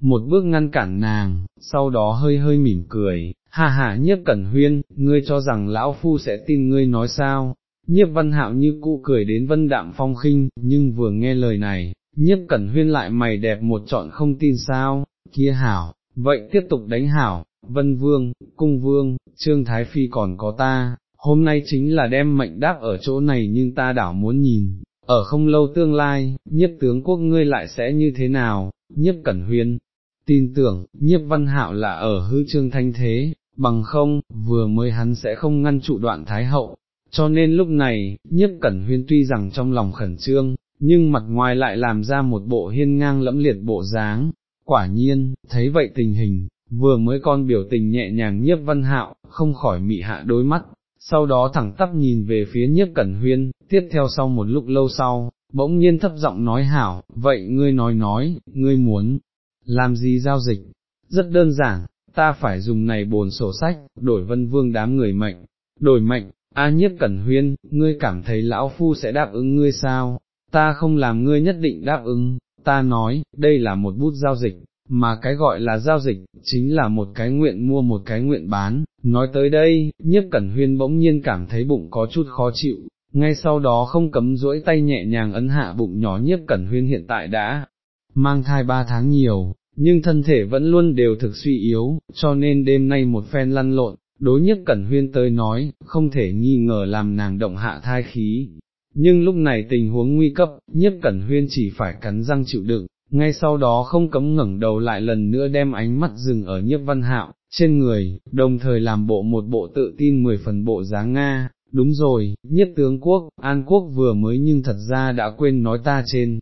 Một bước ngăn cản nàng, sau đó hơi hơi mỉm cười, ha ha nhiếp cẩn huyên, ngươi cho rằng lão phu sẽ tin ngươi nói sao, nhiếp văn hạo như cụ cười đến vân đạm phong khinh, nhưng vừa nghe lời này, nhiếp cẩn huyên lại mày đẹp một chọn không tin sao, kia hảo, vậy tiếp tục đánh hảo, vân vương, cung vương, trương thái phi còn có ta, hôm nay chính là đem mệnh đáp ở chỗ này nhưng ta đảo muốn nhìn, ở không lâu tương lai, nhiếp tướng quốc ngươi lại sẽ như thế nào, nhiếp cẩn huyên. Tin tưởng, nhiếp văn hạo là ở hư trương thanh thế, bằng không, vừa mới hắn sẽ không ngăn trụ đoạn thái hậu, cho nên lúc này, nhiếp cẩn huyên tuy rằng trong lòng khẩn trương, nhưng mặt ngoài lại làm ra một bộ hiên ngang lẫm liệt bộ dáng, quả nhiên, thấy vậy tình hình, vừa mới con biểu tình nhẹ nhàng nhiếp văn hạo, không khỏi mị hạ đôi mắt, sau đó thẳng tắp nhìn về phía nhiếp cẩn huyên, tiếp theo sau một lúc lâu sau, bỗng nhiên thấp giọng nói hảo, vậy ngươi nói nói, ngươi muốn, làm gì giao dịch, rất đơn giản, ta phải dùng này bồn sổ sách, đổi vân vương đám người mệnh, đổi mệnh, a nhiếp cẩn huyên, ngươi cảm thấy lão phu sẽ đáp ứng ngươi sao, ta không làm ngươi nhất định đáp ứng, ta nói, đây là một bút giao dịch, mà cái gọi là giao dịch, chính là một cái nguyện mua một cái nguyện bán, nói tới đây, nhiếp cẩn huyên bỗng nhiên cảm thấy bụng có chút khó chịu, ngay sau đó không cấm duỗi tay nhẹ nhàng ấn hạ bụng nhỏ nhiếp cẩn huyên hiện tại đã mang thai ba tháng nhiều, nhưng thân thể vẫn luôn đều thực suy yếu, cho nên đêm nay một phen lăn lộn, đối nhiếp cẩn huyên tới nói, không thể nghi ngờ làm nàng động hạ thai khí. Nhưng lúc này tình huống nguy cấp, nhiếp cẩn huyên chỉ phải cắn răng chịu đựng, ngay sau đó không cấm ngẩng đầu lại lần nữa đem ánh mắt dừng ở nhiếp văn hạo, trên người, đồng thời làm bộ một bộ tự tin mười phần bộ dáng Nga, đúng rồi, nhất tướng quốc, An Quốc vừa mới nhưng thật ra đã quên nói ta trên,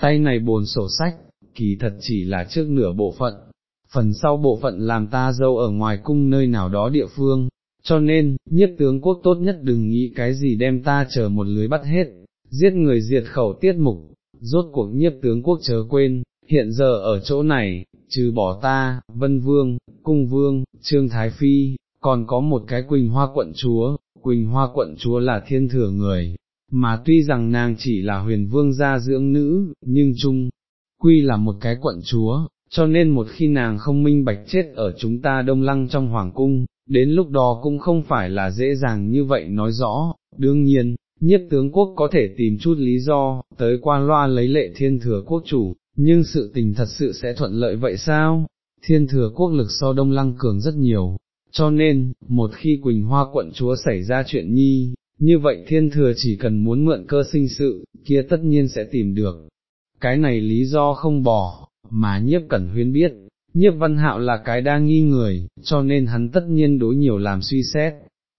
tay này bồn sổ sách, kỳ thật chỉ là trước nửa bộ phận, phần sau bộ phận làm ta dâu ở ngoài cung nơi nào đó địa phương, cho nên, nhất tướng quốc tốt nhất đừng nghĩ cái gì đem ta chờ một lưới bắt hết, giết người diệt khẩu tiết mục, rốt cuộc nhiếp tướng quốc chớ quên, hiện giờ ở chỗ này, trừ bỏ ta, Vân Vương, Cung Vương, Trương Thái Phi, còn có một cái Quỳnh Hoa quận chúa, Quỳnh Hoa quận chúa là thiên thừa người, mà tuy rằng nàng chỉ là huyền vương gia dưỡng nữ, nhưng chung, quy là một cái quận chúa, cho nên một khi nàng không minh bạch chết ở chúng ta đông lăng trong hoàng cung, đến lúc đó cũng không phải là dễ dàng như vậy nói rõ, đương nhiên, Nhất tướng quốc có thể tìm chút lý do, tới qua loa lấy lệ thiên thừa quốc chủ, nhưng sự tình thật sự sẽ thuận lợi vậy sao? Thiên thừa quốc lực so đông lăng cường rất nhiều, cho nên, một khi Quỳnh Hoa quận chúa xảy ra chuyện nhi, như vậy thiên thừa chỉ cần muốn mượn cơ sinh sự, kia tất nhiên sẽ tìm được. Cái này lý do không bỏ, mà nhiếp cẩn huyên biết, nhiếp văn hạo là cái đa nghi người, cho nên hắn tất nhiên đối nhiều làm suy xét,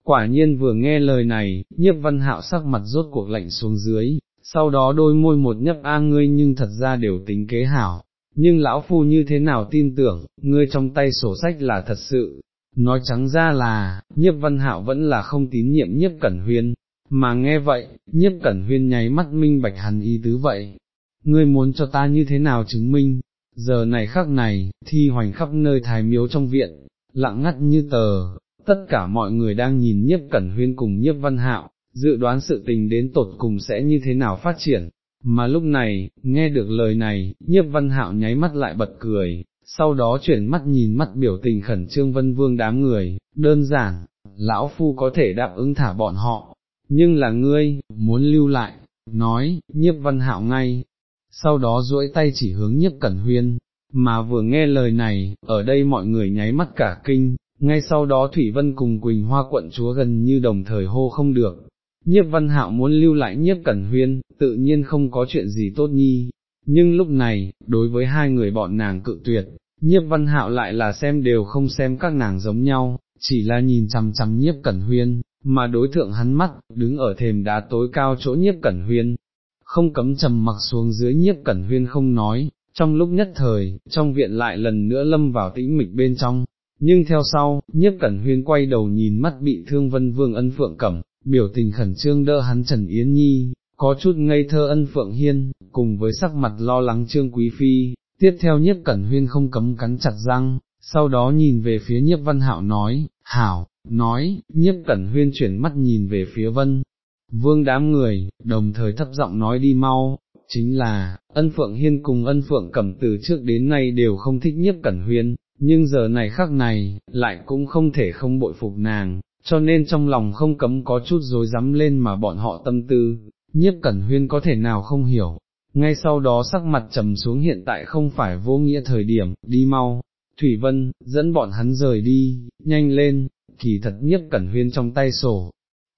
Quả nhiên vừa nghe lời này, nhiếp văn hạo sắc mặt rốt cuộc lạnh xuống dưới, sau đó đôi môi một nhấp a ngươi nhưng thật ra đều tính kế hảo, nhưng lão phu như thế nào tin tưởng, ngươi trong tay sổ sách là thật sự, nói trắng ra là, nhiếp văn hạo vẫn là không tín nhiệm nhiếp cẩn huyên, mà nghe vậy, nhiếp cẩn huyên nháy mắt minh bạch hắn ý tứ vậy, ngươi muốn cho ta như thế nào chứng minh, giờ này khắc này, thi hoành khắp nơi thái miếu trong viện, lặng ngắt như tờ, tất cả mọi người đang nhìn nhiếp cẩn huyên cùng nhiếp văn hạo, dự đoán sự tình đến tột cùng sẽ như thế nào phát triển, mà lúc này, nghe được lời này, nhiếp văn hạo nháy mắt lại bật cười, sau đó chuyển mắt nhìn mắt biểu tình khẩn trương vân vương đám người, đơn giản, lão phu có thể đáp ứng thả bọn họ, nhưng là ngươi, muốn lưu lại, nói, nhiếp văn hạo ngay, sau đó duỗi tay chỉ hướng nhiếp cẩn huyên, mà vừa nghe lời này, ở đây mọi người nháy mắt cả kinh, ngay sau đó Thủy Vân cùng Quỳnh Hoa quận chúa gần như đồng thời hô không được, nhiếp văn hạo muốn lưu lại nhiếp cẩn huyên, tự nhiên không có chuyện gì tốt nhi, nhưng lúc này, đối với hai người bọn nàng cự tuyệt, nhiếp văn hạo lại là xem đều không xem các nàng giống nhau, chỉ là nhìn chằm chằm nhiếp cẩn huyên, mà đối thượng hắn mắt, đứng ở thềm đá tối cao chỗ nhiếp cẩn huyên, không cấm trầm mặc xuống dưới nhiếp cẩn huyên không nói, trong lúc nhất thời, trong viện lại lần nữa lâm vào tĩnh mịch bên trong, nhưng theo sau, nhiếp cẩn huyên quay đầu nhìn mắt bị thương vân vương ân phượng cẩm, biểu tình khẩn trương đỡ hắn Trần Yến Nhi, có chút ngây thơ ân phượng hiên, cùng với sắc mặt lo lắng trương quý phi, tiếp theo nhiếp cẩn huyên không cấm cắn chặt răng, sau đó nhìn về phía nhiếp văn hạo nói, hảo, nói, nhiếp cẩn huyên chuyển mắt nhìn về phía vân, vương đám người, đồng thời thấp giọng nói đi mau, chính là, ân phượng hiên cùng ân phượng cẩm từ trước đến nay đều không thích nhiếp cẩn huyên, nhưng giờ này khắc này, lại cũng không thể không bội phục nàng, cho nên trong lòng không cấm có chút dối rắm lên mà bọn họ tâm tư, nhiếp cẩn huyên có thể nào không hiểu. Ngay sau đó sắc mặt trầm xuống hiện tại không phải vô nghĩa thời điểm, đi mau, Thủy Vân, dẫn bọn hắn rời đi, nhanh lên, kỳ thật nhiếp cẩn huyên trong tay sổ,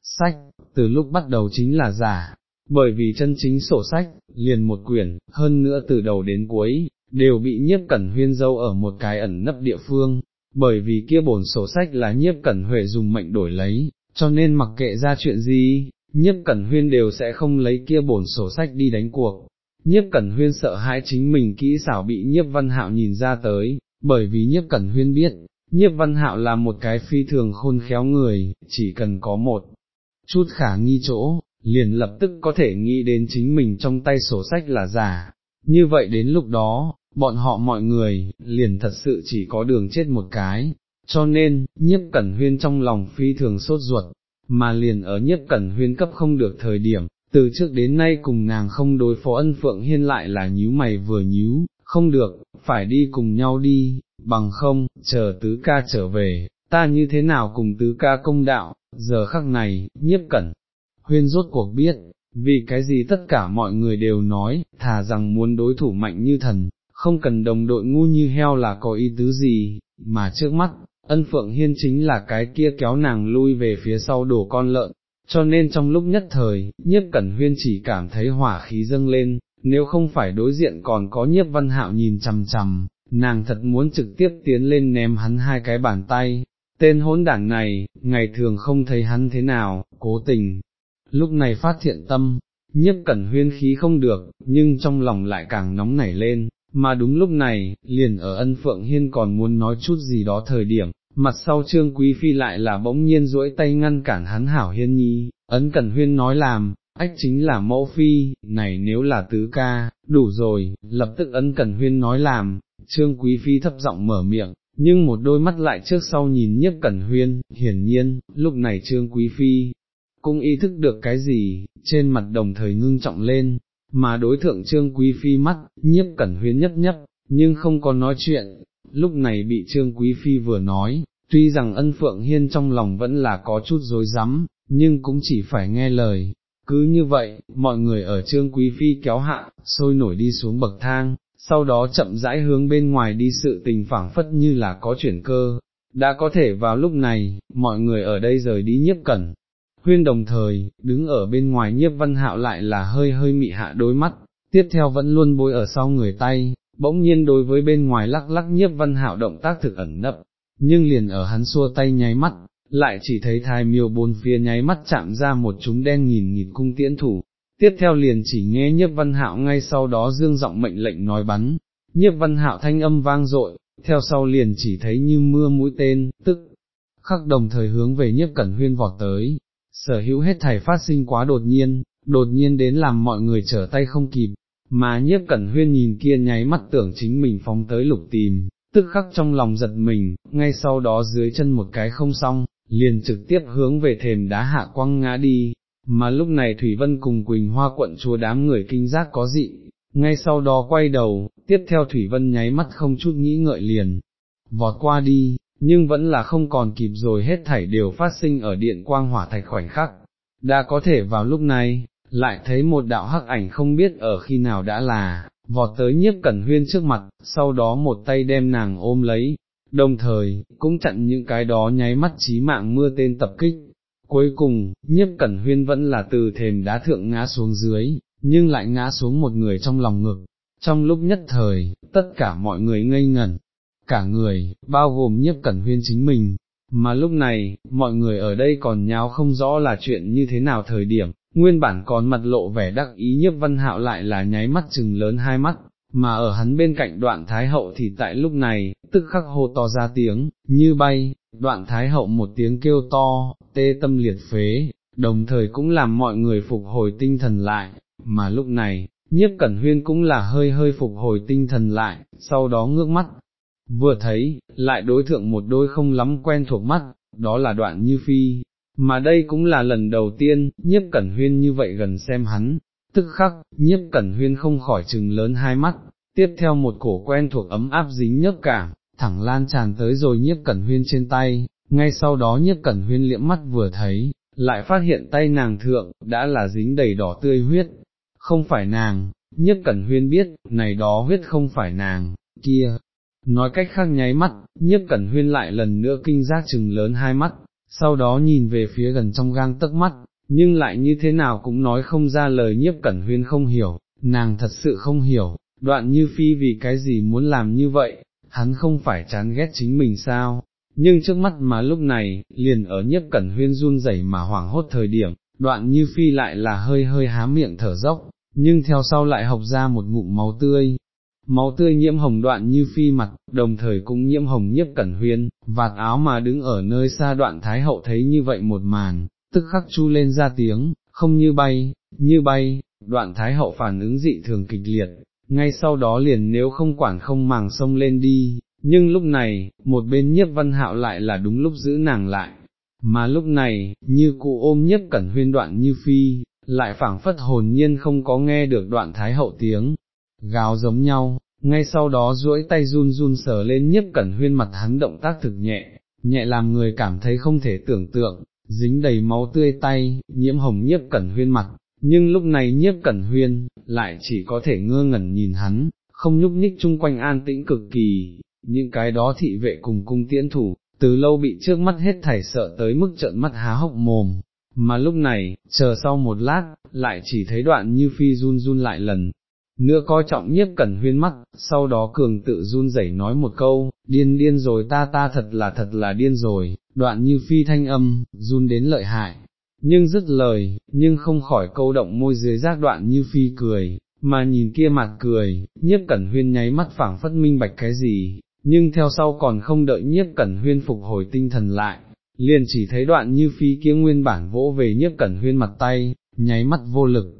sách, từ lúc bắt đầu chính là giả, bởi vì chân chính sổ sách, liền một quyển, hơn nữa từ đầu đến cuối, đều bị nhiếp cẩn huyên dâu ở một cái ẩn nấp địa phương, bởi vì kia bổn sổ sách là nhiếp cẩn huệ dùng mệnh đổi lấy, cho nên mặc kệ ra chuyện gì, nhiếp cẩn huyên đều sẽ không lấy kia bổn sổ sách đi đánh cuộc. Nhiếp cẩn huyên sợ hãi chính mình kỹ xảo bị nhiếp văn hạo nhìn ra tới, bởi vì nhiếp cẩn huyên biết, nhiếp văn hạo là một cái phi thường khôn khéo người, chỉ cần có một chút khả nghi chỗ, liền lập tức có thể nghĩ đến chính mình trong tay sổ sách là giả. Như vậy đến lúc đó, bọn họ mọi người, liền thật sự chỉ có đường chết một cái, cho nên, nhiếp cẩn huyên trong lòng phi thường sốt ruột, mà liền ở nhất cẩn huyên cấp không được thời điểm, từ trước đến nay cùng nàng không đối phó ân phượng hiên lại là nhíu mày vừa nhíu, không được, phải đi cùng nhau đi, bằng không, chờ tứ ca trở về, ta như thế nào cùng tứ ca công đạo, giờ khắc này, nhiếp cẩn, huyên rốt cuộc biết, vì cái gì tất cả mọi người đều nói, thà rằng muốn đối thủ mạnh như thần, không cần đồng đội ngu như heo là có ý tứ gì, mà trước mắt, ân phượng hiên chính là cái kia kéo nàng lui về phía sau đổ con lợn, cho nên trong lúc nhất thời, nhiếp cẩn huyên chỉ cảm thấy hỏa khí dâng lên, nếu không phải đối diện còn có nhiếp văn hạo nhìn chằm chằm, nàng thật muốn trực tiếp tiến lên ném hắn hai cái bàn tay, tên hỗn đảng này, ngày thường không thấy hắn thế nào, cố tình, lúc này phát thiện tâm, nhiếp cẩn huyên khí không được, nhưng trong lòng lại càng nóng nảy lên, mà đúng lúc này, liền ở ân phượng hiên còn muốn nói chút gì đó thời điểm, mặt sau trương quý phi lại là bỗng nhiên duỗi tay ngăn cản hắn hảo hiên nhi, ấn cẩn huyên nói làm, ách chính là mẫu phi, này nếu là tứ ca, đủ rồi, lập tức ấn cẩn huyên nói làm, trương quý phi thấp giọng mở miệng, nhưng một đôi mắt lại trước sau nhìn nhiếp cẩn huyên, hiển nhiên, lúc này trương quý phi, cũng ý thức được cái gì, trên mặt đồng thời ngưng trọng lên, mà đối thượng trương quý phi mắt, nhiếp cẩn huyên nhấp nhấp, nhưng không có nói chuyện, lúc này bị trương quý phi vừa nói, tuy rằng ân phượng hiên trong lòng vẫn là có chút dối rắm nhưng cũng chỉ phải nghe lời. Cứ như vậy, mọi người ở trương quý phi kéo hạ, sôi nổi đi xuống bậc thang, sau đó chậm rãi hướng bên ngoài đi sự tình phảng phất như là có chuyển cơ. Đã có thể vào lúc này, mọi người ở đây rời đi nhiếp cẩn, huyên đồng thời, đứng ở bên ngoài nhiếp văn hạo lại là hơi hơi mị hạ đôi mắt, tiếp theo vẫn luôn bôi ở sau người tay, bỗng nhiên đối với bên ngoài lắc lắc nhiếp văn hạo động tác thực ẩn nấp, nhưng liền ở hắn xua tay nháy mắt, lại chỉ thấy thái miêu bốn phía nháy mắt chạm ra một chúng đen nghìn nghịt cung tiễn thủ, tiếp theo liền chỉ nghe nhiếp văn hạo ngay sau đó dương giọng mệnh lệnh nói bắn, nhiếp văn hạo thanh âm vang dội, theo sau liền chỉ thấy như mưa mũi tên, tức, khắc đồng thời hướng về nhiếp cẩn huyên vọt tới, sở hữu hết thảy phát sinh quá đột nhiên, đột nhiên đến làm mọi người trở tay không kịp, mà nhiếp cẩn huyên nhìn kia nháy mắt tưởng chính mình phóng tới lục tìm, tức khắc trong lòng giật mình, ngay sau đó dưới chân một cái không xong, liền trực tiếp hướng về thềm đá hạ quăng ngã đi, mà lúc này Thủy Vân cùng Quỳnh Hoa quận chúa đám người kinh giác có dị, ngay sau đó quay đầu, tiếp theo Thủy Vân nháy mắt không chút nghĩ ngợi liền, vọt qua đi, nhưng vẫn là không còn kịp rồi hết thảy đều phát sinh ở điện quang hỏa thạch khoảnh khắc, đã có thể vào lúc này, lại thấy một đạo hắc ảnh không biết ở khi nào đã là, vọt tới nhiếp cẩn huyên trước mặt, sau đó một tay đem nàng ôm lấy, đồng thời, cũng chặn những cái đó nháy mắt chí mạng mưa tên tập kích. Cuối cùng, nhiếp cẩn huyên vẫn là từ thềm đá thượng ngã xuống dưới, nhưng lại ngã xuống một người trong lòng ngực. Trong lúc nhất thời, tất cả mọi người ngây ngẩn, cả người, bao gồm nhiếp cẩn huyên chính mình, mà lúc này, mọi người ở đây còn nháo không rõ là chuyện như thế nào thời điểm, nguyên bản còn mặt lộ vẻ đắc ý nhiếp văn hạo lại là nháy mắt chừng lớn hai mắt, mà ở hắn bên cạnh đoạn thái hậu thì tại lúc này, tức khắc hô to ra tiếng, như bay, đoạn thái hậu một tiếng kêu to, tê tâm liệt phế, đồng thời cũng làm mọi người phục hồi tinh thần lại, mà lúc này, nhiếp cẩn huyên cũng là hơi hơi phục hồi tinh thần lại, sau đó ngước mắt, vừa thấy, lại đối thượng một đôi không lắm quen thuộc mắt, đó là đoạn như phi, mà đây cũng là lần đầu tiên, nhiếp cẩn huyên như vậy gần xem hắn, tức khắc, nhiếp cẩn huyên không khỏi trừng lớn hai mắt, tiếp theo một cổ quen thuộc ấm áp dính nhấp cảm, thẳng lan tràn tới rồi nhiếp cẩn huyên trên tay, ngay sau đó nhiếp cẩn huyên liễm mắt vừa thấy, lại phát hiện tay nàng thượng, đã là dính đầy đỏ tươi huyết, không phải nàng, nhiếp cẩn huyên biết, này đó huyết không phải nàng, kia, nói cách khác nháy mắt, nhiếp cẩn huyên lại lần nữa kinh giác chừng lớn hai mắt, sau đó nhìn về phía gần trong gang tấc mắt, nhưng lại như thế nào cũng nói không ra lời nhiếp cẩn huyên không hiểu, nàng thật sự không hiểu, đoạn như phi vì cái gì muốn làm như vậy, hắn không phải chán ghét chính mình sao, nhưng trước mắt mà lúc này, liền ở nhiếp cẩn huyên run rẩy mà hoảng hốt thời điểm, đoạn như phi lại là hơi hơi há miệng thở dốc, nhưng theo sau lại học ra một ngụm máu tươi. Máu tươi nhiễm hồng đoạn như phi mặt, đồng thời cũng nhiễm hồng nhiếp cẩn huyên, vạt áo mà đứng ở nơi xa đoạn thái hậu thấy như vậy một màn, tức khắc chu lên ra tiếng, không như bay, như bay, đoạn thái hậu phản ứng dị thường kịch liệt, ngay sau đó liền nếu không quản không màng sông lên đi, nhưng lúc này, một bên nhiếp văn hạo lại là đúng lúc giữ nàng lại, mà lúc này, như cụ ôm nhất cẩn huyên đoạn như phi, lại phảng phất hồn nhiên không có nghe được đoạn thái hậu tiếng, gào giống nhau, ngay sau đó duỗi tay run run sờ lên nhiếp cẩn huyên mặt hắn động tác thực nhẹ, nhẹ làm người cảm thấy không thể tưởng tượng, dính đầy máu tươi tay, nhiễm hồng nhiếp cẩn huyên mặt, nhưng lúc này nhiếp cẩn huyên, lại chỉ có thể ngơ ngẩn nhìn hắn, không nhúc nhích chung quanh an tĩnh cực kỳ, những cái đó thị vệ cùng cung tiễn thủ, từ lâu bị trước mắt hết thảy sợ tới mức trợn mắt há hốc mồm, mà lúc này, chờ sau một lát, lại chỉ thấy đoạn như phi run run lại lần, nữa coi trọng nhiếp cẩn huyên mắt, sau đó cường tự run rẩy nói một câu, điên điên rồi ta ta thật là thật là điên rồi, đoạn như phi thanh âm, run đến lợi hại, nhưng dứt lời, nhưng không khỏi câu động môi dưới giác đoạn như phi cười, mà nhìn kia mặt cười, nhiếp cẩn huyên nháy mắt phảng phất minh bạch cái gì, nhưng theo sau còn không đợi nhiếp cẩn huyên phục hồi tinh thần lại, liền chỉ thấy đoạn như phi kia nguyên bản vỗ về nhiếp cẩn huyên mặt tay, nháy mắt vô lực,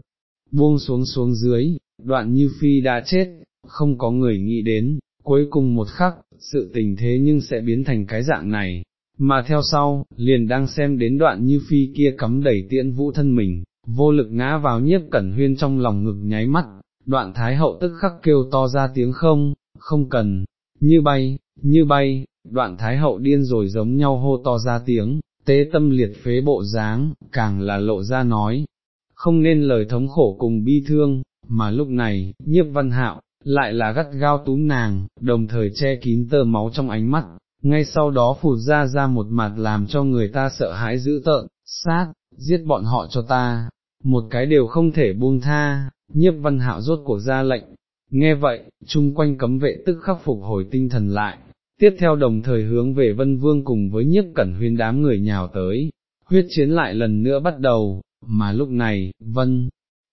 buông xuống xuống dưới, đoạn như phi đã chết, không có người nghĩ đến, cuối cùng một khắc, sự tình thế nhưng sẽ biến thành cái dạng này, mà theo sau, liền đang xem đến đoạn như phi kia cắm đẩy tiễn vũ thân mình, vô lực ngã vào nhiếp cẩn huyên trong lòng ngực nháy mắt, đoạn thái hậu tức khắc kêu to ra tiếng không, không cần, như bay, như bay, đoạn thái hậu điên rồi giống nhau hô to ra tiếng, tế tâm liệt phế bộ dáng, càng là lộ ra nói, không nên lời thống khổ cùng bi thương, mà lúc này, nhiếp văn hạo, lại là gắt gao túm nàng, đồng thời che kín tơ máu trong ánh mắt, ngay sau đó phụt ra ra một mặt làm cho người ta sợ hãi dữ tợn, sát, giết bọn họ cho ta, một cái đều không thể buông tha, nhiếp văn hạo rốt cuộc ra lệnh, nghe vậy, chung quanh cấm vệ tức khắc phục hồi tinh thần lại, tiếp theo đồng thời hướng về vân vương cùng với nhiếp cẩn huyên đám người nhào tới, huyết chiến lại lần nữa bắt đầu, mà lúc này, vân,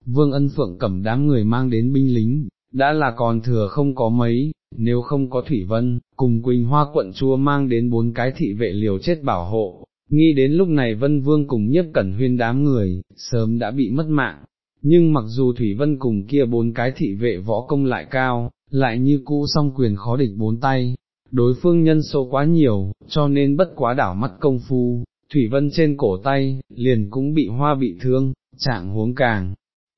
vương ân phượng cầm đám người mang đến binh lính, đã là còn thừa không có mấy, nếu không có Thủy Vân, cùng Quỳnh Hoa quận chúa mang đến bốn cái thị vệ liều chết bảo hộ, nghĩ đến lúc này Vân Vương cùng nhiếp cẩn huyên đám người, sớm đã bị mất mạng, nhưng mặc dù Thủy Vân cùng kia bốn cái thị vệ võ công lại cao, lại như cũ song quyền khó địch bốn tay, đối phương nhân số quá nhiều, cho nên bất quá đảo mắt công phu, Thủy Vân trên cổ tay, liền cũng bị hoa bị thương, trạng huống càng,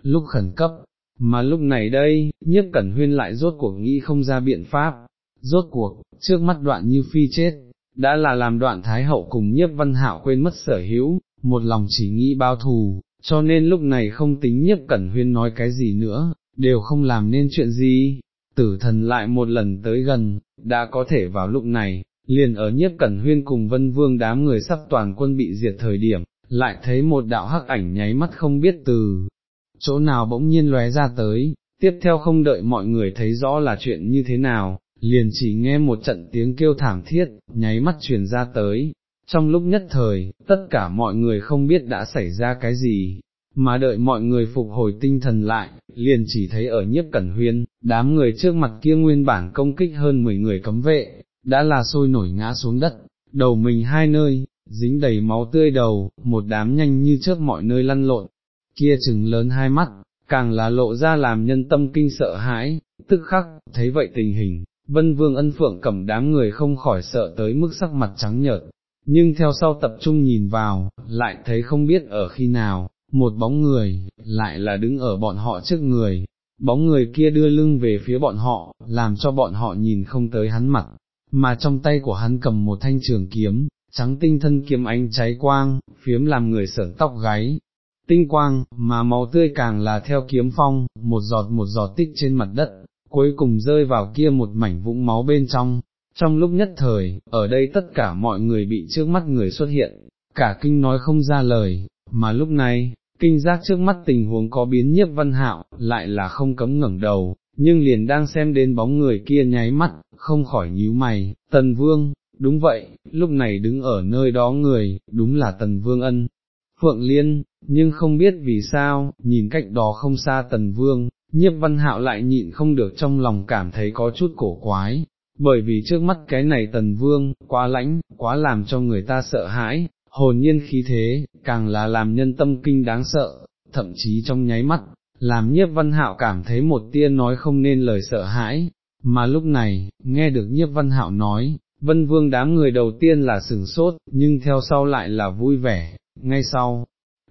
lúc khẩn cấp, mà lúc này đây, nhiếp cẩn huyên lại rốt cuộc nghĩ không ra biện pháp, rốt cuộc, trước mắt đoạn như phi chết, đã là làm đoạn thái hậu cùng nhiếp văn hạo quên mất sở hữu, một lòng chỉ nghĩ bao thù, cho nên lúc này không tính nhiếp cẩn huyên nói cái gì nữa, đều không làm nên chuyện gì, tử thần lại một lần tới gần, đã có thể vào lúc này, liền ở nhiếp cẩn huyên cùng vân vương đám người sắp toàn quân bị diệt thời điểm, lại thấy một đạo hắc ảnh nháy mắt không biết từ chỗ nào bỗng nhiên lóe ra tới, tiếp theo không đợi mọi người thấy rõ là chuyện như thế nào, liền chỉ nghe một trận tiếng kêu thảm thiết, nháy mắt truyền ra tới. Trong lúc nhất thời, tất cả mọi người không biết đã xảy ra cái gì, mà đợi mọi người phục hồi tinh thần lại, liền chỉ thấy ở nhiếp cẩn huyên, đám người trước mặt kia nguyên bản công kích hơn 10 người cấm vệ, đã là sôi nổi ngã xuống đất, đầu mình hai nơi, dính đầy máu tươi đầu, một đám nhanh như chớp mọi nơi lăn lộn, kia chừng lớn hai mắt, càng là lộ ra làm nhân tâm kinh sợ hãi, tức khắc, thấy vậy tình hình, vân vương ân phượng cầm đám người không khỏi sợ tới mức sắc mặt trắng nhợt, nhưng theo sau tập trung nhìn vào, lại thấy không biết ở khi nào, một bóng người, lại là đứng ở bọn họ trước người, bóng người kia đưa lưng về phía bọn họ, làm cho bọn họ nhìn không tới hắn mặt, mà trong tay của hắn cầm một thanh trường kiếm, trắng tinh thân kiếm ánh cháy quang, phiếm làm người sởn tóc gáy, tinh quang, mà máu tươi càng là theo kiếm phong, một giọt một giọt tích trên mặt đất, cuối cùng rơi vào kia một mảnh vũng máu bên trong. Trong lúc nhất thời, ở đây tất cả mọi người bị trước mắt người xuất hiện, cả kinh nói không ra lời, mà lúc này, kinh giác trước mắt tình huống có biến nhiếp văn hạo, lại là không cấm ngẩng đầu, nhưng liền đang xem đến bóng người kia nháy mắt, không khỏi nhíu mày, tần vương, đúng vậy, lúc này đứng ở nơi đó người, đúng là tần vương ân, phượng liên, nhưng không biết vì sao, nhìn cách đó không xa tần vương, nhiếp văn hạo lại nhịn không được trong lòng cảm thấy có chút cổ quái, bởi vì trước mắt cái này tần vương, quá lãnh, quá làm cho người ta sợ hãi, hồn nhiên khí thế, càng là làm nhân tâm kinh đáng sợ, thậm chí trong nháy mắt, làm nhiếp văn hạo cảm thấy một tia nói không nên lời sợ hãi, mà lúc này, nghe được nhiếp văn hạo nói, vân vương đám người đầu tiên là sừng sốt, nhưng theo sau lại là vui vẻ, ngay sau.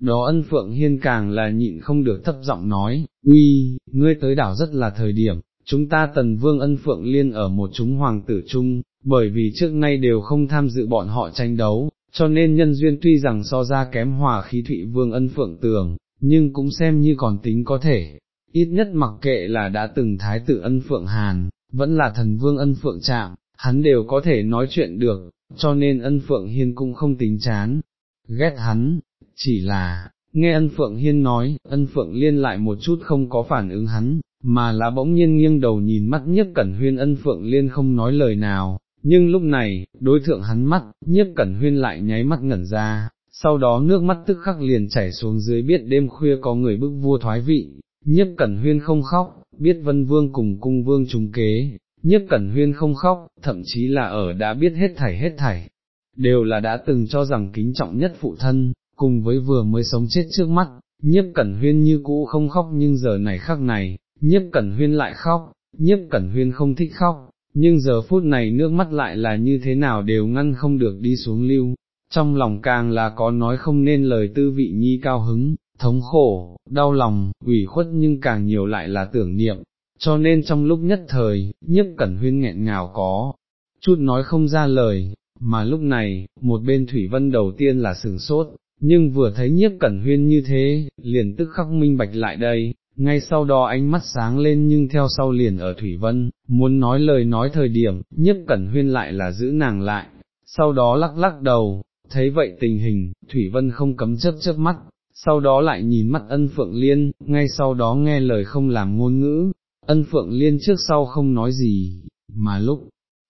Đó ân phượng hiên càng là nhịn không được thấp giọng nói, uy, ngươi tới đảo rất là thời điểm, chúng ta tần vương ân phượng liên ở một chúng hoàng tử chung, bởi vì trước nay đều không tham dự bọn họ tranh đấu, cho nên nhân duyên tuy rằng so ra kém hòa khí thụy vương ân phượng tường, nhưng cũng xem như còn tính có thể, ít nhất mặc kệ là đã từng thái tử ân phượng hàn, vẫn là thần vương ân phượng trạm, hắn đều có thể nói chuyện được, cho nên ân phượng hiên cũng không tính chán, ghét hắn, chỉ là, nghe ân phượng hiên nói, ân phượng liên lại một chút không có phản ứng hắn, mà là bỗng nhiên nghiêng đầu nhìn mắt nhiếp cẩn huyên ân phượng liên không nói lời nào, nhưng lúc này, đối thượng hắn mắt, nhiếp cẩn huyên lại nháy mắt ngẩn ra, sau đó nước mắt tức khắc liền chảy xuống dưới biết đêm khuya có người bức vua thoái vị, nhiếp cẩn huyên không khóc, biết vân vương cùng cung vương trùng kế, nhiếp cẩn huyên không khóc, thậm chí là ở đã biết hết thảy hết thảy, đều là đã từng cho rằng kính trọng nhất phụ thân, cùng với vừa mới sống chết trước mắt, nhiếp cẩn huyên như cũ không khóc nhưng giờ này khắc này, nhiếp cẩn huyên lại khóc, nhiếp cẩn huyên không thích khóc, nhưng giờ phút này nước mắt lại là như thế nào đều ngăn không được đi xuống lưu, trong lòng càng là có nói không nên lời tư vị nhi cao hứng, thống khổ, đau lòng, ủy khuất nhưng càng nhiều lại là tưởng niệm, cho nên trong lúc nhất thời, nhiếp cẩn huyên nghẹn ngào có, chút nói không ra lời, mà lúc này, một bên Thủy Vân đầu tiên là sừng sốt, nhưng vừa thấy nhiếp cẩn huyên như thế, liền tức khắc minh bạch lại đây, ngay sau đó ánh mắt sáng lên nhưng theo sau liền ở Thủy Vân, muốn nói lời nói thời điểm, nhiếp cẩn huyên lại là giữ nàng lại, sau đó lắc lắc đầu, thấy vậy tình hình, Thủy Vân không cấm chớp chớp mắt, sau đó lại nhìn mắt ân phượng liên, ngay sau đó nghe lời không làm ngôn ngữ, ân phượng liên trước sau không nói gì, mà lúc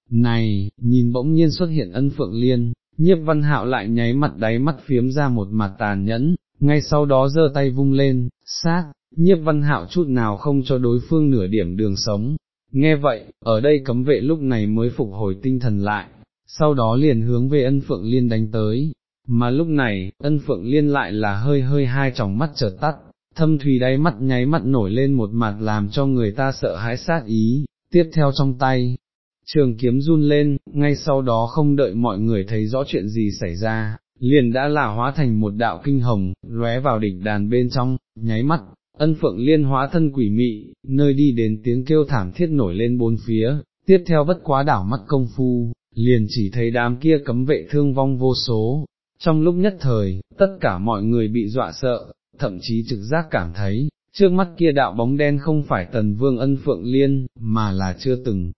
này, nhìn bỗng nhiên xuất hiện ân phượng liên, nhiếp văn hạo lại nháy mặt đáy mắt phiếm ra một mặt tàn nhẫn, ngay sau đó giơ tay vung lên, sát, nhiếp văn hạo chút nào không cho đối phương nửa điểm đường sống. Nghe vậy, ở đây cấm vệ lúc này mới phục hồi tinh thần lại, sau đó liền hướng về ân phượng liên đánh tới, mà lúc này, ân phượng liên lại là hơi hơi hai tròng mắt chợt tắt, thâm Thủy đáy mắt nháy mắt nổi lên một mặt làm cho người ta sợ hãi sát ý, tiếp theo trong tay, trường kiếm run lên, ngay sau đó không đợi mọi người thấy rõ chuyện gì xảy ra, liền đã là hóa thành một đạo kinh hồng, lóe vào đỉnh đàn bên trong, nháy mắt, ân phượng liên hóa thân quỷ mị, nơi đi đến tiếng kêu thảm thiết nổi lên bốn phía, tiếp theo bất quá đảo mắt công phu, liền chỉ thấy đám kia cấm vệ thương vong vô số. Trong lúc nhất thời, tất cả mọi người bị dọa sợ, thậm chí trực giác cảm thấy, trước mắt kia đạo bóng đen không phải tần vương ân phượng liên, mà là chưa từng.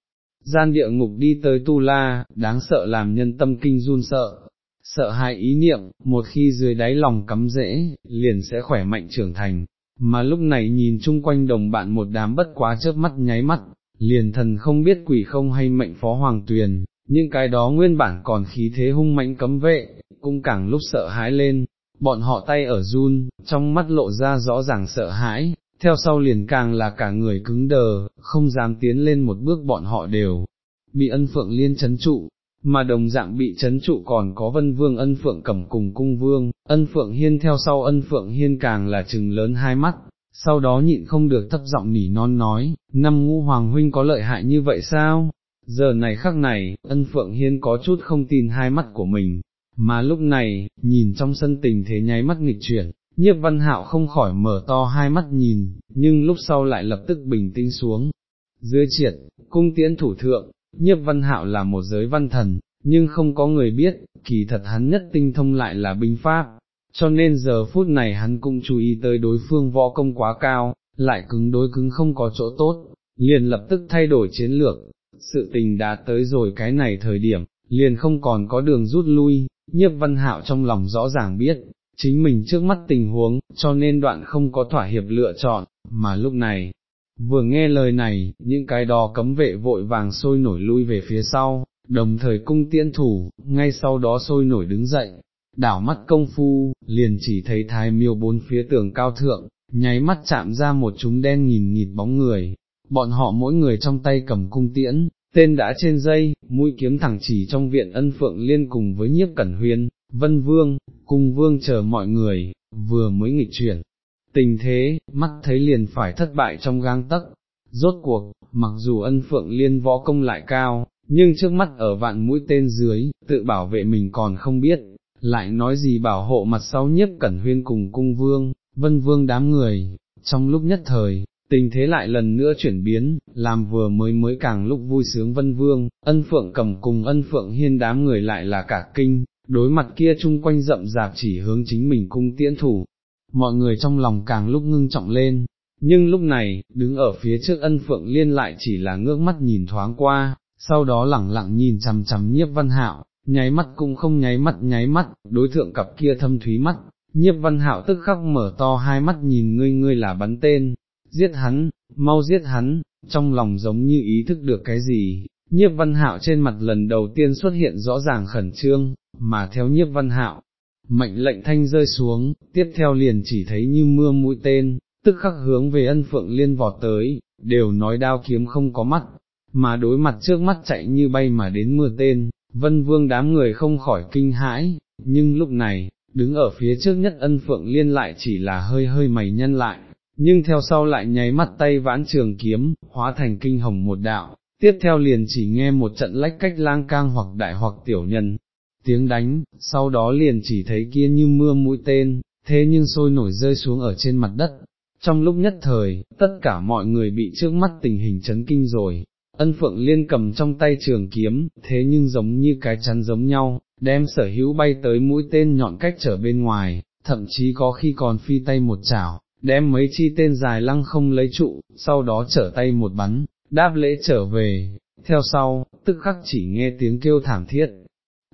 Gian địa ngục đi tới Tu La, đáng sợ làm nhân tâm kinh run sợ, sợ hai ý niệm, một khi dưới đáy lòng cắm rễ, liền sẽ khỏe mạnh trưởng thành, mà lúc này nhìn chung quanh đồng bạn một đám bất quá chớp mắt nháy mắt, liền thần không biết quỷ không hay mệnh phó hoàng tuyền, những cái đó nguyên bản còn khí thế hung mãnh cấm vệ, cũng càng lúc sợ hãi lên, bọn họ tay ở run, trong mắt lộ ra rõ ràng sợ hãi, theo sau liền càng là cả người cứng đờ, không dám tiến lên một bước bọn họ đều, bị ân phượng liên chấn trụ, mà đồng dạng bị chấn trụ còn có vân vương ân phượng cầm cùng cung vương, ân phượng hiên theo sau ân phượng hiên càng là trừng lớn hai mắt, sau đó nhịn không được thấp giọng nỉ non nói, năm ngũ hoàng huynh có lợi hại như vậy sao? Giờ này khắc này, ân phượng hiên có chút không tin hai mắt của mình, mà lúc này, nhìn trong sân tình thế nháy mắt nghịch chuyển, nhiếp văn hạo không khỏi mở to hai mắt nhìn, nhưng lúc sau lại lập tức bình tĩnh xuống. Dưới triệt, cung tiễn thủ thượng, nhiếp văn hạo là một giới văn thần, nhưng không có người biết, kỳ thật hắn nhất tinh thông lại là binh pháp, cho nên giờ phút này hắn cũng chú ý tới đối phương võ công quá cao, lại cứng đối cứng không có chỗ tốt, liền lập tức thay đổi chiến lược, sự tình đã tới rồi cái này thời điểm, liền không còn có đường rút lui, nhiếp văn hạo trong lòng rõ ràng biết, chính mình trước mắt tình huống, cho nên đoạn không có thỏa hiệp lựa chọn, mà lúc này, vừa nghe lời này, những cái đò cấm vệ vội vàng sôi nổi lui về phía sau, đồng thời cung tiễn thủ, ngay sau đó sôi nổi đứng dậy, đảo mắt công phu, liền chỉ thấy thái miêu bốn phía tường cao thượng, nháy mắt chạm ra một chúng đen nhìn nhịt bóng người, bọn họ mỗi người trong tay cầm cung tiễn, tên đã trên dây, mũi kiếm thẳng chỉ trong viện ân phượng liên cùng với nhiếp cẩn huyên, vân vương, cung vương chờ mọi người, vừa mới nghịch chuyển. Tình thế, mắt thấy liền phải thất bại trong gang tấc, rốt cuộc, mặc dù ân phượng liên võ công lại cao, nhưng trước mắt ở vạn mũi tên dưới, tự bảo vệ mình còn không biết, lại nói gì bảo hộ mặt sau nhiếp cẩn huyên cùng cung vương, vân vương đám người, trong lúc nhất thời, tình thế lại lần nữa chuyển biến, làm vừa mới mới càng lúc vui sướng vân vương, ân phượng cầm cùng ân phượng hiên đám người lại là cả kinh, đối mặt kia chung quanh rậm rạp chỉ hướng chính mình cung tiễn thủ, mọi người trong lòng càng lúc ngưng trọng lên, nhưng lúc này, đứng ở phía trước ân phượng liên lại chỉ là ngước mắt nhìn thoáng qua, sau đó lẳng lặng nhìn chằm chằm nhiếp văn hạo, nháy mắt cũng không nháy mắt nháy mắt, đối thượng cặp kia thâm thúy mắt, nhiếp văn hạo tức khắc mở to hai mắt nhìn ngươi ngươi là bắn tên, giết hắn, mau giết hắn, trong lòng giống như ý thức được cái gì, nhiếp văn hạo trên mặt lần đầu tiên xuất hiện rõ ràng khẩn trương, mà theo nhiếp văn hạo, mệnh lệnh thanh rơi xuống, tiếp theo liền chỉ thấy như mưa mũi tên, tức khắc hướng về ân phượng liên vọt tới, đều nói đao kiếm không có mắt, mà đối mặt trước mắt chạy như bay mà đến mưa tên, vân vương đám người không khỏi kinh hãi, nhưng lúc này, đứng ở phía trước nhất ân phượng liên lại chỉ là hơi hơi mày nhân lại, nhưng theo sau lại nháy mắt tay vãn trường kiếm, hóa thành kinh hồng một đạo, tiếp theo liền chỉ nghe một trận lách cách lang cang hoặc đại hoặc tiểu nhân, tiếng đánh, sau đó liền chỉ thấy kia như mưa mũi tên, thế nhưng sôi nổi rơi xuống ở trên mặt đất. Trong lúc nhất thời, tất cả mọi người bị trước mắt tình hình chấn kinh rồi, ân phượng liên cầm trong tay trường kiếm, thế nhưng giống như cái chắn giống nhau, đem sở hữu bay tới mũi tên nhọn cách trở bên ngoài, thậm chí có khi còn phi tay một chảo, đem mấy chi tên dài lăng không lấy trụ, sau đó trở tay một bắn, đáp lễ trở về, theo sau, tức khắc chỉ nghe tiếng kêu thảm thiết,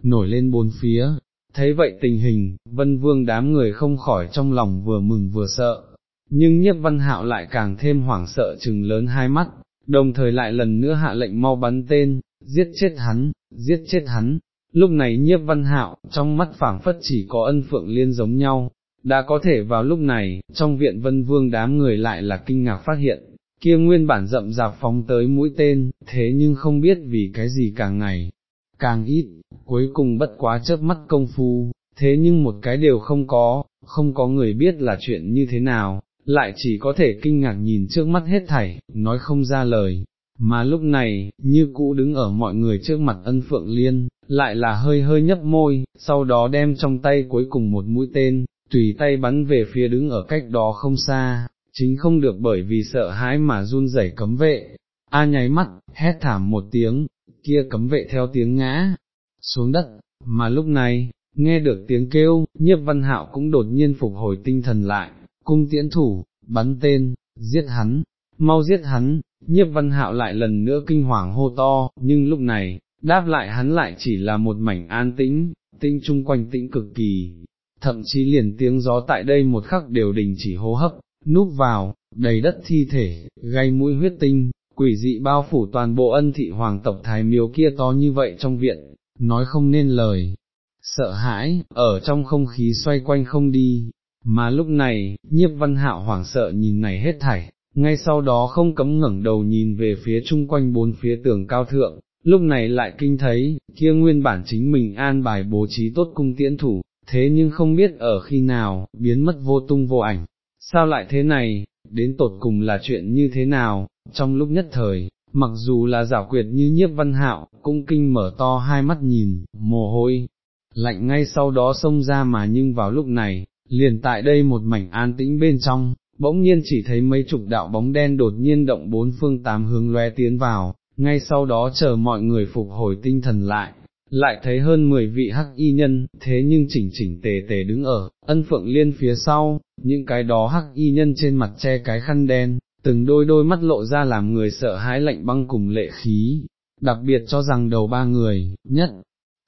nổi lên bốn phía, thấy vậy tình hình, vân vương đám người không khỏi trong lòng vừa mừng vừa sợ, nhưng nhiếp văn hạo lại càng thêm hoảng sợ chừng lớn hai mắt, đồng thời lại lần nữa hạ lệnh mau bắn tên, giết chết hắn, giết chết hắn. Lúc này nhiếp văn hạo, trong mắt phảng phất chỉ có ân phượng liên giống nhau, đã có thể vào lúc này, trong viện vân vương đám người lại là kinh ngạc phát hiện, kia nguyên bản rậm rạp phóng tới mũi tên, thế nhưng không biết vì cái gì càng ngày, càng ít, cuối cùng bất quá chớp mắt công phu, thế nhưng một cái đều không có, không có người biết là chuyện như thế nào, lại chỉ có thể kinh ngạc nhìn trước mắt hết thảy, nói không ra lời. Mà lúc này, như cũ đứng ở mọi người trước mặt ân phượng liên, lại là hơi hơi nhấp môi, sau đó đem trong tay cuối cùng một mũi tên, tùy tay bắn về phía đứng ở cách đó không xa, chính không được bởi vì sợ hãi mà run rẩy cấm vệ. A nháy mắt, hét thảm một tiếng, kia cấm vệ theo tiếng ngã, xuống đất, mà lúc này, nghe được tiếng kêu, nhiếp văn hạo cũng đột nhiên phục hồi tinh thần lại, cung tiễn thủ, bắn tên, giết hắn, mau giết hắn, nhiếp văn hạo lại lần nữa kinh hoàng hô to, nhưng lúc này, đáp lại hắn lại chỉ là một mảnh an tĩnh, tinh chung quanh tĩnh cực kỳ, thậm chí liền tiếng gió tại đây một khắc đều đình chỉ hô hấp, núp vào, đầy đất thi thể, gây mũi huyết tinh, quỷ dị bao phủ toàn bộ ân thị hoàng tộc thái miếu kia to như vậy trong viện, nói không nên lời, sợ hãi, ở trong không khí xoay quanh không đi, mà lúc này, nhiếp văn hạo hoảng sợ nhìn này hết thảy, ngay sau đó không cấm ngẩng đầu nhìn về phía chung quanh bốn phía tường cao thượng, lúc này lại kinh thấy, kia nguyên bản chính mình an bài bố trí tốt cung tiễn thủ, thế nhưng không biết ở khi nào, biến mất vô tung vô ảnh, sao lại thế này, đến tột cùng là chuyện như thế nào, trong lúc nhất thời, mặc dù là giả quyệt như nhiếp văn hạo, cũng kinh mở to hai mắt nhìn, mồ hôi, lạnh ngay sau đó xông ra mà nhưng vào lúc này, liền tại đây một mảnh an tĩnh bên trong, bỗng nhiên chỉ thấy mấy chục đạo bóng đen đột nhiên động bốn phương tám hướng lóe tiến vào, ngay sau đó chờ mọi người phục hồi tinh thần lại, lại thấy hơn 10 vị hắc y nhân, thế nhưng chỉnh chỉnh tề tề đứng ở, ân phượng liên phía sau, những cái đó hắc y nhân trên mặt che cái khăn đen, từng đôi đôi mắt lộ ra làm người sợ hãi lạnh băng cùng lệ khí, đặc biệt cho rằng đầu ba người, nhất,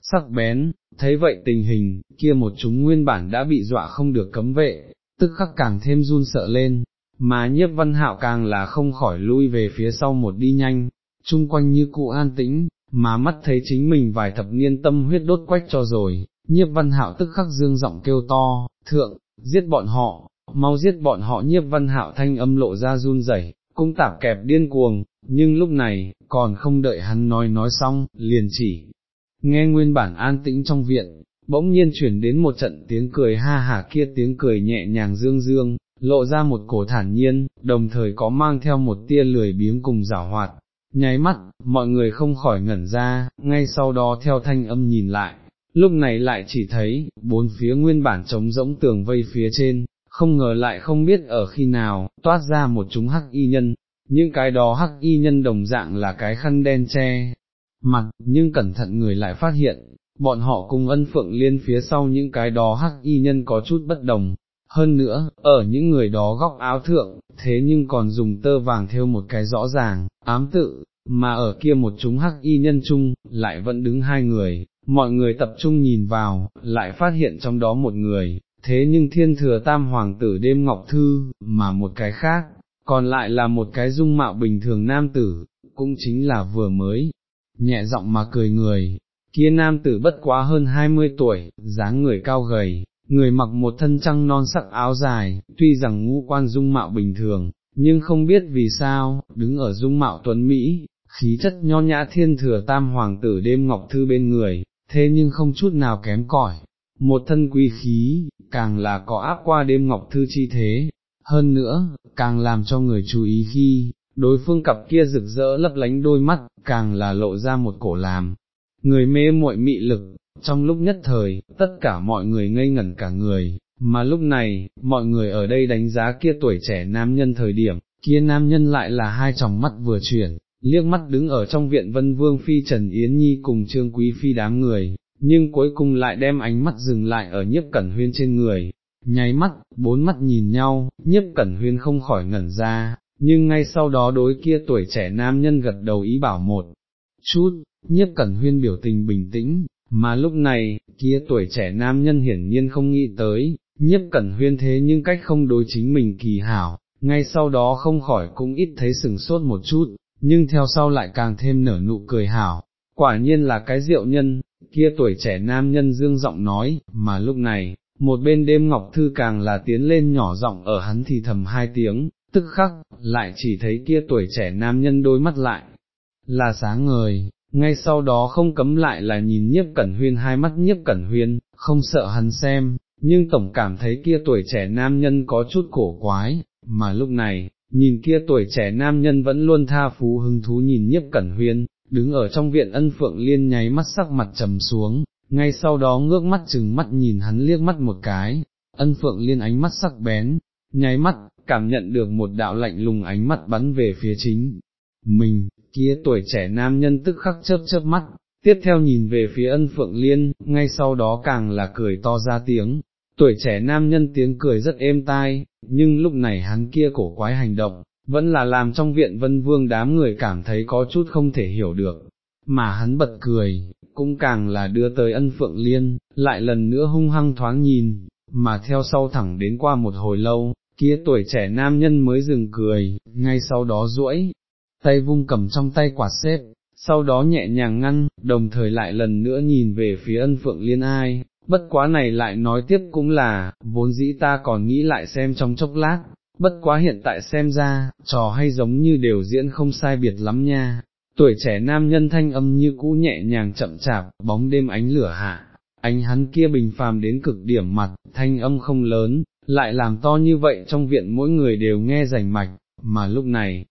sắc bén, thấy vậy tình hình, kia một chúng nguyên bản đã bị dọa không được cấm vệ, tức khắc càng thêm run sợ lên, mà nhiếp văn hạo càng là không khỏi lui về phía sau một đi nhanh, chung quanh như cụ an tĩnh, mà mắt thấy chính mình vài thập niên tâm huyết đốt quách cho rồi, nhiếp văn hạo tức khắc dương giọng kêu to, thượng, giết bọn họ, mau giết bọn họ nhiếp văn hạo thanh âm lộ ra run rẩy, cũng tạp kẹp điên cuồng, nhưng lúc này, còn không đợi hắn nói nói xong, liền chỉ, nghe nguyên bản an tĩnh trong viện, bỗng nhiên chuyển đến một trận tiếng cười ha hả kia tiếng cười nhẹ nhàng dương dương, lộ ra một cổ thản nhiên, đồng thời có mang theo một tia lười biếng cùng giả hoạt. Nháy mắt, mọi người không khỏi ngẩn ra, ngay sau đó theo thanh âm nhìn lại, lúc này lại chỉ thấy, bốn phía nguyên bản trống rỗng tường vây phía trên, không ngờ lại không biết ở khi nào, toát ra một chúng hắc y nhân, những cái đó hắc y nhân đồng dạng là cái khăn đen che, mặt, nhưng cẩn thận người lại phát hiện, bọn họ cùng ân phượng liên phía sau những cái đó hắc y nhân có chút bất đồng. Hơn nữa, ở những người đó góc áo thượng, thế nhưng còn dùng tơ vàng theo một cái rõ ràng, ám tự, mà ở kia một chúng hắc y nhân chung, lại vẫn đứng hai người, mọi người tập trung nhìn vào, lại phát hiện trong đó một người, thế nhưng thiên thừa tam hoàng tử đêm ngọc thư, mà một cái khác, còn lại là một cái dung mạo bình thường nam tử, cũng chính là vừa mới, nhẹ giọng mà cười người, kia nam tử bất quá hơn hai mươi tuổi, dáng người cao gầy, người mặc một thân trăng non sắc áo dài, tuy rằng ngũ quan dung mạo bình thường, nhưng không biết vì sao, đứng ở dung mạo tuấn Mỹ, khí chất nho nhã thiên thừa tam hoàng tử đêm ngọc thư bên người, thế nhưng không chút nào kém cỏi, một thân quý khí, càng là có áp qua đêm ngọc thư chi thế, hơn nữa, càng làm cho người chú ý khi, đối phương cặp kia rực rỡ lấp lánh đôi mắt, càng là lộ ra một cổ làm, người mê muội mị lực, trong lúc nhất thời, tất cả mọi người ngây ngẩn cả người, mà lúc này, mọi người ở đây đánh giá kia tuổi trẻ nam nhân thời điểm, kia nam nhân lại là hai tròng mắt vừa chuyển, liếc mắt đứng ở trong viện vân vương phi Trần Yến Nhi cùng trương quý phi đám người, nhưng cuối cùng lại đem ánh mắt dừng lại ở nhiếp cẩn huyên trên người, nháy mắt, bốn mắt nhìn nhau, nhiếp cẩn huyên không khỏi ngẩn ra, nhưng ngay sau đó đối kia tuổi trẻ nam nhân gật đầu ý bảo một chút, nhiếp cẩn huyên biểu tình bình tĩnh, mà lúc này, kia tuổi trẻ nam nhân hiển nhiên không nghĩ tới, nhiếp cẩn huyên thế nhưng cách không đối chính mình kỳ hảo, ngay sau đó không khỏi cũng ít thấy sừng sốt một chút, nhưng theo sau lại càng thêm nở nụ cười hảo, quả nhiên là cái rượu nhân, kia tuổi trẻ nam nhân dương giọng nói, mà lúc này, một bên đêm ngọc thư càng là tiến lên nhỏ giọng ở hắn thì thầm hai tiếng, tức khắc, lại chỉ thấy kia tuổi trẻ nam nhân đôi mắt lại, là sáng ngời, ngay sau đó không cấm lại là nhìn nhiếp cẩn huyên hai mắt nhiếp cẩn huyên, không sợ hắn xem, nhưng tổng cảm thấy kia tuổi trẻ nam nhân có chút cổ quái, mà lúc này, nhìn kia tuổi trẻ nam nhân vẫn luôn tha phú hứng thú nhìn nhiếp cẩn huyên, đứng ở trong viện ân phượng liên nháy mắt sắc mặt trầm xuống, ngay sau đó ngước mắt chừng mắt nhìn hắn liếc mắt một cái, ân phượng liên ánh mắt sắc bén, nháy mắt, cảm nhận được một đạo lạnh lùng ánh mắt bắn về phía chính. Mình, kia tuổi trẻ nam nhân tức khắc chớp chớp mắt, tiếp theo nhìn về phía ân phượng liên, ngay sau đó càng là cười to ra tiếng. Tuổi trẻ nam nhân tiếng cười rất êm tai, nhưng lúc này hắn kia cổ quái hành động, vẫn là làm trong viện vân vương đám người cảm thấy có chút không thể hiểu được, mà hắn bật cười, cũng càng là đưa tới ân phượng liên, lại lần nữa hung hăng thoáng nhìn, mà theo sau thẳng đến qua một hồi lâu, kia tuổi trẻ nam nhân mới dừng cười, ngay sau đó duỗi tay vung cầm trong tay quạt xếp, sau đó nhẹ nhàng ngăn, đồng thời lại lần nữa nhìn về phía ân phượng liên ai, bất quá này lại nói tiếp cũng là, vốn dĩ ta còn nghĩ lại xem trong chốc lát, bất quá hiện tại xem ra, trò hay giống như đều diễn không sai biệt lắm nha. Tuổi trẻ nam nhân thanh âm như cũ nhẹ nhàng chậm chạp, bóng đêm ánh lửa hạ, ánh hắn kia bình phàm đến cực điểm mặt, thanh âm không lớn, lại làm to như vậy trong viện mỗi người đều nghe rành mạch, mà lúc này,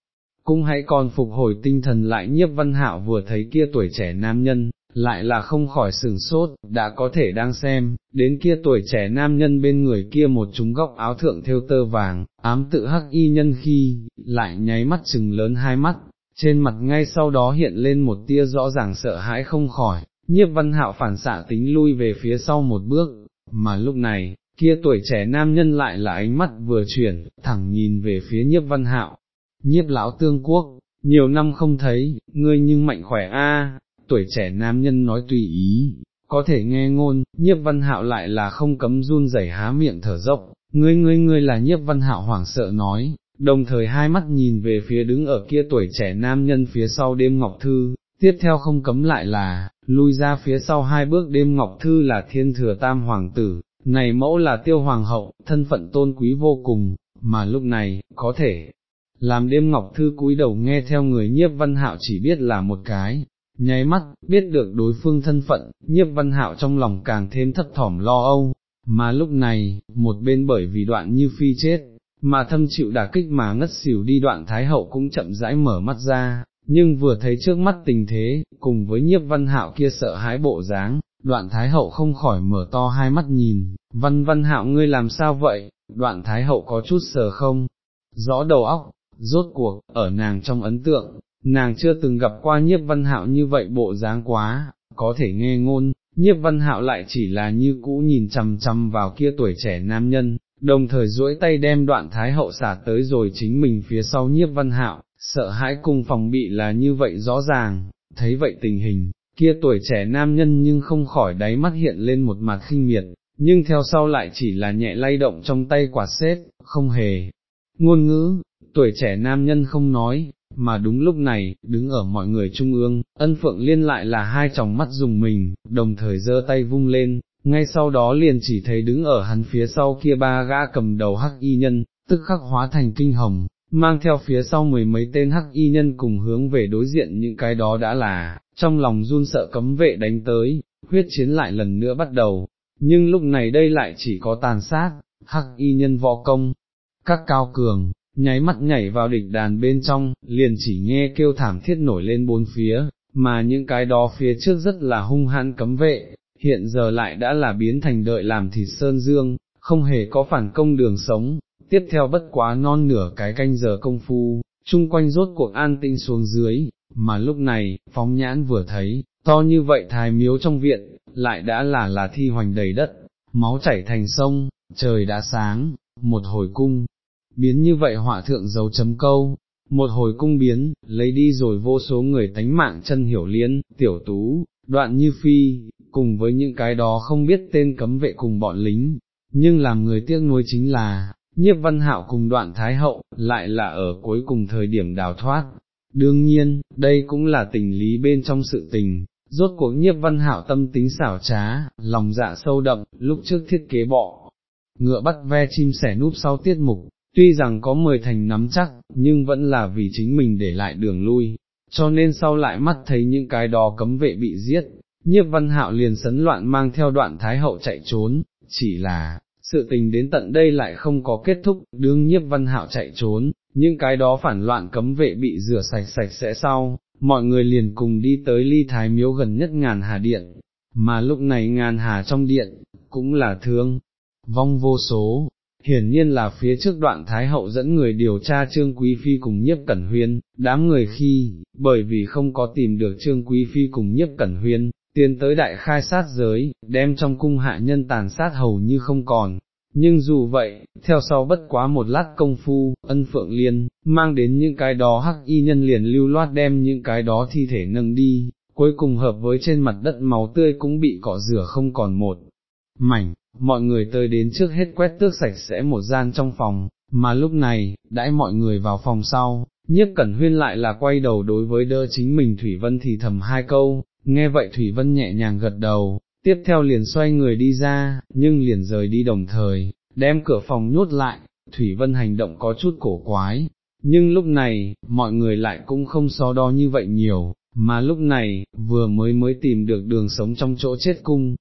cũng hãy còn phục hồi tinh thần lại nhiếp văn hạo vừa thấy kia tuổi trẻ nam nhân, lại là không khỏi sừng sốt, đã có thể đang xem, đến kia tuổi trẻ nam nhân bên người kia một chúng góc áo thượng theo tơ vàng, ám tự hắc y nhân khi, lại nháy mắt chừng lớn hai mắt, trên mặt ngay sau đó hiện lên một tia rõ ràng sợ hãi không khỏi, nhiếp văn hạo phản xạ tính lui về phía sau một bước, mà lúc này, kia tuổi trẻ nam nhân lại là ánh mắt vừa chuyển, thẳng nhìn về phía nhiếp văn hạo, nhiếp lão tương quốc, nhiều năm không thấy, ngươi nhưng mạnh khỏe a. tuổi trẻ nam nhân nói tùy ý, có thể nghe ngôn, nhiếp văn hạo lại là không cấm run rẩy há miệng thở dốc, ngươi ngươi ngươi là nhiếp văn hạo hoảng sợ nói, đồng thời hai mắt nhìn về phía đứng ở kia tuổi trẻ nam nhân phía sau đêm ngọc thư, tiếp theo không cấm lại là, lui ra phía sau hai bước đêm ngọc thư là thiên thừa tam hoàng tử, này mẫu là tiêu hoàng hậu, thân phận tôn quý vô cùng, mà lúc này, có thể, làm đêm ngọc thư cúi đầu nghe theo người nhiếp văn hạo chỉ biết là một cái, nháy mắt, biết được đối phương thân phận, nhiếp văn hạo trong lòng càng thêm thấp thỏm lo âu, mà lúc này, một bên bởi vì đoạn như phi chết, mà thâm chịu đả kích mà ngất xỉu đi đoạn thái hậu cũng chậm rãi mở mắt ra, nhưng vừa thấy trước mắt tình thế, cùng với nhiếp văn hạo kia sợ hãi bộ dáng, đoạn thái hậu không khỏi mở to hai mắt nhìn, văn văn hạo ngươi làm sao vậy, đoạn thái hậu có chút sờ không, rõ đầu óc, rốt cuộc, ở nàng trong ấn tượng, nàng chưa từng gặp qua nhiếp văn hạo như vậy bộ dáng quá, có thể nghe ngôn, nhiếp văn hạo lại chỉ là như cũ nhìn chằm chằm vào kia tuổi trẻ nam nhân, đồng thời duỗi tay đem đoạn thái hậu xả tới rồi chính mình phía sau nhiếp văn hạo, sợ hãi cùng phòng bị là như vậy rõ ràng, thấy vậy tình hình, kia tuổi trẻ nam nhân nhưng không khỏi đáy mắt hiện lên một mặt khinh miệt, nhưng theo sau lại chỉ là nhẹ lay động trong tay quạt xếp, không hề. Ngôn ngữ, tuổi trẻ nam nhân không nói, mà đúng lúc này, đứng ở mọi người trung ương, ân phượng liên lại là hai tròng mắt dùng mình, đồng thời giơ tay vung lên, ngay sau đó liền chỉ thấy đứng ở hắn phía sau kia ba gã cầm đầu hắc y nhân, tức khắc hóa thành kinh hồng, mang theo phía sau mười mấy tên hắc y nhân cùng hướng về đối diện những cái đó đã là, trong lòng run sợ cấm vệ đánh tới, huyết chiến lại lần nữa bắt đầu, nhưng lúc này đây lại chỉ có tàn sát, hắc y nhân võ công, các cao cường, nháy mắt nhảy vào địch đàn bên trong, liền chỉ nghe kêu thảm thiết nổi lên bốn phía, mà những cái đó phía trước rất là hung hãn cấm vệ, hiện giờ lại đã là biến thành đợi làm thịt sơn dương, không hề có phản công đường sống, tiếp theo bất quá non nửa cái canh giờ công phu, chung quanh rốt cuộc an tinh xuống dưới, mà lúc này, phóng nhãn vừa thấy, to như vậy thái miếu trong viện, lại đã là là thi hoành đầy đất, máu chảy thành sông, trời đã sáng, một hồi cung, biến như vậy họa thượng dấu chấm câu, một hồi cung biến, lấy đi rồi vô số người tánh mạng chân hiểu liên, tiểu tú, đoạn như phi, cùng với những cái đó không biết tên cấm vệ cùng bọn lính, nhưng làm người tiếc nuối chính là, nhiếp văn hạo cùng đoạn thái hậu, lại là ở cuối cùng thời điểm đào thoát. Đương nhiên, đây cũng là tình lý bên trong sự tình, rốt cuộc nhiếp văn hạo tâm tính xảo trá, lòng dạ sâu đậm, lúc trước thiết kế bọ, ngựa bắt ve chim sẻ núp sau tiết mục, tuy rằng có mười thành nắm chắc, nhưng vẫn là vì chính mình để lại đường lui, cho nên sau lại mắt thấy những cái đó cấm vệ bị giết, nhiếp văn hạo liền sấn loạn mang theo đoạn thái hậu chạy trốn, chỉ là, sự tình đến tận đây lại không có kết thúc, đương nhiếp văn hạo chạy trốn, những cái đó phản loạn cấm vệ bị rửa sạch sạch sẽ sau, mọi người liền cùng đi tới ly thái miếu gần nhất ngàn hà điện, mà lúc này ngàn hà trong điện, cũng là thương, vong vô số. Hiển nhiên là phía trước đoạn Thái Hậu dẫn người điều tra Trương Quý Phi cùng nhiếp cẩn huyên, đám người khi, bởi vì không có tìm được Trương Quý Phi cùng nhiếp cẩn huyên, tiến tới đại khai sát giới, đem trong cung hạ nhân tàn sát hầu như không còn. Nhưng dù vậy, theo sau bất quá một lát công phu, ân phượng liên, mang đến những cái đó hắc y nhân liền lưu loát đem những cái đó thi thể nâng đi, cuối cùng hợp với trên mặt đất máu tươi cũng bị cọ rửa không còn một mảnh, mọi người tới đến trước hết quét tước sạch sẽ một gian trong phòng, mà lúc này, đãi mọi người vào phòng sau, nhiếp cẩn huyên lại là quay đầu đối với đỡ chính mình Thủy Vân thì thầm hai câu, nghe vậy Thủy Vân nhẹ nhàng gật đầu, tiếp theo liền xoay người đi ra, nhưng liền rời đi đồng thời, đem cửa phòng nhốt lại, Thủy Vân hành động có chút cổ quái, nhưng lúc này, mọi người lại cũng không so đo như vậy nhiều, mà lúc này, vừa mới mới tìm được đường sống trong chỗ chết cung.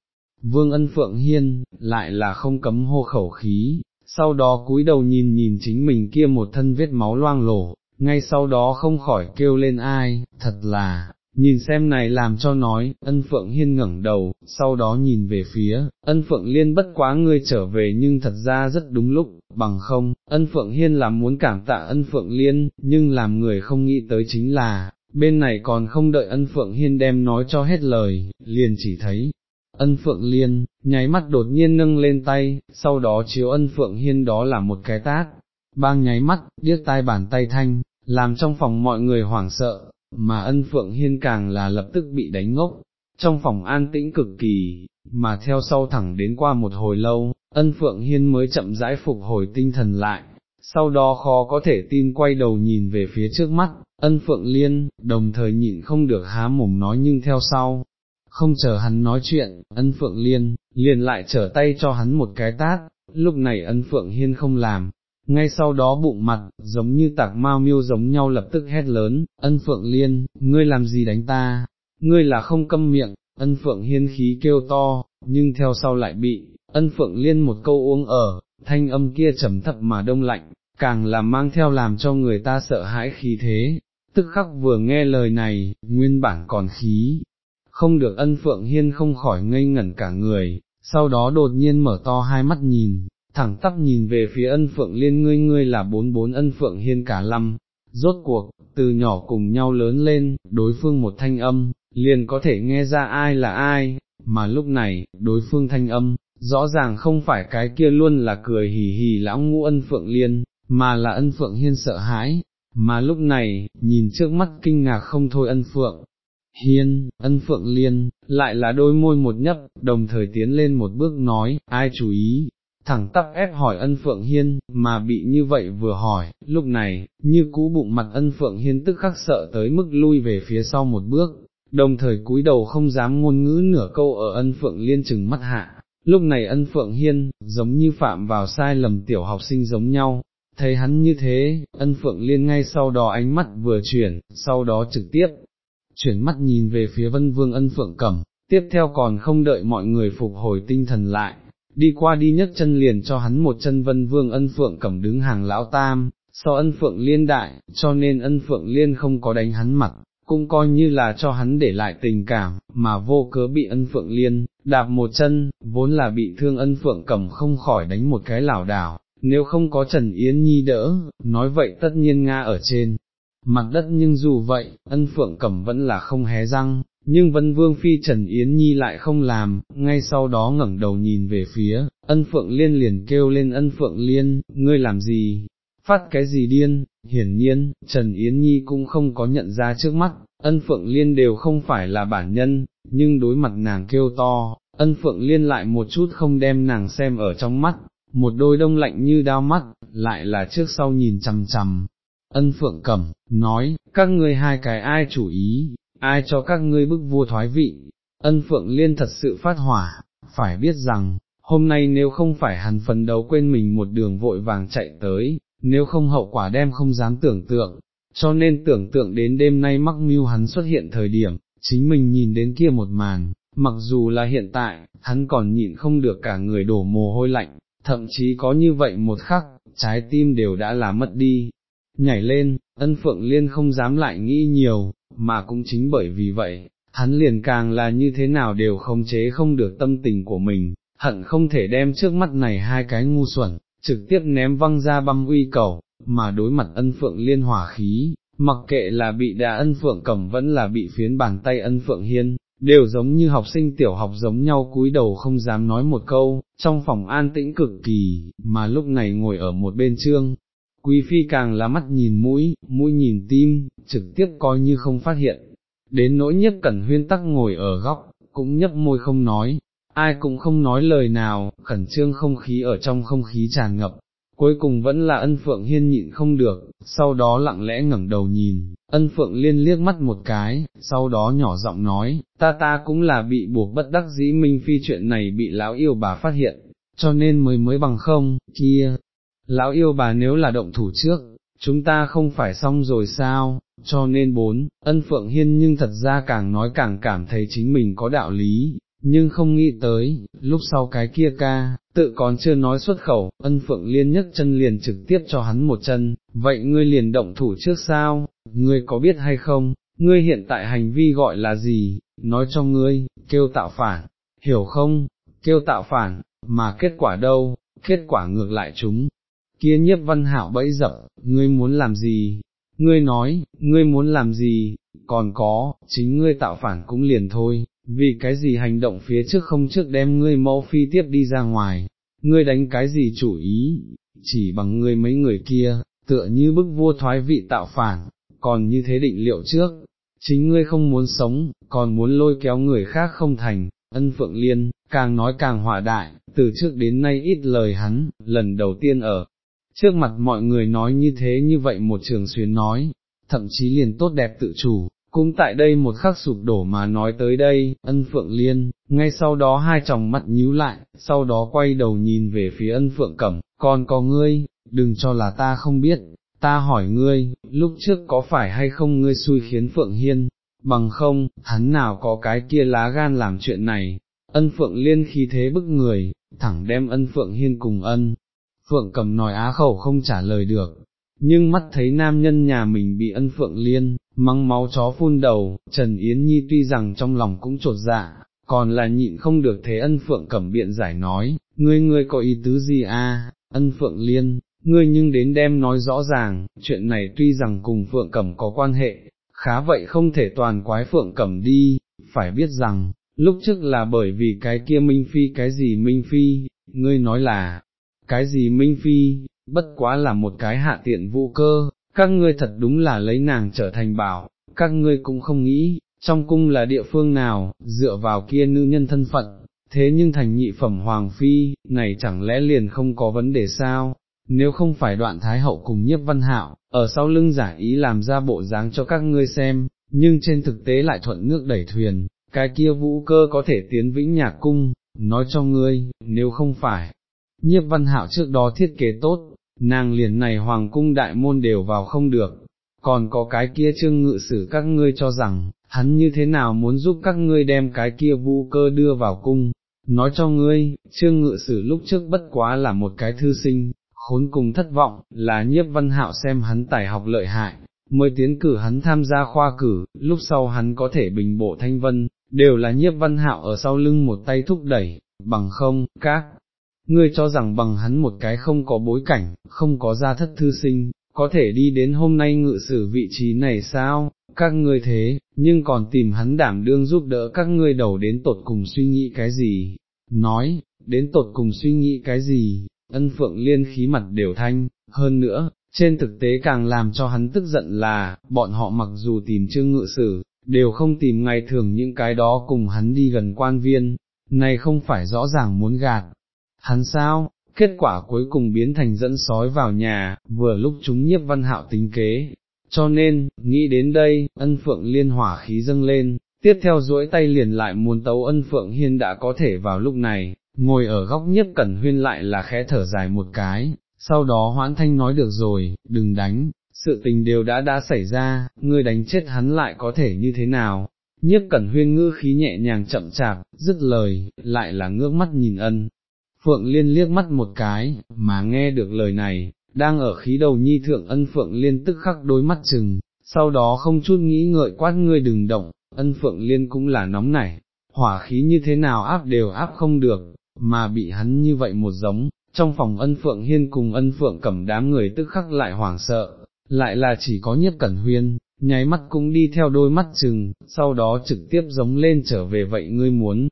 Vương ân phượng hiên, lại là không cấm hô khẩu khí, sau đó cúi đầu nhìn nhìn chính mình kia một thân vết máu loang lổ, ngay sau đó không khỏi kêu lên ai, thật là, nhìn xem này làm cho nói, ân phượng hiên ngẩng đầu, sau đó nhìn về phía, ân phượng liên bất quá ngươi trở về nhưng thật ra rất đúng lúc, bằng không, ân phượng hiên làm muốn cảm tạ ân phượng liên, nhưng làm người không nghĩ tới chính là, bên này còn không đợi ân phượng hiên đem nói cho hết lời, liền chỉ thấy. Ân Phượng Liên, nháy mắt đột nhiên nâng lên tay, sau đó chiếu ân Phượng Hiên đó là một cái tát, bang nháy mắt, điếc tai bàn tay thanh, làm trong phòng mọi người hoảng sợ, mà ân phượng hiên càng là lập tức bị đánh ngốc, trong phòng an tĩnh cực kỳ, mà theo sau thẳng đến qua một hồi lâu, ân phượng hiên mới chậm rãi phục hồi tinh thần lại, sau đó khó có thể tin quay đầu nhìn về phía trước mắt, ân phượng liên, đồng thời nhịn không được há mồm nói nhưng theo sau. Không chờ hắn nói chuyện, ân phượng liên, liền lại trở tay cho hắn một cái tát, lúc này ân phượng hiên không làm, ngay sau đó bụng mặt, giống như tạc mau miêu giống nhau lập tức hét lớn, ân phượng liên, ngươi làm gì đánh ta, ngươi là không câm miệng, ân phượng hiên khí kêu to, nhưng theo sau lại bị, ân phượng liên một câu uống ở, thanh âm kia trầm thấp mà đông lạnh, càng là mang theo làm cho người ta sợ hãi khí thế, tức khắc vừa nghe lời này, nguyên bản còn khí, không được ân phượng hiên không khỏi ngây ngẩn cả người, sau đó đột nhiên mở to hai mắt nhìn, thẳng tắp nhìn về phía ân phượng liên ngươi ngươi là bốn bốn ân phượng hiên cả lâm, rốt cuộc, từ nhỏ cùng nhau lớn lên, đối phương một thanh âm, liền có thể nghe ra ai là ai, mà lúc này, đối phương thanh âm, rõ ràng không phải cái kia luôn là cười hì hì lão ngũ ân phượng liên, mà là ân phượng hiên sợ hãi, mà lúc này, nhìn trước mắt kinh ngạc không thôi ân phượng. Hiên, ân phượng liên, lại là đôi môi một nhấp, đồng thời tiến lên một bước nói, ai chú ý, thẳng tắp ép hỏi ân phượng hiên, mà bị như vậy vừa hỏi, lúc này, như cú bụng mặt ân phượng hiên tức khắc sợ tới mức lui về phía sau một bước, đồng thời cúi đầu không dám ngôn ngữ nửa câu ở ân phượng liên chừng mắt hạ. Lúc này ân phượng hiên, giống như phạm vào sai lầm tiểu học sinh giống nhau, thấy hắn như thế, ân phượng liên ngay sau đó ánh mắt vừa chuyển, sau đó trực tiếp, chuyển mắt nhìn về phía vân vương ân phượng cẩm, tiếp theo còn không đợi mọi người phục hồi tinh thần lại, đi qua đi nhấc chân liền cho hắn một chân vân vương ân phượng cẩm đứng hàng lão tam, so ân phượng liên đại, cho nên ân phượng liên không có đánh hắn mặt, cũng coi như là cho hắn để lại tình cảm, mà vô cớ bị ân phượng liên, đạp một chân, vốn là bị thương ân phượng cẩm không khỏi đánh một cái lảo đảo, nếu không có Trần Yến Nhi đỡ, nói vậy tất nhiên Nga ở trên. Mặt đất nhưng dù vậy, ân phượng cẩm vẫn là không hé răng, nhưng Vân Vương Phi Trần Yến Nhi lại không làm, ngay sau đó ngẩng đầu nhìn về phía, ân Phượng Liên liền kêu lên ân Phượng Liên, ngươi làm gì, phát cái gì điên, hiển nhiên, Trần Yến Nhi cũng không có nhận ra trước mắt, ân Phượng Liên đều không phải là bản nhân, nhưng đối mặt nàng kêu to, ân Phượng Liên lại một chút không đem nàng xem ở trong mắt, một đôi đông lạnh như đao mắt, lại là trước sau nhìn chằm chằm. Ân Phượng Cẩm, nói, các ngươi hai cái ai chủ ý, ai cho các ngươi bức vua thoái vị, ân phượng liên thật sự phát hỏa, phải biết rằng, hôm nay nếu không phải hắn phấn đấu quên mình một đường vội vàng chạy tới, nếu không hậu quả đem không dám tưởng tượng, cho nên tưởng tượng đến đêm nay mắc mưu hắn xuất hiện thời điểm, chính mình nhìn đến kia một màn, mặc dù là hiện tại, hắn còn nhịn không được cả người đổ mồ hôi lạnh, thậm chí có như vậy một khắc, trái tim đều đã là mất đi. Nhảy lên, ân phượng liên không dám lại nghĩ nhiều, mà cũng chính bởi vì vậy, hắn liền càng là như thế nào đều không chế không được tâm tình của mình, hận không thể đem trước mắt này hai cái ngu xuẩn, trực tiếp ném văng ra băm uy cầu, mà đối mặt ân phượng liên hỏa khí, mặc kệ là bị đà ân phượng cầm vẫn là bị phiến bàn tay ân phượng hiên, đều giống như học sinh tiểu học giống nhau cúi đầu không dám nói một câu, trong phòng an tĩnh cực kỳ, mà lúc này ngồi ở một bên trương, Quý phi càng là mắt nhìn mũi, mũi nhìn tim, trực tiếp coi như không phát hiện. Đến nỗi nhất cẩn huyên tắc ngồi ở góc, cũng nhấp môi không nói, ai cũng không nói lời nào, khẩn trương không khí ở trong không khí tràn ngập. cuối cùng vẫn là ân phượng hiên nhịn không được, sau đó lặng lẽ ngẩng đầu nhìn, ân phượng liên liếc mắt một cái, sau đó nhỏ giọng nói, ta ta cũng là bị buộc bất đắc dĩ minh phi chuyện này bị lão yêu bà phát hiện, cho nên mới mới bằng không, kia, lão yêu bà nếu là động thủ trước, chúng ta không phải xong rồi sao, cho nên bốn, ân phượng hiên nhưng thật ra càng nói càng cảm thấy chính mình có đạo lý, nhưng không nghĩ tới, lúc sau cái kia ca, tự còn chưa nói xuất khẩu, ân phượng liên nhất chân liền trực tiếp cho hắn một chân, vậy ngươi liền động thủ trước sao, ngươi có biết hay không, ngươi hiện tại hành vi gọi là gì, nói cho ngươi, kêu tạo phản, hiểu không, kêu tạo phản, mà kết quả đâu, kết quả ngược lại chúng. Kia nhiếp văn hảo bẫy dập, ngươi muốn làm gì? Ngươi nói, ngươi muốn làm gì? Còn có, chính ngươi tạo phản cũng liền thôi, vì cái gì hành động phía trước không trước đem ngươi mẫu phi tiếp đi ra ngoài, ngươi đánh cái gì chủ ý, chỉ bằng ngươi mấy người kia, tựa như bức vua thoái vị tạo phản, còn như thế định liệu trước, chính ngươi không muốn sống, còn muốn lôi kéo người khác không thành, ân phượng liên, càng nói càng hỏa đại, từ trước đến nay ít lời hắn, lần đầu tiên ở, trước mặt mọi người nói như thế như vậy một trường xuyến nói, thậm chí liền tốt đẹp tự chủ, cũng tại đây một khắc sụp đổ mà nói tới đây, ân phượng liên, ngay sau đó hai tròng mắt nhíu lại, sau đó quay đầu nhìn về phía ân phượng cẩm, còn có ngươi, đừng cho là ta không biết, ta hỏi ngươi, lúc trước có phải hay không ngươi xui khiến phượng hiên, bằng không, hắn nào có cái kia lá gan làm chuyện này, ân phượng liên khi thế bức người, thẳng đem ân phượng hiên cùng ân. Phượng cầm nói á khẩu không trả lời được, nhưng mắt thấy nam nhân nhà mình bị ân phượng liên, măng máu chó phun đầu, Trần Yến Nhi tuy rằng trong lòng cũng trột dạ, còn là nhịn không được thế ân phượng cẩm biện giải nói, ngươi ngươi có ý tứ gì a? ân phượng liên, ngươi nhưng đến đem nói rõ ràng, chuyện này tuy rằng cùng phượng cẩm có quan hệ, khá vậy không thể toàn quái phượng cẩm đi, phải biết rằng, lúc trước là bởi vì cái kia minh phi cái gì minh phi, ngươi nói là, cái gì minh phi, bất quá là một cái hạ tiện vũ cơ, các ngươi thật đúng là lấy nàng trở thành bảo, các ngươi cũng không nghĩ, trong cung là địa phương nào, dựa vào kia nữ nhân thân phận, thế nhưng thành nhị phẩm hoàng phi, này chẳng lẽ liền không có vấn đề sao, nếu không phải đoạn thái hậu cùng nhiếp văn hạo, ở sau lưng giả ý làm ra bộ dáng cho các ngươi xem, nhưng trên thực tế lại thuận nước đẩy thuyền, cái kia vũ cơ có thể tiến vĩnh nhạc cung, nói cho ngươi, nếu không phải, nhiếp văn hạo trước đó thiết kế tốt, nàng liền này hoàng cung đại môn đều vào không được, còn có cái kia trương ngự sử các ngươi cho rằng, hắn như thế nào muốn giúp các ngươi đem cái kia vũ cơ đưa vào cung, nói cho ngươi, trương ngự sử lúc trước bất quá là một cái thư sinh, khốn cùng thất vọng, là nhiếp văn hạo xem hắn tài học lợi hại, mới tiến cử hắn tham gia khoa cử, lúc sau hắn có thể bình bộ thanh vân, đều là nhiếp văn hạo ở sau lưng một tay thúc đẩy, bằng không, các ngươi cho rằng bằng hắn một cái không có bối cảnh, không có gia thất thư sinh, có thể đi đến hôm nay ngự sử vị trí này sao, các ngươi thế, nhưng còn tìm hắn đảm đương giúp đỡ các ngươi đầu đến tột cùng suy nghĩ cái gì, nói, đến tột cùng suy nghĩ cái gì, ân phượng liên khí mặt đều thanh, hơn nữa, trên thực tế càng làm cho hắn tức giận là, bọn họ mặc dù tìm chương ngự sử, đều không tìm ngày thường những cái đó cùng hắn đi gần quan viên, này không phải rõ ràng muốn gạt, hắn sao, kết quả cuối cùng biến thành dẫn sói vào nhà, vừa lúc chúng nhiếp văn hạo tính kế, cho nên, nghĩ đến đây, ân phượng liên hỏa khí dâng lên, tiếp theo duỗi tay liền lại muốn tấu ân phượng hiên đã có thể vào lúc này, ngồi ở góc nhiếp cẩn huyên lại là khẽ thở dài một cái, sau đó hoãn thanh nói được rồi, đừng đánh, sự tình đều đã đã xảy ra, ngươi đánh chết hắn lại có thể như thế nào. Nhiếp cẩn huyên ngữ khí nhẹ nhàng chậm chạp, dứt lời, lại là ngước mắt nhìn ân, Phượng Liên liếc mắt một cái, mà nghe được lời này, đang ở khí đầu nhi thượng ân Phượng Liên tức khắc đôi mắt chừng, sau đó không chút nghĩ ngợi quát ngươi đừng động, ân Phượng Liên cũng là nóng nảy, hỏa khí như thế nào áp đều áp không được, mà bị hắn như vậy một giống, trong phòng ân Phượng Hiên cùng ân Phượng cầm đám người tức khắc lại hoảng sợ, lại là chỉ có nhất cẩn huyên, nháy mắt cũng đi theo đôi mắt chừng, sau đó trực tiếp giống lên trở về vậy ngươi muốn,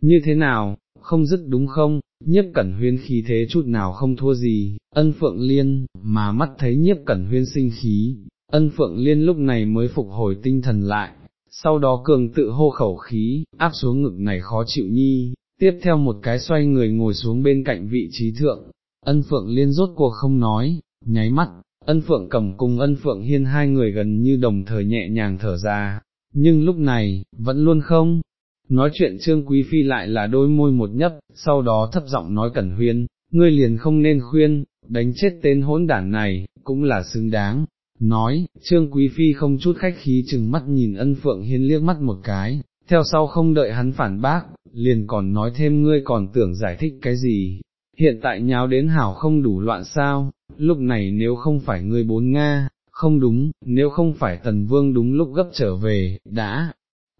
như thế nào, không dứt đúng không, nhiếp cẩn huyên khí thế chút nào không thua gì, ân phượng liên, mà mắt thấy nhiếp cẩn huyên sinh khí, ân phượng liên lúc này mới phục hồi tinh thần lại, sau đó cường tự hô khẩu khí, áp xuống ngực này khó chịu nhi, tiếp theo một cái xoay người ngồi xuống bên cạnh vị trí thượng, ân phượng liên rốt cuộc không nói, nháy mắt, ân phượng cầm cùng ân phượng hiên hai người gần như đồng thời nhẹ nhàng thở ra, nhưng lúc này, vẫn luôn không. Nói chuyện Trương Quý Phi lại là đôi môi một nhấp, sau đó thấp giọng nói cẩn huyên, ngươi liền không nên khuyên, đánh chết tên hỗn đản này, cũng là xứng đáng. Nói, Trương Quý Phi không chút khách khí chừng mắt nhìn ân phượng hiên liếc mắt một cái, theo sau không đợi hắn phản bác, liền còn nói thêm ngươi còn tưởng giải thích cái gì, hiện tại nháo đến hảo không đủ loạn sao, lúc này nếu không phải ngươi bốn Nga, không đúng, nếu không phải tần vương đúng lúc gấp trở về, đã,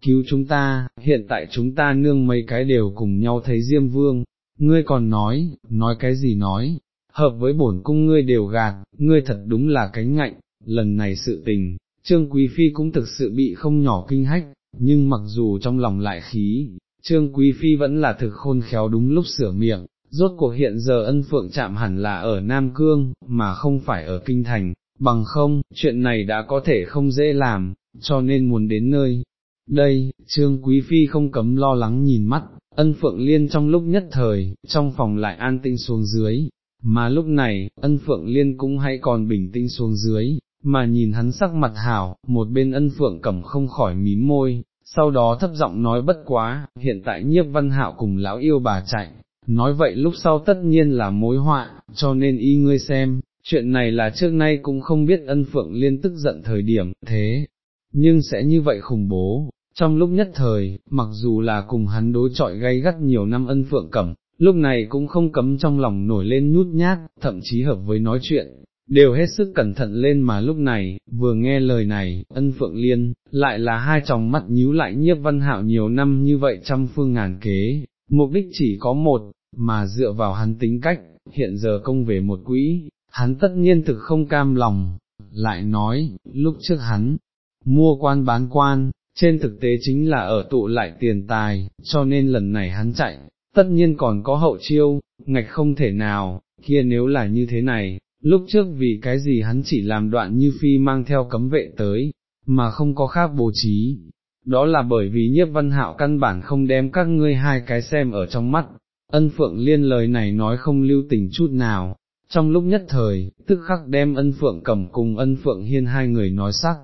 cứu chúng ta, hiện tại chúng ta nương mấy cái đều cùng nhau thấy Diêm Vương, ngươi còn nói, nói cái gì nói, hợp với bổn cung ngươi đều gạt, ngươi thật đúng là cánh ngạnh, lần này sự tình, Trương Quý Phi cũng thực sự bị không nhỏ kinh hách, nhưng mặc dù trong lòng lại khí, Trương Quý Phi vẫn là thực khôn khéo đúng lúc sửa miệng, rốt cuộc hiện giờ ân phượng chạm hẳn là ở Nam Cương, mà không phải ở Kinh Thành, bằng không, chuyện này đã có thể không dễ làm, cho nên muốn đến nơi. Đây, Trương Quý Phi không cấm lo lắng nhìn mắt, ân phượng liên trong lúc nhất thời, trong phòng lại an tinh xuống dưới, mà lúc này, ân phượng liên cũng hay còn bình tĩnh xuống dưới, mà nhìn hắn sắc mặt hảo, một bên ân phượng cẩm không khỏi mím môi, sau đó thấp giọng nói bất quá, hiện tại nhiếp văn hạo cùng lão yêu bà chạy, nói vậy lúc sau tất nhiên là mối họa, cho nên y ngươi xem, chuyện này là trước nay cũng không biết ân phượng liên tức giận thời điểm, thế, nhưng sẽ như vậy khủng bố, trong lúc nhất thời, mặc dù là cùng hắn đối trọi gay gắt nhiều năm ân phượng cẩm, lúc này cũng không cấm trong lòng nổi lên nhút nhát, thậm chí hợp với nói chuyện, đều hết sức cẩn thận lên mà lúc này, vừa nghe lời này, ân phượng liên, lại là hai tròng mắt nhíu lại nhiếp văn hạo nhiều năm như vậy trăm phương ngàn kế, mục đích chỉ có một, mà dựa vào hắn tính cách, hiện giờ công về một quỹ, hắn tất nhiên thực không cam lòng, lại nói, lúc trước hắn, mua quan bán quan, trên thực tế chính là ở tụ lại tiền tài, cho nên lần này hắn chạy, tất nhiên còn có hậu chiêu, ngạch không thể nào, kia nếu là như thế này, lúc trước vì cái gì hắn chỉ làm đoạn như phi mang theo cấm vệ tới, mà không có khác bố trí, đó là bởi vì nhiếp văn hạo căn bản không đem các ngươi hai cái xem ở trong mắt, ân phượng liên lời này nói không lưu tình chút nào, trong lúc nhất thời, tức khắc đem ân phượng cầm cùng ân phượng hiên hai người nói sắc,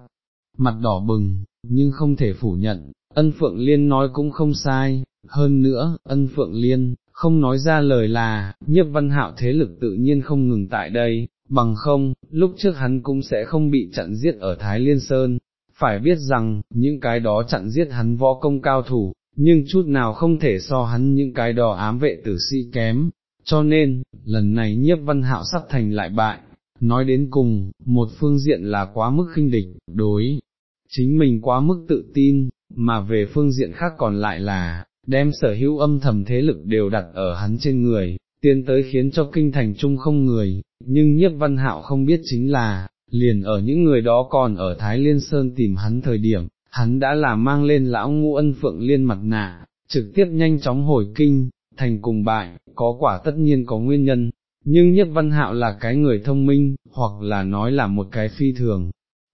mặt đỏ bừng, nhưng không thể phủ nhận, ân phượng liên nói cũng không sai, hơn nữa, ân phượng liên, không nói ra lời là, nhiếp văn hạo thế lực tự nhiên không ngừng tại đây, bằng không, lúc trước hắn cũng sẽ không bị chặn giết ở Thái Liên Sơn, phải biết rằng, những cái đó chặn giết hắn võ công cao thủ, nhưng chút nào không thể so hắn những cái đó ám vệ tử sĩ kém, cho nên, lần này nhiếp văn hạo sắp thành lại bại, nói đến cùng, một phương diện là quá mức khinh địch, đối, chính mình quá mức tự tin, mà về phương diện khác còn lại là, đem sở hữu âm thầm thế lực đều đặt ở hắn trên người, tiến tới khiến cho kinh thành trung không người, nhưng nhiếp văn hạo không biết chính là, liền ở những người đó còn ở Thái Liên Sơn tìm hắn thời điểm, hắn đã là mang lên lão ngũ ân phượng liên mặt nạ, trực tiếp nhanh chóng hồi kinh, thành cùng bại, có quả tất nhiên có nguyên nhân, nhưng nhất văn hạo là cái người thông minh, hoặc là nói là một cái phi thường.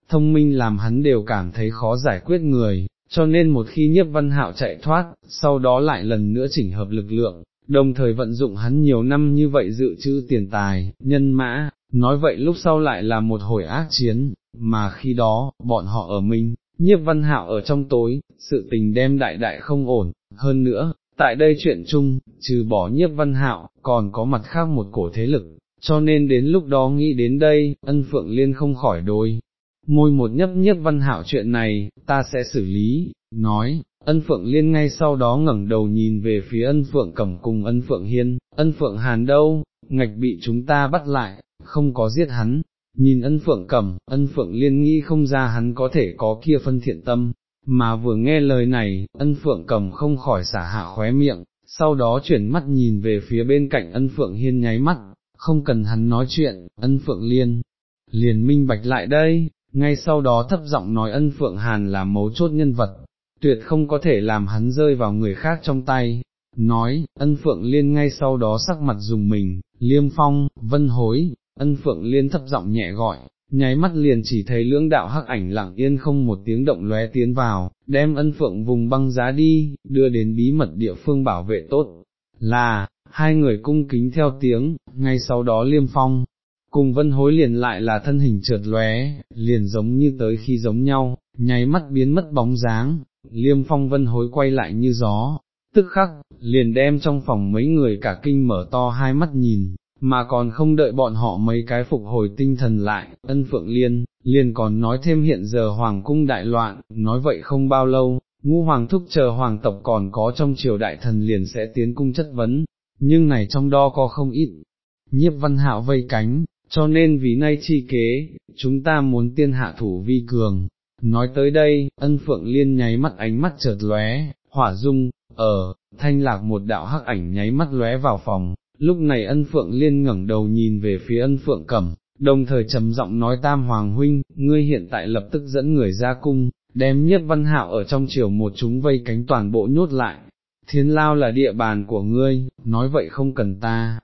Thông minh làm hắn đều cảm thấy khó giải quyết người, cho nên một khi nhiếp văn hạo chạy thoát, sau đó lại lần nữa chỉnh hợp lực lượng, đồng thời vận dụng hắn nhiều năm như vậy dự trữ tiền tài, nhân mã, nói vậy lúc sau lại là một hồi ác chiến, mà khi đó, bọn họ ở mình, nhiếp văn hạo ở trong tối, sự tình đem đại đại không ổn, hơn nữa, tại đây chuyện chung, trừ bỏ nhiếp văn hạo, còn có mặt khác một cổ thế lực, cho nên đến lúc đó nghĩ đến đây, ân phượng liên không khỏi đôi. Môi một nhấp nhiếp văn hảo chuyện này, ta sẽ xử lý, nói, ân phượng liên ngay sau đó ngẩng đầu nhìn về phía ân phượng cẩm cùng ân phượng hiên, ân phượng hàn đâu, ngạch bị chúng ta bắt lại, không có giết hắn, nhìn ân phượng cẩm, ân phượng liên nghĩ không ra hắn có thể có kia phân thiện tâm, mà vừa nghe lời này, ân phượng cầm không khỏi xả hạ khóe miệng, sau đó chuyển mắt nhìn về phía bên cạnh ân phượng hiên nháy mắt, không cần hắn nói chuyện, ân phượng liên, liền minh bạch lại đây, ngay sau đó thấp giọng nói ân phượng hàn là mấu chốt nhân vật, tuyệt không có thể làm hắn rơi vào người khác trong tay. Nói, ân phượng liên ngay sau đó sắc mặt dùng mình, liêm phong, vân hối, ân phượng liên thấp giọng nhẹ gọi, nháy mắt liền chỉ thấy lưỡng đạo hắc ảnh lặng yên không một tiếng động lóe tiến vào, đem ân phượng vùng băng giá đi, đưa đến bí mật địa phương bảo vệ tốt. là, hai người cung kính theo tiếng, ngay sau đó liêm phong, cùng vân hối liền lại là thân hình trượt lóe, liền giống như tới khi giống nhau, nháy mắt biến mất bóng dáng, liêm phong vân hối quay lại như gió, tức khắc, liền đem trong phòng mấy người cả kinh mở to hai mắt nhìn, mà còn không đợi bọn họ mấy cái phục hồi tinh thần lại, ân phượng liên, liền còn nói thêm hiện giờ hoàng cung đại loạn, nói vậy không bao lâu, ngũ hoàng thúc chờ hoàng tộc còn có trong triều đại thần liền sẽ tiến cung chất vấn, nhưng này trong đó có không ít, nhiếp văn hạo vây cánh, cho nên vì nay chi kế, chúng ta muốn tiên hạ thủ vi cường. Nói tới đây, ân phượng liên nháy mắt ánh mắt chợt lóe, hỏa dung, ở, thanh lạc một đạo hắc ảnh nháy mắt lóe vào phòng, lúc này ân phượng liên ngẩng đầu nhìn về phía ân phượng cẩm, đồng thời trầm giọng nói tam hoàng huynh, ngươi hiện tại lập tức dẫn người ra cung, đem nhất văn hạo ở trong chiều một chúng vây cánh toàn bộ nhốt lại, thiên lao là địa bàn của ngươi, nói vậy không cần ta,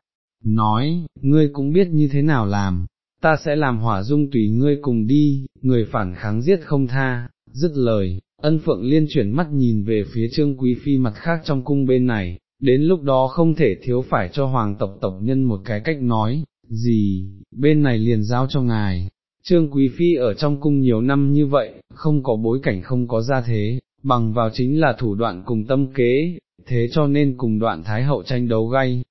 nói, ngươi cũng biết như thế nào làm, ta sẽ làm hỏa dung tùy ngươi cùng đi, người phản kháng giết không tha, dứt lời, ân phượng liên chuyển mắt nhìn về phía trương quý phi mặt khác trong cung bên này, đến lúc đó không thể thiếu phải cho hoàng tộc tộc nhân một cái cách nói, gì, bên này liền giao cho ngài. Trương Quý Phi ở trong cung nhiều năm như vậy, không có bối cảnh không có gia thế, bằng vào chính là thủ đoạn cùng tâm kế, thế cho nên cùng đoạn Thái Hậu tranh đấu gay,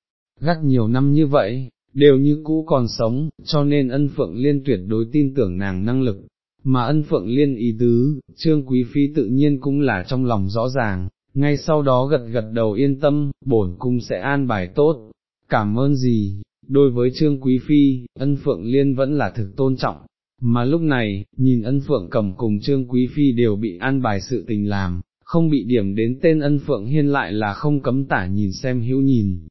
gắt nhiều năm như vậy, đều như cũ còn sống, cho nên ân phượng liên tuyệt đối tin tưởng nàng năng lực, mà ân phượng liên ý tứ, trương quý phi tự nhiên cũng là trong lòng rõ ràng, ngay sau đó gật gật đầu yên tâm, bổn cung sẽ an bài tốt, cảm ơn gì, đối với trương quý phi, ân phượng liên vẫn là thực tôn trọng. Mà lúc này, nhìn ân phượng cầm cùng trương quý phi đều bị an bài sự tình làm, không bị điểm đến tên ân phượng hiên lại là không cấm tả nhìn xem hữu nhìn,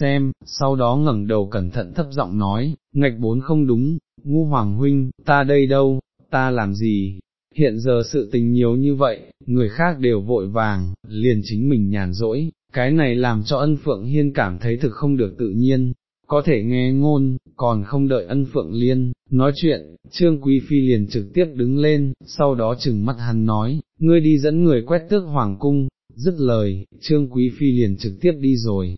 xem, sau đó ngẩng đầu cẩn thận thấp giọng nói, ngạch bốn không đúng, ngu hoàng huynh, ta đây đâu, ta làm gì, hiện giờ sự tình nhiều như vậy, người khác đều vội vàng, liền chính mình nhàn rỗi, cái này làm cho ân phượng hiên cảm thấy thực không được tự nhiên, có thể nghe ngôn, còn không đợi ân phượng liên, nói chuyện, trương quý phi liền trực tiếp đứng lên, sau đó chừng mắt hắn nói, ngươi đi dẫn người quét tước hoàng cung, dứt lời, trương quý phi liền trực tiếp đi rồi,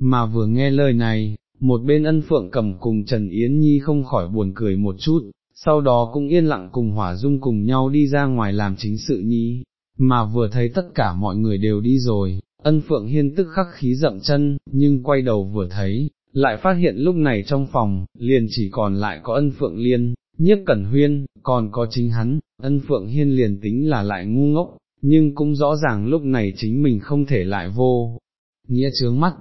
mà vừa nghe lời này, một bên ân phượng cầm cùng Trần Yến Nhi không khỏi buồn cười một chút, sau đó cũng yên lặng cùng hỏa dung cùng nhau đi ra ngoài làm chính sự nhi, mà vừa thấy tất cả mọi người đều đi rồi, ân phượng hiên tức khắc khí dậm chân, nhưng quay đầu vừa thấy, lại phát hiện lúc này trong phòng, liền chỉ còn lại có ân phượng liên, nhiếp cẩn huyên, còn có chính hắn, ân phượng hiên liền tính là lại ngu ngốc, nhưng cũng rõ ràng lúc này chính mình không thể lại vô, nghĩa trướng mắt,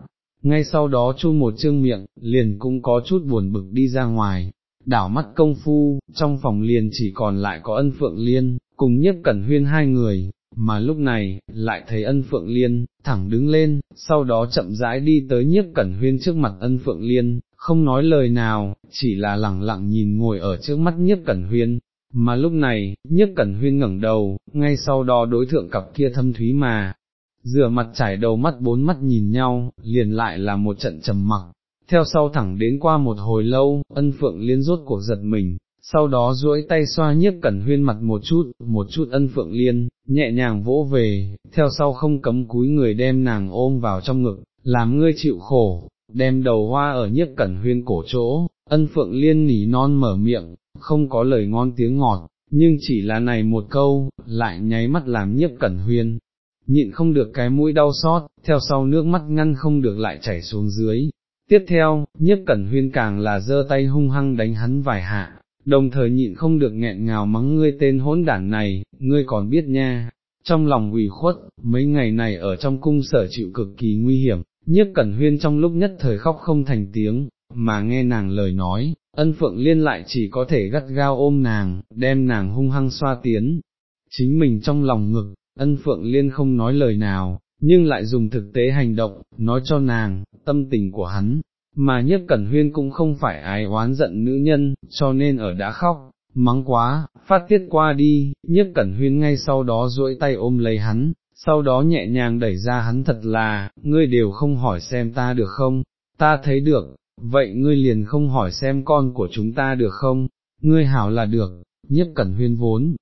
ngay sau đó chu một chương miệng, liền cũng có chút buồn bực đi ra ngoài, đảo mắt công phu, trong phòng liền chỉ còn lại có ân phượng liên, cùng nhiếp cẩn huyên hai người, mà lúc này, lại thấy ân phượng liên, thẳng đứng lên, sau đó chậm rãi đi tới nhiếp cẩn huyên trước mặt ân phượng liên, không nói lời nào, chỉ là lẳng lặng nhìn ngồi ở trước mắt nhiếp cẩn huyên. Mà lúc này, nhiếp cẩn huyên ngẩng đầu, ngay sau đó đối thượng cặp kia thâm thúy mà, rửa mặt trải đầu mắt bốn mắt nhìn nhau, liền lại là một trận trầm mặc, theo sau thẳng đến qua một hồi lâu, ân phượng liên rốt cuộc giật mình, sau đó duỗi tay xoa nhiếp cẩn huyên mặt một chút, một chút ân phượng liên, nhẹ nhàng vỗ về, theo sau không cấm cúi người đem nàng ôm vào trong ngực, làm ngươi chịu khổ, đem đầu hoa ở nhiếp cẩn huyên cổ chỗ, ân phượng liên nỉ non mở miệng, không có lời ngon tiếng ngọt, nhưng chỉ là này một câu, lại nháy mắt làm nhiếp cẩn huyên, nhịn không được cái mũi đau xót, theo sau nước mắt ngăn không được lại chảy xuống dưới. Tiếp theo, nhiếp cẩn huyên càng là giơ tay hung hăng đánh hắn vài hạ, đồng thời nhịn không được nghẹn ngào mắng ngươi tên hỗn đản này, ngươi còn biết nha, trong lòng ủy khuất, mấy ngày này ở trong cung sở chịu cực kỳ nguy hiểm, nhiếp cẩn huyên trong lúc nhất thời khóc không thành tiếng, mà nghe nàng lời nói, ân phượng liên lại chỉ có thể gắt gao ôm nàng, đem nàng hung hăng xoa tiến, chính mình trong lòng ngực, ân phượng liên không nói lời nào, nhưng lại dùng thực tế hành động, nói cho nàng, tâm tình của hắn, mà nhất cẩn huyên cũng không phải ai oán giận nữ nhân, cho nên ở đã khóc, mắng quá, phát tiết qua đi, nhất cẩn huyên ngay sau đó duỗi tay ôm lấy hắn, sau đó nhẹ nhàng đẩy ra hắn thật là, ngươi đều không hỏi xem ta được không, ta thấy được, vậy ngươi liền không hỏi xem con của chúng ta được không, ngươi hảo là được, nhất cẩn huyên vốn,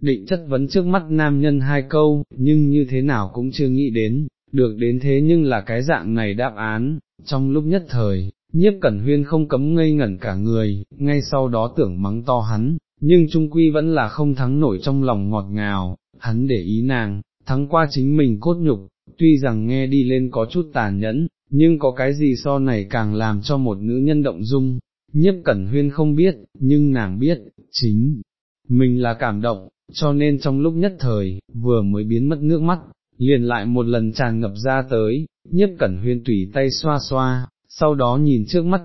định chất vấn trước mắt nam nhân hai câu, nhưng như thế nào cũng chưa nghĩ đến, được đến thế nhưng là cái dạng này đáp án, trong lúc nhất thời, nhiếp cẩn huyên không cấm ngây ngẩn cả người, ngay sau đó tưởng mắng to hắn, nhưng trung quy vẫn là không thắng nổi trong lòng ngọt ngào, hắn để ý nàng, thắng qua chính mình cốt nhục, tuy rằng nghe đi lên có chút tàn nhẫn, nhưng có cái gì so này càng làm cho một nữ nhân động dung, nhiếp cẩn huyên không biết, nhưng nàng biết, chính, mình là cảm động, cho nên trong lúc nhất thời, vừa mới biến mất nước mắt, liền lại một lần tràn ngập ra tới, nhiếp cẩn huyên tùy tay xoa xoa, sau đó nhìn trước mắt